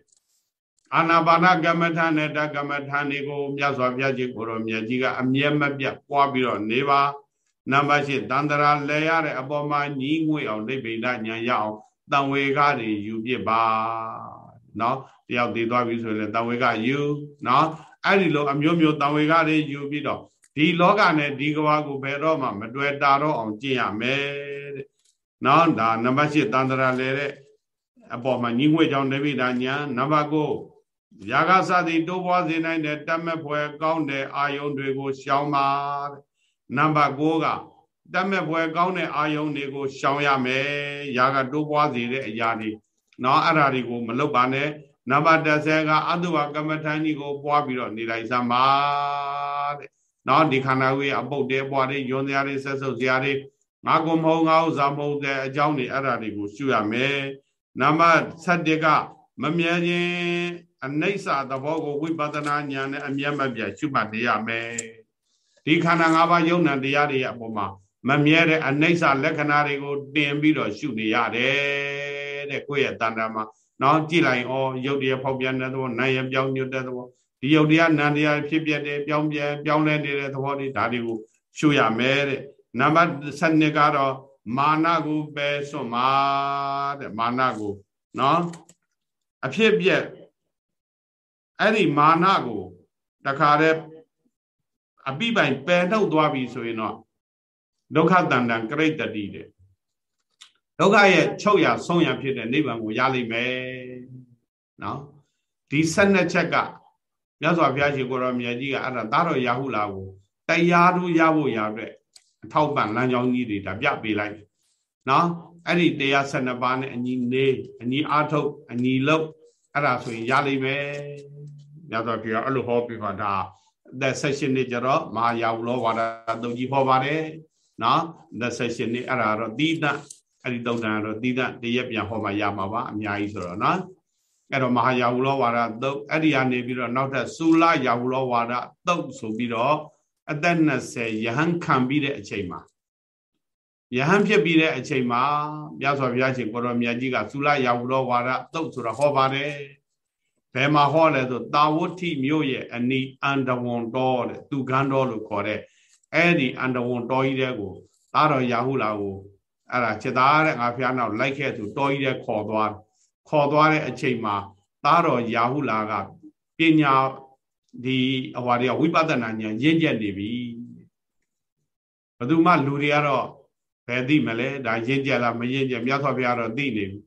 အာနာပါနကမ္မထံနဲ့ဓကမ္မထံတွေကိုမြတ်စွာဘုရားကြီးကိုရောမြတ်ကြီးကအမြဲမပြတ်ပွားပြီးတော့နေပါနံပါတ်၈တန္တရာလဲရတဲ့အပေါ်မှာညီးငွေအောင်ဒိဗိဒညာရအောင်တံဝေကတွေယူပြပါနော်တယောက်တည်သွားပြီဆိုရင်လည်းတံဝေကယူနော်အဲ့ဒီလိုအမျိုးမျိုးတံဝေကတွေယူပြီးတော့ဒီလောကနဲ့ဒီကဘာကိုဘယ်တော့မှမတွေ့တာတော့အောင်ကျင့်ရမယ်တဲ့နော်ဒါနံပါတ်၈တန္တရာလဲတဲ့အပေါ်မှာညီးငွေကြောင့်ဒိဗိဒညာနံပါတ်9 ယာကစသည်တိုးပွားစေနိုင်တဲ့တတ်မဲ့ဖွယ်ကောင်းတဲ့အာယုန်တွေကိုရှောင်ပါတဲ့နံပါတ်6ကတတ်မဲ့ပွဲကောင်းတဲ့အာယုံတွေကိုရှောင်ရမယ်။ຢာကတိုးပွားစေတဲ့အရာတွေနော်အဲ့ဓာတွေကိုမလုပ်ပါနဲ့။နံပါတ်10ကအတုဝကမ္မထန်ကြီးကိုပွားပြီးတော့နေလိုက်စမ်းပါတဲ့။နော်ဒီခန္ဓာကိုယ်အပုတ်တဲပွားတွေယွန်စရာတွေဆက်ဆုပ်စရာတွေငါကုမဟုတ်ငါဥစ္စာမဟုတ်တဲ့အကြောင်းတွေအဲ့ဓာတွေကိုရှုရမယ်။နံပါတ်7ကမမြဲခြင်း အနိစ္စသဘောကိုဝိပဿနာဉာဏ်နဲ့အမျက်မပြတ်ရှုမှတ်နေရမယ်။ဒီခန္ဓာ၅ပါးယုံနာတရားတွေရဲ့အပေါ်မှာမမြဲတဲ့အနိစ္စလက္ခဏာတွေကိုတင်ပြီးတော့ရှုနေရတယ်တဲ့ကိုယ့်ရဲ့တဏ္ဍာမှာနောက်ကြည့်လိုက်ဩယုတ်တရားဖောက်ပြန်တဲ့သဘောနာယပြောင်းညွတ်တဲ့သဘောဒီယုတ်တရားနာတရားဖြစ်ပြတဲ့ပြောင်းပြန်ပြောင်းလဲနေတဲ့သဘောတွေဒါတွေကိုရှုရမယ်တဲ့နံပါတ်7ကတော့မာနကိုပဲစွန့်ပါတဲ့မာနကိုနော်အဖြစ်ပြက် အဲ့ဒီမာနကိုတခါတည်းအပိပိုင်ပယ်ထုတ်သွားပြီဆိုရင်တော့ဒုက္ခတန်တန်ကရိတ္တတိတဲ့ဒုက္ခရဲ့ချုပ်ရဆုံးရဖြစ်တဲ့နိဗ္ဗာန်ကိုရလိမ့်မယ်နော်ဒီ12ချက်ကမြတ်စွာဘုရားရှင်ကိုရောမြတ်ကြီးကအဲ့ဒါသားတော်ရာဟုလာကိုတရားတို့ရဖို့ရအတွက်အထောက်ပံ့လမ်းကြောင်းကြီးတွေဒါပြပေးလိုက်နော်အဲ့ဒီတရား12ပါးနဲ့အညီနေအညီအားထုတ်အညီလုပ်အဲ့ဒါဆိုရင်ရလိမ့်မယ် မြတ်စွာဘုရားအဲ့လိုဟောပြပါဒါအသက်16နှစ်ကျတော့မဟာယာဝလောဝါဒတုံကြီးဟောပါတယ်နော်အသက်16နှစ်အဲ့ဒါတော့သီတအဲ့ဒီတုံတန်ကတော့သီတတရက်ပြန်ဟောမှရမှာပါအများကြီးဆိုတော့နော်အဲ့တော့မဟာယာဝလောဝါဒတုတ်အဲ့ဒီကနေပြီးတော့နောက်ထပ်သုလယာဝလောဝါဒတုတ်ဆိုပြီးတော့အသက်20ယဟန်ခံပြီးတဲ့အချိန်မှာယဟန်ဖြစ်ပြီးတဲ့အချိန်မှာမြတ်စွာဘုရားရှင်ကိုရောမြတ်ကြီးကသုလယာဝလောဝါဒတုတ်ဆိုတော့ဟောပါတယ် ဘယ်မှာဟောလဲဆိုတာဝဋ္ဌိမြို့ရဲ့အနီအန္တဝန်တော်တဲ့သူကန်းတော်လို့ခေါ်တဲ့အဲ့ဒီအန္တဝန်တော်ကြီးတဲ့ကိုသားတော်ရာဟုလာကိုအဲ့ဒါချက်သားတဲ့ငါဖျားနောက်လိုက်ခဲ့သူတော်ကြီးတဲ့ခေါ်သွားခေါ်သွားတဲ့အချိန်မှာသားတော်ရာဟုလာကပညာဒီအဝါတွေကဝိပဿနာဉာဏ်ရင့်ကျက်နေပြီဘယ်သူမှလူတွေကတော့ဘယ်သိမလဲဒါရင့်ကျက်လားမရင့်ကျက်မြတ်စွာဘုရားတော့သိနေပြီ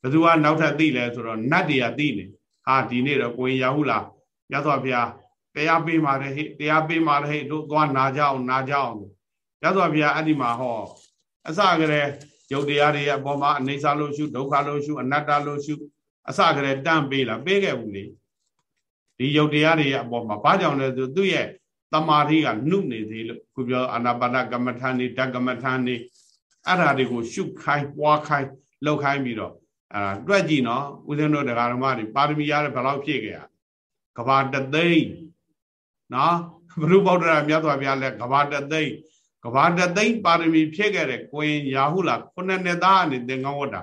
ဘယ်သူကနောက်ထပ်သိလဲဆိုတော့နတ်တွေကသိနေ ဟာဒီနေ့တော့ကိုရင်ရဟုလားမြတ်စွာဘုရားတရားပေးပါတယ်ဟဲ့တရားပေးပါတယ်ဟဲ့တို့သွားနာကြအောင်နာကြအောင်မြတ်စွာဘုရားအဲ့ဒီမှာဟောအစကတည်းယုတ်တရားတွေရဲ့အပေါ်မှာအနေစာလို့ရှုဒုက္ခလို့ရှုအနတ္တလို့ရှုအစကတည်းတန့်ပေးလားပေးခဲ့ဘူးလေဒီယုတ်တရားတွေရဲ့အပေါ်မှာဘာကြောင့်လဲဆိုသူ့ရဲ့တမာတိကနှုတ်နေသေးလို့ခုပြောအာနာပါနကမ္မထာနေဓကမ္မထာနေအဲ့ဓာတွေကိုရှုခိုင်းပွားခိုင်းလောက်ခိုင်းပြီးတော့ အဲ့ဒါတွက်ကြည့်နော်ဦးဇင်းတို့တရားဓမ္မတွေပါရမီရတယ်ဘယ်လောက်ဖြည့်ခဲ့ရကဘာတသိန်းနော်ဘုရုပေါဒရာမြတ်စွာဘုရားလည်းကဘာတသိန်းကဘာတသိန်းပါရမီဖြည့်ခဲ့တဲ့ကိုရင်ရာဟုလာခုနှစ်နှစ်သားအနေသင်္ကန်းဝတ္တာ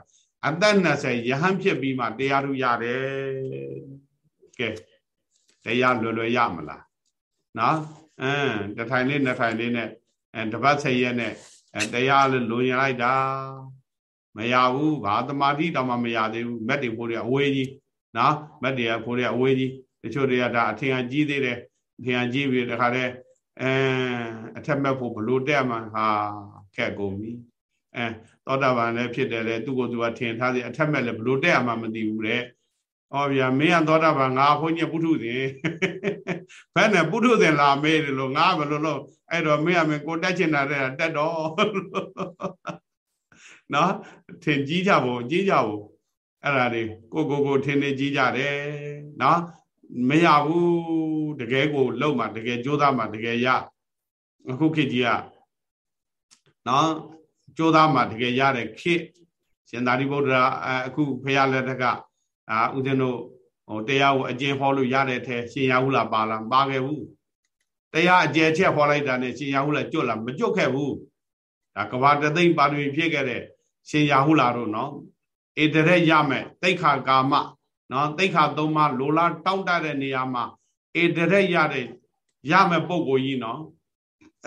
အသက်20ယဟန်ဖြစ်ပြီးမှတရားထုရတယ်ကဲတရားလွယ်လွယ်ရမလားနော်အင်းတထိုင်လေးနှစ်ထိုင်လေးနဲ့အဲတပတ်ဆက်ရက်နဲ့အဲတရားလို့လွန်ရလိုက်တာ မရဘူးဘာသမာဓိတောင်မှမရသေးဘူးမက်တွေဖို့တွေအဝေးကြီးနော်မက်တွေဖို့တွေအဝေးကြီးတချို့တွေကဒါအထင်အကြီးသေးတယ်အထင်အကြီးပြီတခါတည်းအဲအထက်မဲ့ဖို့ဘလို့တက်မှာဟာခက်ကုန်ပြီအဲသောတာပန်လည်းဖြစ်တယ်လေသူ့ကိုယ်သူကထင်ထားသေးအထက်မဲ့လည်းဘလို့တက်အမှမသိဘူးတဲ့။ဩဗျာမင်းကသောတာပန်ငါဘုန်းကြီးပုထုဇဉ်ဘယ်နဲ့ပုထုဇဉ်လာမေးတယ်လို့ငါဘယ်လိုလို့အဲ့တော့မင်းကမင်းကိုတက်ချင်တာတဲ့တက်တော့ နော်ထင်ကြီးကြဖို့ကြီးကြဖို့အဲ့ဒါတွေကိုကိုကိုထင်နေကြီးကြတယ်နော်မရဘူးတကယ်ကိုလုံမှာတကယ်ကြိုးစားမှာတကယ်ရအခုခေတ်ကြီးကနော်ကြိုးစားမှာတကယ်ရတဲ့ခေတ်ရှင်သာရိပုတ္တရာအခုဖရာလက်ထက်ကအာဦးဇင်းတို့ဟိုတရားကိုအကျဉ်းဟောလို့ရတဲ့ထဲရှင်ရဟုလားပါလားပါခဲ့ဘူးတရားအကျယ်ချက်ဟောလိုက်တာနဲ့ရှင်ရဟုလားကြွလားမကြွခဲ့ဘူးဒါကဘာတသိမ့်ပါရမီဖြစ်ခဲ့တဲ့ ရှင်ရဟုလားတို့နော်ဧတရက်ရမယ်တိခါကာမနော်တိခါသုံးပါလိုလားတောင့်တတဲ့နေရာမှာဧတရက်ရတဲ့ရမယ်ပုံကိုကြီးနော်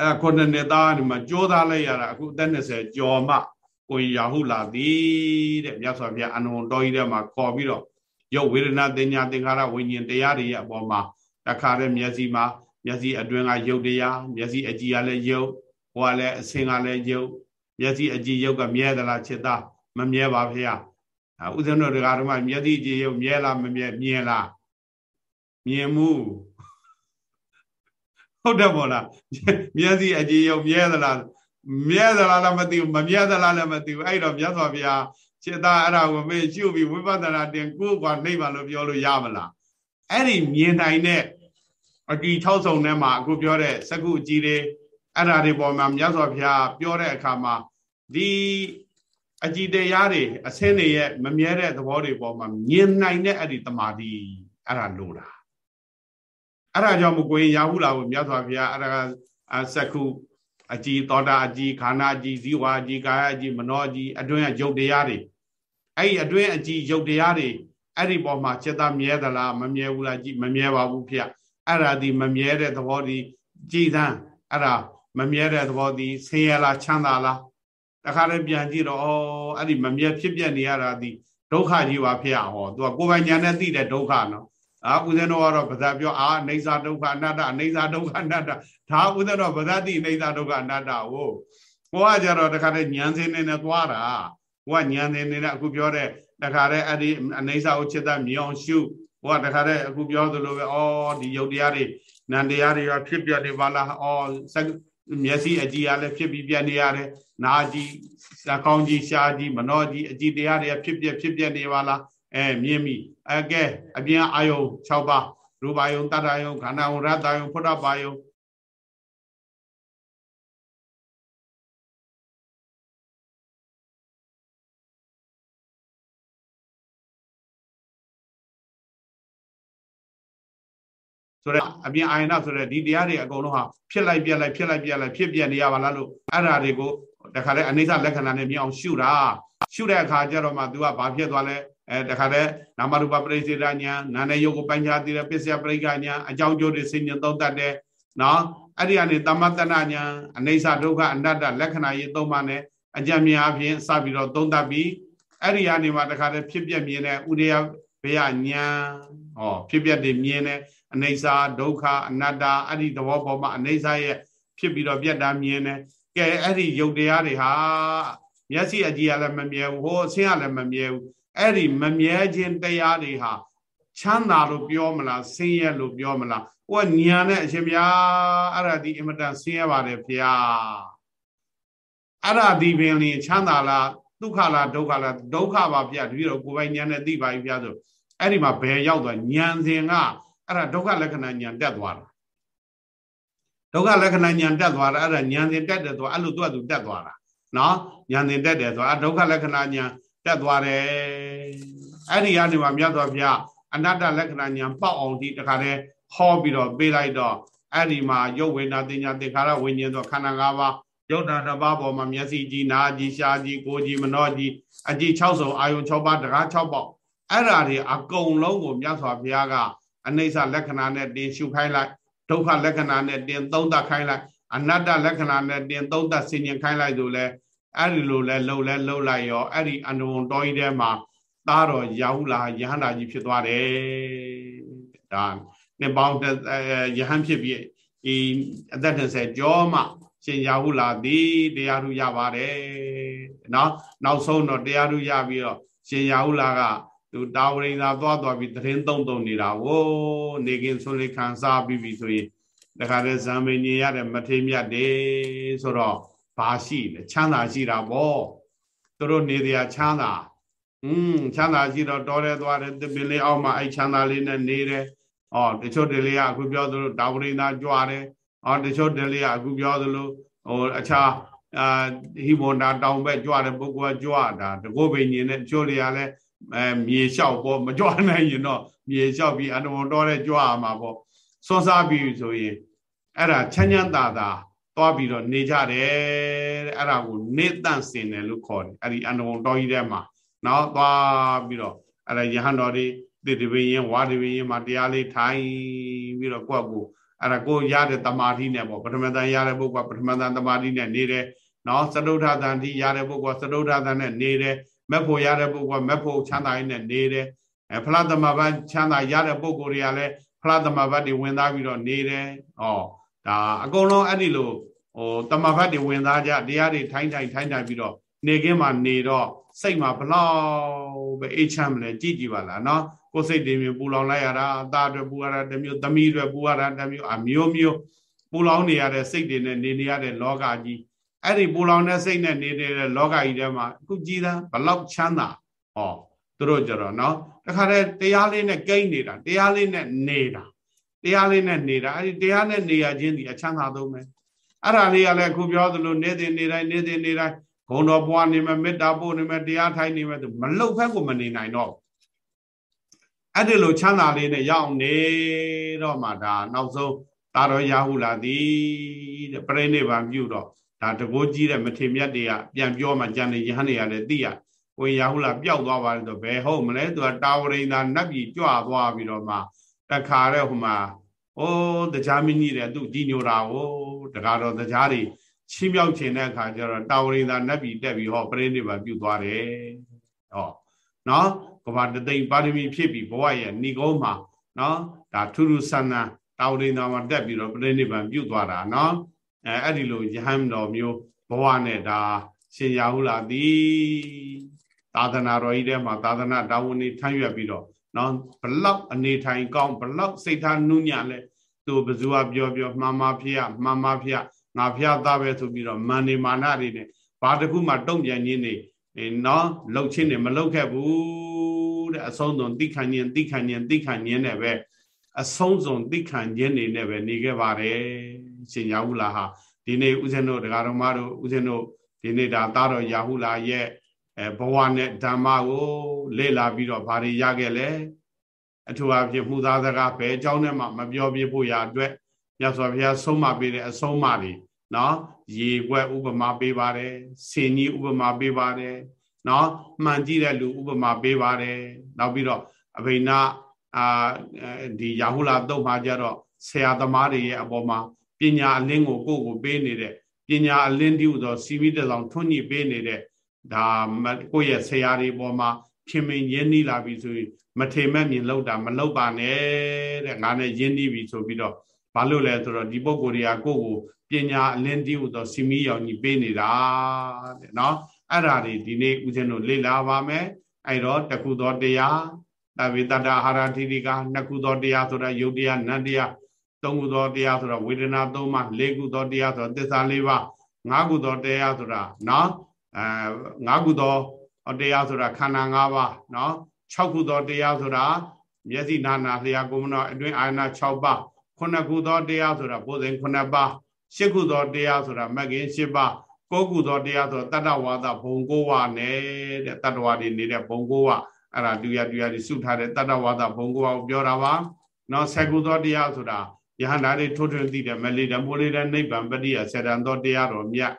အဲခုနှစ်နှစ်သားဒီမှာကြိုးစားလိုက်ရတာအခုအသက်20ကျော်မှကိုရာဟုလာသည်တဲ့မြတ်စွာဘုရားအနုံတော်ကြီးထဲမှာခေါ်ပြီးတော့ရုပ်ဝေဒနာတင်ညာသင်္ခါရဝိညာဉ်တရားတွေရဲ့အပေါ်မှာတခါတဲ့မျက်စိမှာမျက်စိအတွင်းကရုပ်တရားမျက်စိအကြည့်ကလည်းရုပ်ဟိုကလည်းအဆင်ကလည်းရုပ် မျက်စိအကြည့်ရုပ်ကမြဲသလားจิตသားမမြဲပါဖေ။ဥစဉ်တို့တရားဓမ္မမျက်စိအကြည့်ရုပ်မြဲလားမမြဲမြင်လားမြင်မှုဟုတ်တယ်မို့လားမျက်စိအကြည့်ရုပ်မြဲသလားမြဲသလားလည်းမသိဘူးမမြဲသလားလည်းမသိဘူးအဲ့တော့မြတ်စွာဘုရားจิตသားအဲ့ဒါကိုမေ့ရှုပြီးဝိပဿနာတင်ကိုယ်ကွာနှိမ့်ပါလို့ပြောလို့ရမလားအဲ့ဒီမြင်နိုင်တဲ့အတီ၆ဆုံထဲမှာအခုပြောတဲ့စကုအကြီးတွေအဲ့ဒါတွေပေါ်မှာမြတ်စွာဘုရားပြောတဲ့အခါမှာ ဒီအကြည်တရားတွေအစင်းတွေရဲ့မမြဲတဲ့သဘောတွေပေါ်မှာမြင်နိုင်တဲ့အဲ့ဒီတမာတိအဲ့ဒါလို့တာအဲ့ဒါကြောင့်မကိုရင်ရဟုလာကိုမြတ်စွာဘုရားအဲ့ဒါစကုအကြည်သောတာအကြည်ခန္ဓာအကြည်ဇီဝအကြည်ကာယအကြည်မနောအကြည်အတွင်းကယုတ်တရားတွေအဲ့ဒီအတွင်းအကြည်ယုတ်တရားတွေအဲ့ဒီပေါ်မှာจิตမြဲသလားမမြဲဘူးလားကြည်မမြဲပါဘူးဖေအဲ့ဒါဒီမမြဲတဲ့သဘောဒီကြည်သန်းအဲ့ဒါမမြဲတဲ့သဘောဒီဆင်းရဲလားချမ်းသာလား တခါတည်းပြန်ကြည့်တော့ဩအဲ့ဒီမမြဲဖြစ်ပြနေရတာဒီဒုက္ခကြီးပါဖေဟောသူကကိုယ်ပိုင်ဉာဏ်နဲ့သိတဲ့ဒုက္ခနော်အာဦးဇင်းတော်ကတော့ဗဇာပြောအာအိဋ္ဌဒုက္ခအနတ္တအိဋ္ဌဒုက္ခအနတ္တဒါဦးဇင်းတော်ဗဇာတိအိဋ္ဌဒုက္ခအနတ္တကိုကိုကကြတော့တခါတည်းဉာဏ်စင်းနေနဲ့သွားတာကိုကဉာဏ်စင်းနေနဲ့အခုပြောတဲ့တခါတည်းအဲ့ဒီအိဋ္ဌကိုချစ်တဲ့မြောင်ရှုကိုကတခါတည်းအခုပြောသလိုပဲဩဒီယုတ်တရားတွေနန္တရားတွေရောဖြစ်ပြနေပါလားဩ မျက်စိအကြည့်ရလဲဖြစ်ပြီးပြနေရတယ်နာကြည့်စကောင်းကြည့်ရှားကြည့်မနှောကြည့်အကြည့်တရားတွေဖြစ်ပြဖြစ်ပြနေပါလားအဲမြင်ပြီအကဲအပြင်အာယုံ6ပါးရူပါယုံတတ္တယုံခန္ဓာယုံရတ္တယုံဖုဒ္ဓပါယုံ ဆိုတော့အပြင်အာယနာဆိုတဲ့ဒီတရားတွေအကုန်လုံးဟာဖြစ်လိုက်ပြက်လိုက်ဖြစ်လိုက်ပြက်လိုက်ဖြစ်ပြက်နေရပါလားလို့အဲ့ဓာတွေကိုတခါတည်းအနိစ္စလက္ခဏာနဲ့မြင်အောင်ရှုတာရှုတဲ့အခါကျတော့မှ तू ကဘာဖြစ်သွားလဲအဲတခါတည်းနာမရူပပရိစေတညာနာနဲ့ယုတ်ကိုပိုင်းခြားသိတဲ့ပစ္စယပရိက္ခညာအကြောင်းကျိုးတွေစိတ်ညသုံးတတ်တယ်နော်အဲ့ဒီကနေတမတနာညာအနိစ္စဒုက္ခအနတ္တလက္ခဏာရေးသုံးပါနဲ့အကြံမြင်အပြင်စပြီးတော့သုံးတတ်ပြီးအဲ့ဒီကနေမှတခါတည်းဖြစ်ပြမြင်တဲ့ဥရိယဘေယညာဟောဖြစ်ပြတွေမြင်တဲ့ အနိစ္စဒုက္ခအနတ္တအဲ့ဒီသဘောပေါ်မှာအနိစ္စရဲ့ဖြစ်ပြီးတော့ပြတ်တာမြင်တယ်ကဲအဲ့ဒီယုတ်တရားတွေဟာမျက်စိအကြည့်ကလည်းမမြဲဘူးဟိုအဆင်းကလည်းမမြဲဘူးအဲ့ဒီမမြဲခြင်းတရားတွေဟာချမ်းသာလို့ပြောမလားဆင်းရဲလို့ပြောမလားဟိုကညာနဲ့အရှင်ဘုရားအဲ့ဒါဒီအင်မတန်ဆင်းရဲပါတယ်ဘုရားအဲ့ဒါဒီပင်လင်ချမ်းသာလားဒုက္ခလားဒုက္ခလားဒုက္ခပါဗျာတပည့်တော်ကိုယ်ပိုင်ဉာဏ်နဲ့သိပါပြီဗျာဆိုအဲ့ဒီမှာဘယ်ရောက်သွားဉာဏ်စဉ်က အဲ့ဒါဒုက္ခလက္ခဏာဉာဏ်တက်သွားတာဒုက္ခလက္ခဏာဉာဏ်တက်သွားတာအဲ့ဒါဉာဏ်စဉ်တက်တယ်ဆိုအဲ့လိုသူ့အတူတက်သွားတာနော်ဉာဏ်စဉ်တက်တယ်ဆိုအဲ့ဒုက္ခလက္ခဏာဉာဏ်တက်သွားတယ်အဲ့ဒီကနေမှမြတ်စွာဘုရားအနတ္တလက္ခဏာဉာဏ်ပေါက်အောင်ဒီတခါတည်းဟောပြီးတော့ပေးလိုက်တော့အဲ့ဒီမှာရုပ်ဝေဒနာတင်ညာသင်္ခါရဝိညာဉ်သောခန္ဓာ၅ပါးရုပ်ဓာတ်တစ်ပါးပေါ်မှာမျက်စိကြည့်နားကြည့်ရှားကြည့်ကိုယ်ကြည့်မနှောကြည့်အကြည့်6စုံအာယုံ6ပါးတကား6ပေါက်အဲ့ဓာတွေအကုန်လုံးကိုမြတ်စွာဘုရားက အနိစ္စလက္ခဏာနဲ့တင်ရှုခိုင်းလိုက်ဒုက္ခလက္ခဏာနဲ့တင်သုံးသပ်ခိုင်းလိုက်အနတ္တလက္ခဏာနဲ့တင်သုံးသပ်ဆင်ញင်ခိုင်းလိုက်ဆိုလဲအဲ့ဒီလိုလဲလှုပ်လဲလှုပ်လိုက်ရောအဲ့ဒီအနုံတော်ကြီးထဲမှာသားတော်ရာဟုလာယဟန္တာကြီးဖြစ်သွားတယ်ဒါနှစ်ပေါင်းယဟန်ဖြစ်ပြီးဒီအသက်20ကျော်မှရှင်ရာဟုလာသည်တရားထုရပါတယ်နော်နောက်ဆုံးတော့တရားထုရပြီးတော့ရှင်ရာဟုလာက သူတာဝရိန်သာသွားသွားပြီးသတင်းသုံးသုံးနေတာဝိုးနေကင်းဆွလေးခံစားပြီးပြီဆိုရင်တခါတည်းဇံမင်းကြီးရတဲ့မထေမြတ်တယ်ဆိုတော့ဘာရှိလဲချမ်းသာရှိတာပေါ့သူတို့နေတရားချမ်းသာอืมချမ်းသာရှိတော့တော်တယ်သွားတယ်တပင်လေးအောက်မှာအဲ့ချမ်းသာလေးနဲ့နေတယ်။အော်တချို့တလေးကအခုပြောသလိုတာဝရိန်သာကြွားတယ်။အော်တချို့တလေးကအခုပြောသလိုဟိုအခြားအာဟိမန္တာတောင်ဘက်ကြွတဲ့ပုဂ္ဂိုလ်ကကြွတာတကုတ်ဘိညာဉ်နဲ့တချို့တွေကလည်း အဲမြေလျှောက်ပေါ့မကြွနိုင်ရင်တော့မြေလျှောက်ပြီးအနဝတော်တဲ့ကြွရမှာပေါ့စောစားပြီးဆိုရင်အဲ့ဒါချမ်းချမ်းသာသာသွားပြီးတော့နေကြတယ်တဲ့အဲ့ဒါကိုနေတန့်စင်တယ်လို့ခေါ်တယ်အဲ့ဒီအနဝတော်ကြီးထဲမှာနော်သွားပြီးတော့အဲ့ဒါယဟန်တော်တွေတိတပင်းရင်ဝါတပင်းရင်မှာတရားလေးထိုင်ပြီးတော့ကိုယ့်ကိုအဲ့ဒါကိုရတဲ့တမာတိနဲ့ပေါ့ပထမတန်ရတဲ့ပုဂ္ဂိုလ်ကပထမတန်တမာတိနဲ့နေတယ်နော်သတုထသန်တိရတဲ့ပုဂ္ဂိုလ်ကသတုထသန်နဲ့နေတယ် မက်ဖို့ရတဲ့ပုဂ္ဂိုလ်ကမက်ဖို့ချမ်းသာရင်းနဲ့နေတယ်အဲဖလားသမဘတ်ချမ်းသာရတဲ့ပုဂ္ဂိုလ်တွေကလည်းဖလားသမဘတ်တွေဝင်သားပြီးတော့နေတယ်ဩဒါအကုန်လုံးအဲ့ဒီလိုဟိုတမဘတ်တွေဝင်သားကြတရားတွေထိုင်းထိုင်းထိုင်းထိုင်းပြီးတော့နေခင်းမှာနေတော့စိတ်မှာဘလောက်ပဲအေးချမ်းမလဲကြည့်ကြည့်ပါလားနော်ကိုယ်စိတ်တွေမျိုးပူလောင်လိုက်ရတာအသားတွေပူရတာတစ်မျိုးသမီးတွေပူရတာတစ်မျိုးအမျိုးမျိုးပူလောင်နေရတဲ့စိတ်တွေနဲ့နေနေရတဲ့လောကကြီး အဲ့ဒီပူလောင်တဲ့စိတ်နဲ့နေနေတဲ့လောကကြီးထဲမှာအခုကြည်သာဘလောက်ချမ်းသာဟောသူတို့ကြတော့နော်တခါတည်းတရားလေးနဲ့ကိန်းနေတာတရားလေးနဲ့နေတာတရားလေးနဲ့နေတာအဲ့ဒီတရားနဲ့နေရခြင်းဒီအချမ်းသာဆုံးပဲအဲ့ဒါလေးကလည်းအခုပြောသလိုနေတဲ့နေတိုင်းနေတဲ့နေတိုင်းဂုံတော်ပွားနေမယ်မေတ္တာပို့နေမယ်တရားထိုင်နေမယ်သူမလှုပ်ဖက်ကိုမနေနိုင်တော့အဲ့ဒီလိုချမ်းသာလေးနဲ့ရောက်နေတော့မှဒါနောက်ဆုံးသာတော်ရဟုလာသည်တဲ့ပြိဋိဘံပြုတော့ ဒါတကိုးကြီးတဲ့မထေမြတ်တွေကပြန်ပြောမှကြံနေရဟန်းတွေကလည်းသိရကိုရဟုလာပျောက်သွားပါလေဆိုဘယ်ဟုတ်မလဲသူကတာဝရိန်သာနတ်ပြည်ကြွသွားပြီးတော့မှတခါတဲ့ဟိုမှာအိုးတရားမင်းကြီးတဲ့သူကြီးညိုတာဟိုတကားတော့တရားတွေချင်းမြောက်ခြင်းတဲ့အခါကျတော့တာဝရိန်သာနတ်ပြည်တက်ပြီးဟောပြိဋိဘံပြုသွားတယ်ဟောနော်ကဘာတသိမ့်ပါရမီဖြစ်ပြီးဘဝရဲ့ဏိကုံးမှာနော်ဒါထူးထူးဆန်းဆန်းတာဝရိန်သာမှာတက်ပြီးတော့ပြိဋိဘံပြုသွားတာနော် အဲအဲ့ဒီလိုယဟန်တော်မျိုးဘဝနဲ့ဒါရှင်ရာဟုလာသည်သာသနာတော်ကြီးထဲမှာသာသနာတာဝန်တွေထမ်းရွက်ပြီးတော့နော်ဘလောက်အနေထိုင်ကောင်းဘလောက်စိတ်ထားနုညံ့လဲသူဘဇူကပြောပြောမှားမှားဖြစ်ရမှားမှားဖြစ်ရငါဖျားသားပဲဆိုပြီးတော့မန်နေမာနတွေနဲ့ဘာတခုမှတုံ့ပြန်ခြင်းနေနော်လှုပ်ခြင်းနေမလှုပ်ခဲ့ဘူးတဲ့အဆုံးစုံတိခံခြင်းတိခံခြင်းတိခံခြင်းနဲ့ပဲအဆုံးစုံတိခံခြင်းနေနဲ့ပဲနေခဲ့ပါတယ် ရှင်ရာဟုလာဟာဒီနေ့ဦးဇင်းတို့ဒကာတော်မတို့ဦးဇင်းတို့ဒီနေ့ဒါသားတော်ရာဟုလာရဲ့အဲဘဝနဲ့ဓမ္မကိုလေ့လာပြီးတော့ဘာတွေရခဲ့လဲအထူးအဖြစ်မှုသားစကားပဲအကြောင်းနဲ့မှမပြောပြဖို့ရအတွက်မြတ်စွာဘုရားဆုံးမပေးတဲ့အဆုံးအမတွေနော်ရေွက်ဥပမာပေးပါတယ်ဆင်ကြီးဥပမာပေးပါတယ်နော်မှန်ကြည့်တဲ့လူဥပမာပေးပါတယ်နောက်ပြီးတော့အဘိနာအာဒီယာဟုလာတုတ်မှာကြတော့ဆရာသမားတွေရဲ့အပေါ်မှာ ပညာအလင်းကိုကိုယ့်ကိုပေးနေတဲ့ပညာအလင်းတည်းဟူသောစီမီတဆောင်ထွန်းညှိပေးနေတဲ့ဒါကိုယ့်ရဲ့ဆရာတွေပေါ်မှာခင်မင်ရင်းနှီးလာပြီဆိုရင်မထေမဲ့မြင်လောက်တာမလောက်ပါနဲ့တဲ့ငါနဲ့ရင်းနှီးပြီဆိုပြီးတော့ဘာလို့လဲဆိုတော့ဒီပုံကိုယ်တွေကကိုယ့်ကိုပညာအလင်းတည်းဟူသောစီမီရောင်ကြီးပေးနေတာတဲ့နော်အဲ့ဒါတွေဒီနေ့ဦးဇင်းတို့လေ့လာပါမယ်အဲ့တော့တခုသောတရားတဝေတတအာဟာရတိတိကနှစ်ခုသောတရားဆိုတာယုတ်တရားနတ်တရား သုံးခုသောတရားဆိုတာဝေဒနာသုံးပါးလေးခုသောတရားဆိုတာသစ္စာလေးပါးငါးခုသောတရားဆိုတာနော်အဲငါးခုသောတရားဆိုတာခန္ဓာ၅ပါးနော်၆ခုသောတရားဆိုတာမျက်စိနာနာလျှာကိုမနောအတွင်းအာရဏ6ပါးခုနှစ်ခုသောတရားဆိုတာဘုဇင်ခုနှစ်ပါးရှစ်ခုသောတရားဆိုတာမဂ္ဂင်၈ပါးကိုးခုသောတရားဆိုတတ္တဝါဒဘုံကိုဝနဲ့တဲ့တတ္တဝါတွေနေတဲ့ဘုံကိုဝအဲ့ဒါတူရတူရတွေစုထားတဲ့တတ္တဝါဒဘုံကိုဝကိုပြောတာပါနော်ဆယ်ခုသောတရားဆိုတာ ယဟန္တာတွေထိုးထွင်းသိတယ်မလေးတမိုးလေးတဲ့နိဗ္ဗာန်ပတိယဆရံသောတရားတော်မြတ်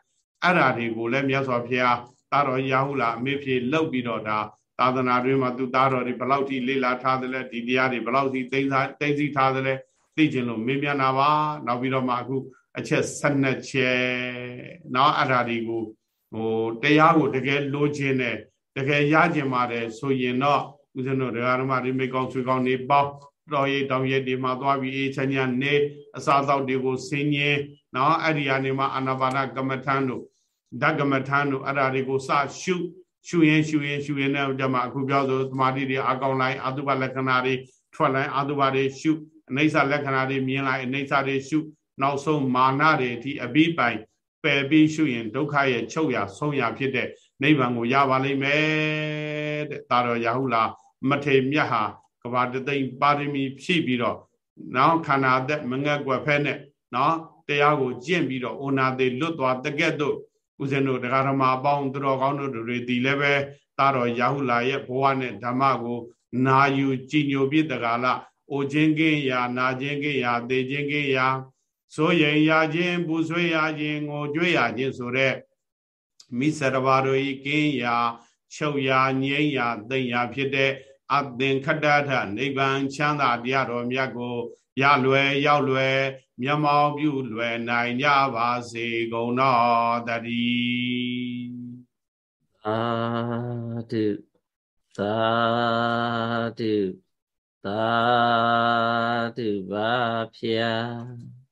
အဲ့ဓာတွေကိုလည်းမြတ်စွာဘုရားတာတော်ရာဟုလာအမေဖြေလှုပ်ပြီးတော့ဒါသာသနာတွင်မှာသူသားတော်တွေဘလောက်ထိလေ့လာထားသလဲဒီတရားတွေဘလောက်ထိသိသိသိသိထားသလဲသိခြင်းလို့မေးမြန်းတာပါနောက်ပြီးတော့မှအခုအချက်12ချက်နောက်အဲ့ဓာတွေကိုဟိုတရားကိုတကယ်လိုချင်တယ်တကယ်ရကျင်ပါတယ်ဆိုရင်တော့ဦးဇင်းတို့ဒကာဓမ္မတွေမိကောင်းဆွေကောင်းနေပေါ တော်ရိပ်တောင်ရိပ်ဒီမှာသွားပြီးအေးချမ်းချမ်းနေအစာသောက်တွေကိုဆင်းញင်းနော်အဲ့ဒီအနေမှာအာနာပါနကမ္မထံတို့ဓကမ္မထံတို့အဲ့ဒါတွေကိုစရှုရှုရင်ရှုရင်ရှုရင်နဲ့ကြမှာအခုပြောဆိုသမာဓိတွေအကောင်လိုက်အတုပလက္ခဏာတွေထွက်လိုက်အတုပတွေရှုအနိစ္စလက္ခဏာတွေမြင်လိုက်အနိစ္စတွေရှုနောက်ဆုံးမာနတွေအထိအပြီးပိုင်ပယ်ပြီးရှုရင်ဒုက္ခရဲ့ချုပ်ရဆုံးရဖြစ်တဲ့နိဗ္ဗာန်ကိုရပါလိမ့်မယ်တဲ့ဒါတော့ရာဟုလာမထေမြတ်ဟာ ကဘာတသိမ့်ပါရမီဖြည့်ပြီးတော့နောက်ခန္ဓာသက်မငက်ွယ်ဖဲနဲ့နော်တရားကိုကျင့်ပြီးတော့အိုနာသေးလွတ်သွားတကက်တို့ဦးဇင်းတို့တရားဓမ္မအပေါင်းသူတော်ကောင်းတို့တွေဒီလည်းပဲတာတော်ရာဟုလာရဲ့ဘဝနဲ့ဓမ္မကို နာယူကြည်ညိုပြတကာလအိုခြင်းကင်းရာနာခြင်းကင်းရာသေခြင်းကင်းရာစိုးရင်ရခြင်းပူဆွေးရခြင်းငိုကြွေးရခြင်းဆိုတဲ့မိစရဘာတို့ဤကင်းရာချုပ်ရာငြိမ်းရာသိမ့်ရာဖြစ်တဲ့ အသင်္ခတထနိဗ္ဗာန်ချမ်းသာတရားတော်မြတ်ကိုရလွယ်ရောက်လွယ်မျက်မှောက်ပြုလွယ်နိုင်ကြပါစေကုန်တော်တည်းသာဓုသာဓုသာဓုပါဖျား